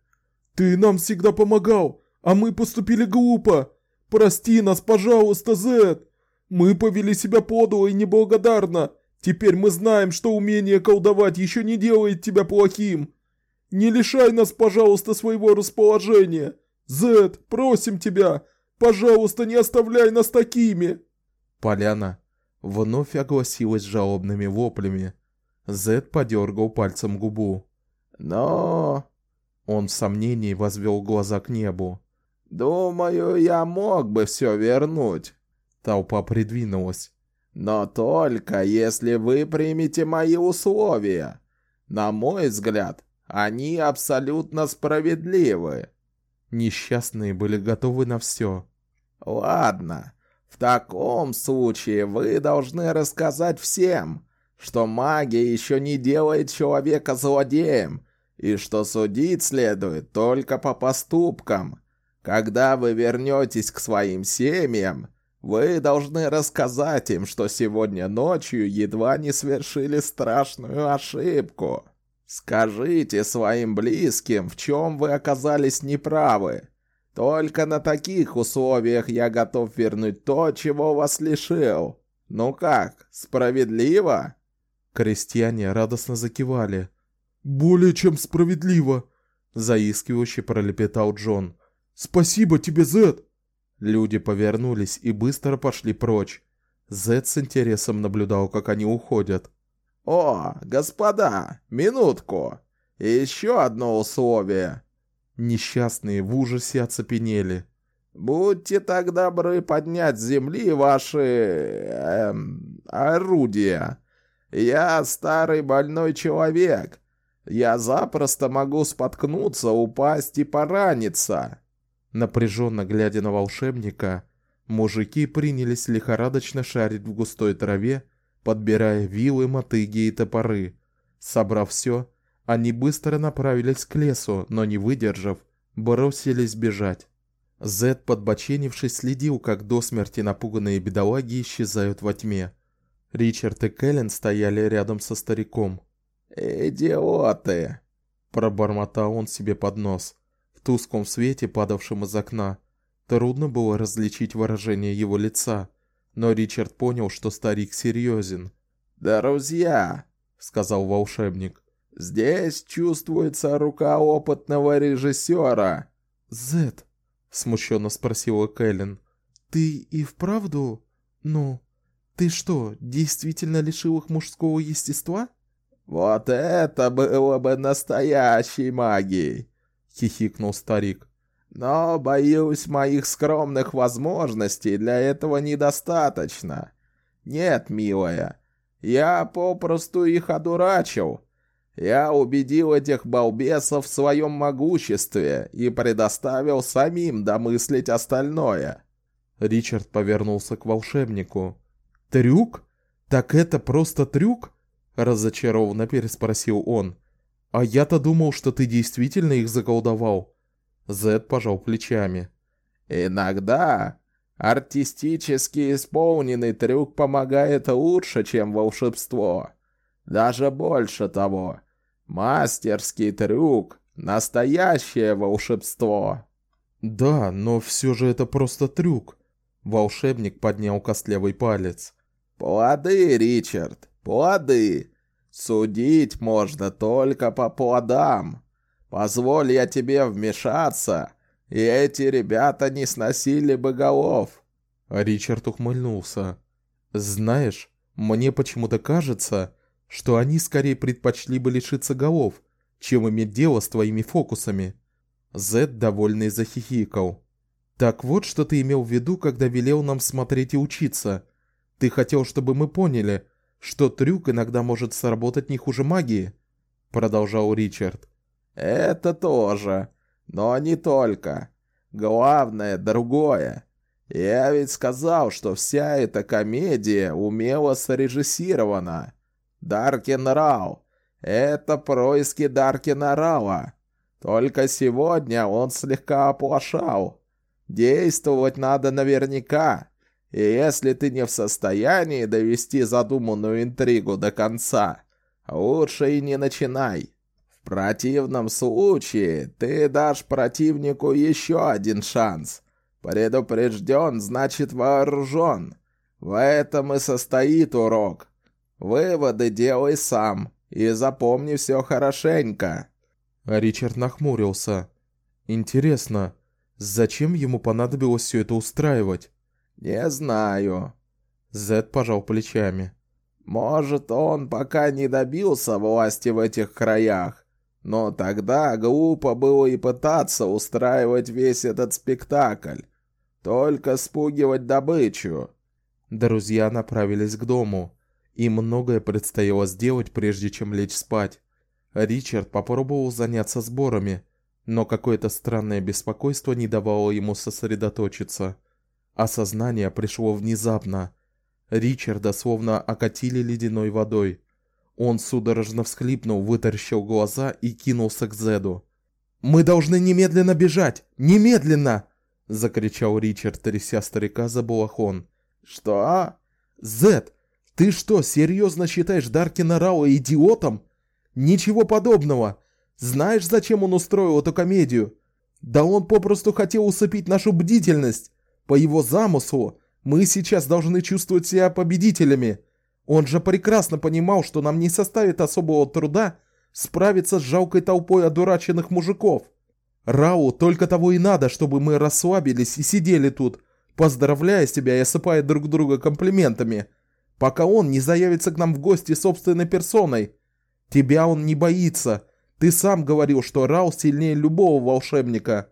«Ты нам всегда помогал, а мы поступили глупо. Прости нас, пожалуйста, Зет. Мы повели себя подло и неблагодарно. Теперь мы знаем, что умение колдовать еще не делает тебя плохим. Не лишай нас, пожалуйста, своего расположения. Зет, просим тебя, пожалуйста, не оставляй нас такими. Поляна вновь огласилась жалобными воплями. Зет подергал пальцем губу. Но он в сомнении возвел глаза к небу. Думаю, я мог бы все вернуть. Толпа придвинулась. Но только если вы примете мои условия. На мой взгляд, они абсолютно справедливы. Несчастные были готовы на все. Ладно, в таком случае вы должны рассказать всем, что магия еще не делает человека злодеем, и что судить следует только по поступкам. Когда вы вернетесь к своим семьям, вы должны рассказать им, что сегодня ночью едва не совершили страшную ошибку. Скажите своим близким, в чем вы оказались неправы. Только на таких условиях я готов вернуть то, чего вас лишил. Ну как, справедливо? Крестьяне радостно закивали. Более чем справедливо, заискивающе пролепетал Джон. Спасибо тебе, Зет. Люди повернулись и быстро пошли прочь. Зет с интересом наблюдал, как они уходят. «О, господа, минутку! Еще одно условие!» Несчастные в ужасе оцепенели. «Будьте так добры поднять с земли ваши... Эм, орудия. Я старый больной человек. Я запросто могу споткнуться, упасть и пораниться». Напряженно глядя на волшебника, мужики принялись лихорадочно шарить в густой траве, подбирая вилы, мотыги и топоры. Собрав все, они быстро направились к лесу, но не выдержав, бросились бежать. Зед, подбоченившись, следил, как до смерти напуганные бедолаги исчезают во тьме. Ричард и Кэлен стояли рядом со стариком. «Идиоты!» – пробормотал он себе под нос. Тусклом свете, падавшем из окна, трудно было различить выражение его лица, но Ричард понял, что старик серьезен. «Друзья!» – сказал волшебник. «Здесь чувствуется рука опытного режиссера». «Зет», – смущенно спросила Кэлен, – «ты и вправду, ну, ты что, действительно лишил их мужского естества?» «Вот это было бы настоящей магией!» — хихикнул старик. «Но, боюсь, моих скромных возможностей для этого недостаточно. Нет, милая, я попросту их одурачил. Я убедил этих балбесов в своем могуществе и предоставил самим домыслить остальное». Ричард повернулся к волшебнику. «Трюк? Так это просто трюк?» разочарованно переспросил он. А я-то думал, что ты действительно их заколдовал. Зед пожал плечами. Иногда артистически исполненный трюк помогает лучше, чем волшебство. Даже больше того. Мастерский трюк настоящее волшебство. Да, но все же это просто трюк. Волшебник поднял костлявый палец. Плоды, Ричард. Плоды. Судить можно только по плодам. Позволь я тебе вмешаться, и эти ребята не сносили бы голов. Ричард ухмыльнулся. Знаешь, мне почему-то кажется, что они скорее предпочли бы лишиться голов, чем иметь дело с твоими фокусами. Зед довольный захихикал. Так вот, что ты имел в виду, когда велел нам смотреть и учиться. Ты хотел, чтобы мы поняли, что трюк иногда может сработать не хуже магии, продолжал Ричард. Это тоже, но не только. Главное другое. Я ведь сказал, что вся эта комедия умело срежиссирована. Даркин Рау. Это происки Даркина Рауа. Только сегодня он слегка оплошал. Действовать надо наверняка. И если ты не в состоянии довести задуманную интригу до конца, лучше и не начинай. В противном случае ты дашь противнику еще один шанс. Предупрежден, значит вооружен. В этом и состоит урок. Выводы делай сам и запомни все хорошенько. Ричард нахмурился. Интересно, зачем ему понадобилось все это устраивать? «Не знаю». Зед пожал плечами. «Может, он пока не добился власти в этих краях, но тогда глупо было и пытаться устраивать весь этот спектакль. Только спугивать добычу». Друзья направились к дому. Им многое предстояло сделать, прежде чем лечь спать. Ричард попробовал заняться сборами, но какое-то странное беспокойство не давало ему сосредоточиться. Осознание пришло внезапно. Ричарда словно окатили ледяной водой. Он судорожно всхлипнул, вытаращил глаза и кинулся к Зеду. «Мы должны немедленно бежать! Немедленно!» — закричал Ричард, тряся старика за балахон. «Что?» «Зед, ты что, серьезно считаешь Даркина Рауа идиотом? Ничего подобного! Знаешь, зачем он устроил эту комедию? Да он попросту хотел усыпить нашу бдительность! По его замыслу, мы сейчас должны чувствовать себя победителями. Он же прекрасно понимал, что нам не составит особого труда справиться с жалкой толпой одураченных мужиков. Рау только того и надо, чтобы мы расслабились и сидели тут, поздравляя себя и осыпая друг друга комплиментами, пока он не заявится к нам в гости собственной персоной. Тебя он не боится. Ты сам говорил, что Рау сильнее любого волшебника.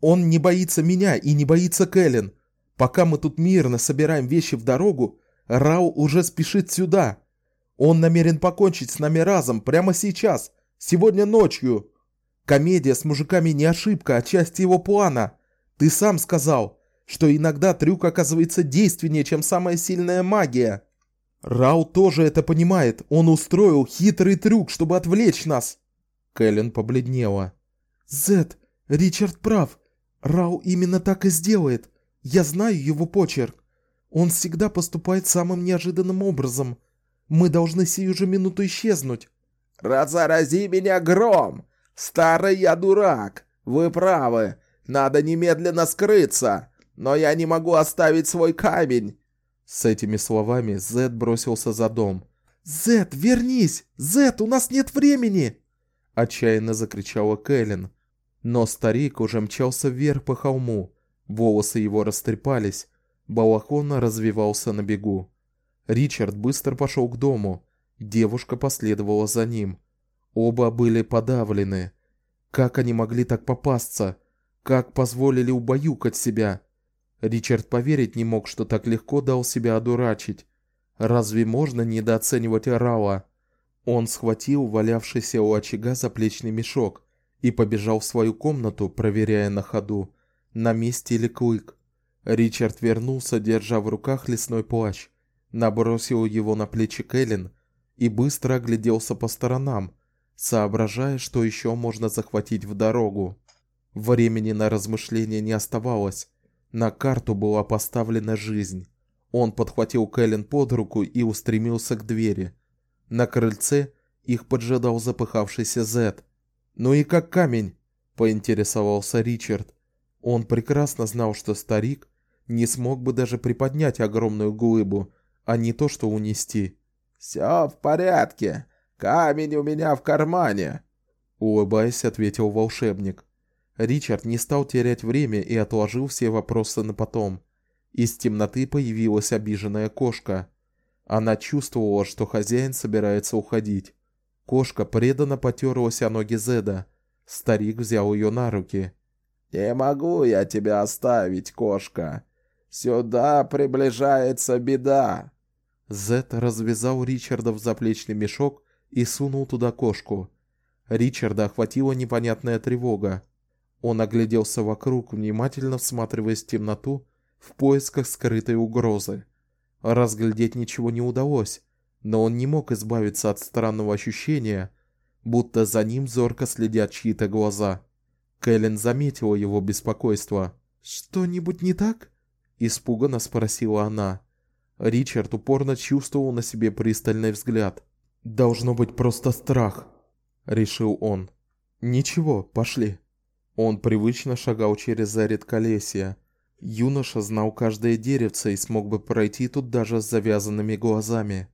Он не боится меня и не боится Кэлен. Пока мы тут мирно собираем вещи в дорогу, Рау уже спешит сюда. Он намерен покончить с нами разом прямо сейчас, сегодня ночью. Комедия с мужиками не ошибка, а часть его плана. Ты сам сказал, что иногда трюк оказывается действеннее, чем самая сильная магия. Рау тоже это понимает. Он устроил хитрый трюк, чтобы отвлечь нас. Кэлен побледнела. Зет, Ричард прав. Рау именно так и сделает. Я знаю его почерк. Он всегда поступает самым неожиданным образом. Мы должны сию же минуту исчезнуть. Разорази меня гром! Старый я дурак! Вы правы! Надо немедленно скрыться! Но я не могу оставить свой камень!» С этими словами Зед бросился за дом. «Зед, вернись! Зед, у нас нет времени!» Отчаянно закричала Кэлен. Но старик уже мчался вверх по холму. Волосы его растрепались. Балахон развивался на бегу. Ричард быстро пошел к дому. Девушка последовала за ним. Оба были подавлены. Как они могли так попасться? Как позволили убаюкать себя? Ричард поверить не мог, что так легко дал себя одурачить. Разве можно недооценивать Рауа? Он схватил валявшийся у очага заплечный мешок и побежал в свою комнату, проверяя на ходу, на месте ли Клык. Ричард вернулся, держа в руках лесной плащ, набросил его на плечи Кэлен и быстро огляделся по сторонам, соображая, что еще можно захватить в дорогу. Времени на размышления не оставалось. На карту была поставлена жизнь. Он подхватил Кэлен под руку и устремился к двери. На крыльце их поджидал запыхавшийся Зет. "Ну и как камень?" поинтересовался Ричард. Он прекрасно знал, что старик не смог бы даже приподнять огромную глыбу, а не то что унести. «Все в порядке. Камень у меня в кармане», улыбаясь, ответил волшебник. Ричард не стал терять время и отложил все вопросы на потом. Из темноты появилась обиженная кошка. Она чувствовала, что хозяин собирается уходить. Кошка преданно потёрлась о ноги Зеда. Старик взял её на руки. «Не могу я тебя оставить, кошка. Сюда приближается беда». Зед развязал Ричарда в заплечный мешок и сунул туда кошку. Ричарда охватила непонятная тревога. Он огляделся вокруг, внимательно всматриваясь в темноту в поисках скрытой угрозы. Разглядеть ничего не удалось, но он не мог избавиться от странного ощущения, будто за ним зорко следят чьи-то глаза. Кэлен заметила его беспокойство. "Что-нибудь не так?" испуганно спросила она. Ричард упорно чувствовал на себе пристальный взгляд. Должно быть просто страх, решил он. Ничего, пошли. Он привычно шагал через заряд колесья. Юноша знал каждое деревце и смог бы пройти тут даже с завязанными глазами.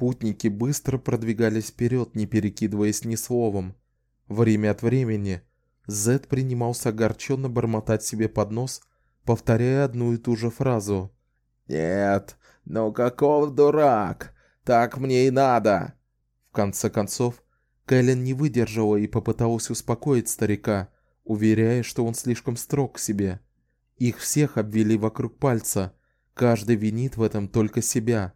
Путники быстро продвигались вперед, не перекидываясь ни словом. Время от времени Зед принимался огорченно бормотать себе под нос, повторяя одну и ту же фразу. «Нет, ну каков дурак! Так мне и надо!» В конце концов, Кэлен не выдержала и попыталась успокоить старика, уверяя, что он слишком строг к себе. Их всех обвели вокруг пальца, каждый винит в этом только себя.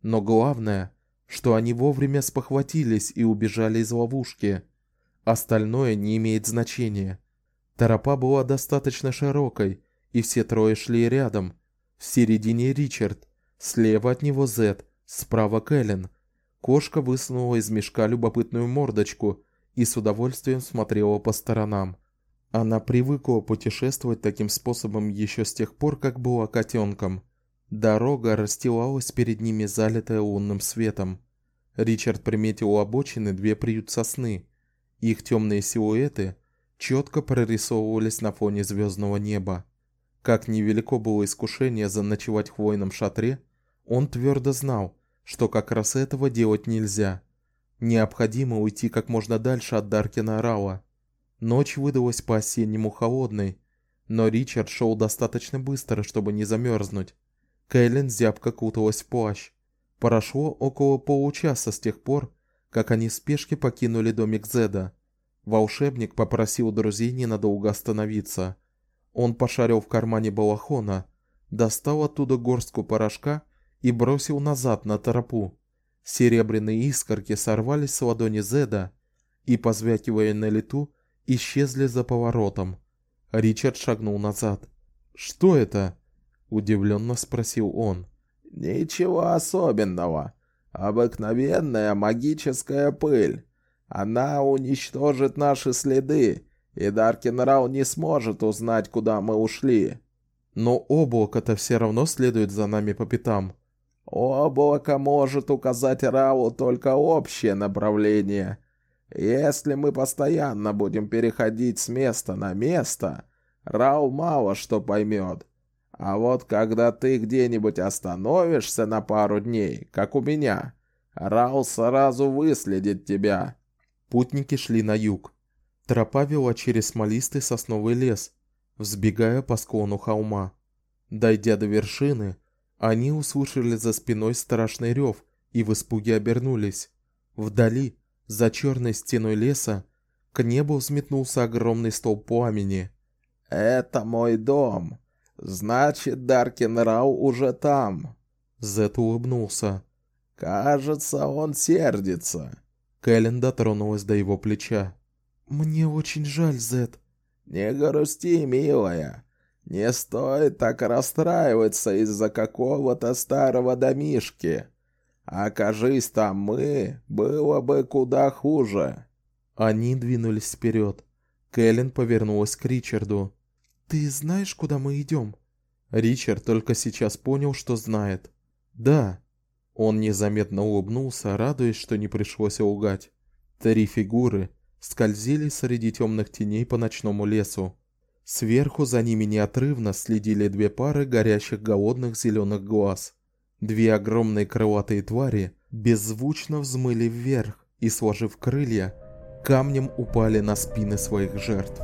Но главное, что они вовремя спохватились и убежали из ловушки. Остальное не имеет значения. Тропа была достаточно широкой, и все трое шли рядом. В середине Ричард, слева от него Зет, справа Кэлен. Кошка высунула из мешка любопытную мордочку и с удовольствием смотрела по сторонам. Она привыкла путешествовать таким способом еще с тех пор, как была котенком. Дорога расстилалась перед ними, залитая лунным светом. Ричард приметил у обочины две приют сосны. Их темные силуэты четко прорисовывались на фоне звездного неба. Как невелико было искушение заночевать в хвойном шатре, он твердо знал, что как раз этого делать нельзя. Необходимо уйти как можно дальше от Даркина Рауа. Ночь выдалась по-осеннему холодной, но Ричард шел достаточно быстро, чтобы не замерзнуть. Кэлен зябко куталась в плащ. Прошло около получаса с тех пор, как они в спешке покинули домик Зеда. Волшебник попросил друзей ненадолго остановиться. Он пошарил в кармане балахона, достал оттуда горстку порошка и бросил назад на тропу. Серебряные искорки сорвались с ладони Зеда и, позвякивая на лету, исчезли за поворотом. Ричард шагнул назад. "Что это?" Удивленно спросил он. "Ничего особенного. Обыкновенная магическая пыль. Она уничтожит наши следы, и Даркин не сможет узнать, куда мы ушли. Но облако-то все равно следует за нами по пятам. Облако может указать Рау только общее направление. Если мы постоянно будем переходить с места на место, Рау мало что поймет. А вот когда ты где-нибудь остановишься на пару дней, как у меня, Рау сразу выследит тебя. Путники шли на юг. Тропа вела через смолистый сосновый лес, взбегая по склону холма. Дойдя до вершины, они услышали за спиной страшный рев и в испуге обернулись. Вдали, за черной стеной леса, к небу взметнулся огромный столб пламени. «Это мой дом. Значит, Даркин Рау уже там». Зет улыбнулся. «Кажется, он сердится». Кэлен дотронулась до его плеча. «Мне очень жаль, Зет». «Не грусти, милая. Не стоит так расстраиваться из-за какого-то старого домишки. Окажись там мы, было бы куда хуже». Они двинулись вперед. Кэлен повернулась к Ричарду. «Ты знаешь, куда мы идем?» Ричард только сейчас понял, что знает. «Да». Он незаметно улыбнулся, радуясь, что не пришлось лгать. Три фигуры скользили среди темных теней по ночному лесу. Сверху за ними неотрывно следили две пары горящих голодных зеленых глаз. Две огромные крылатые твари беззвучно взмыли вверх и, сложив крылья, камнем упали на спины своих жертв.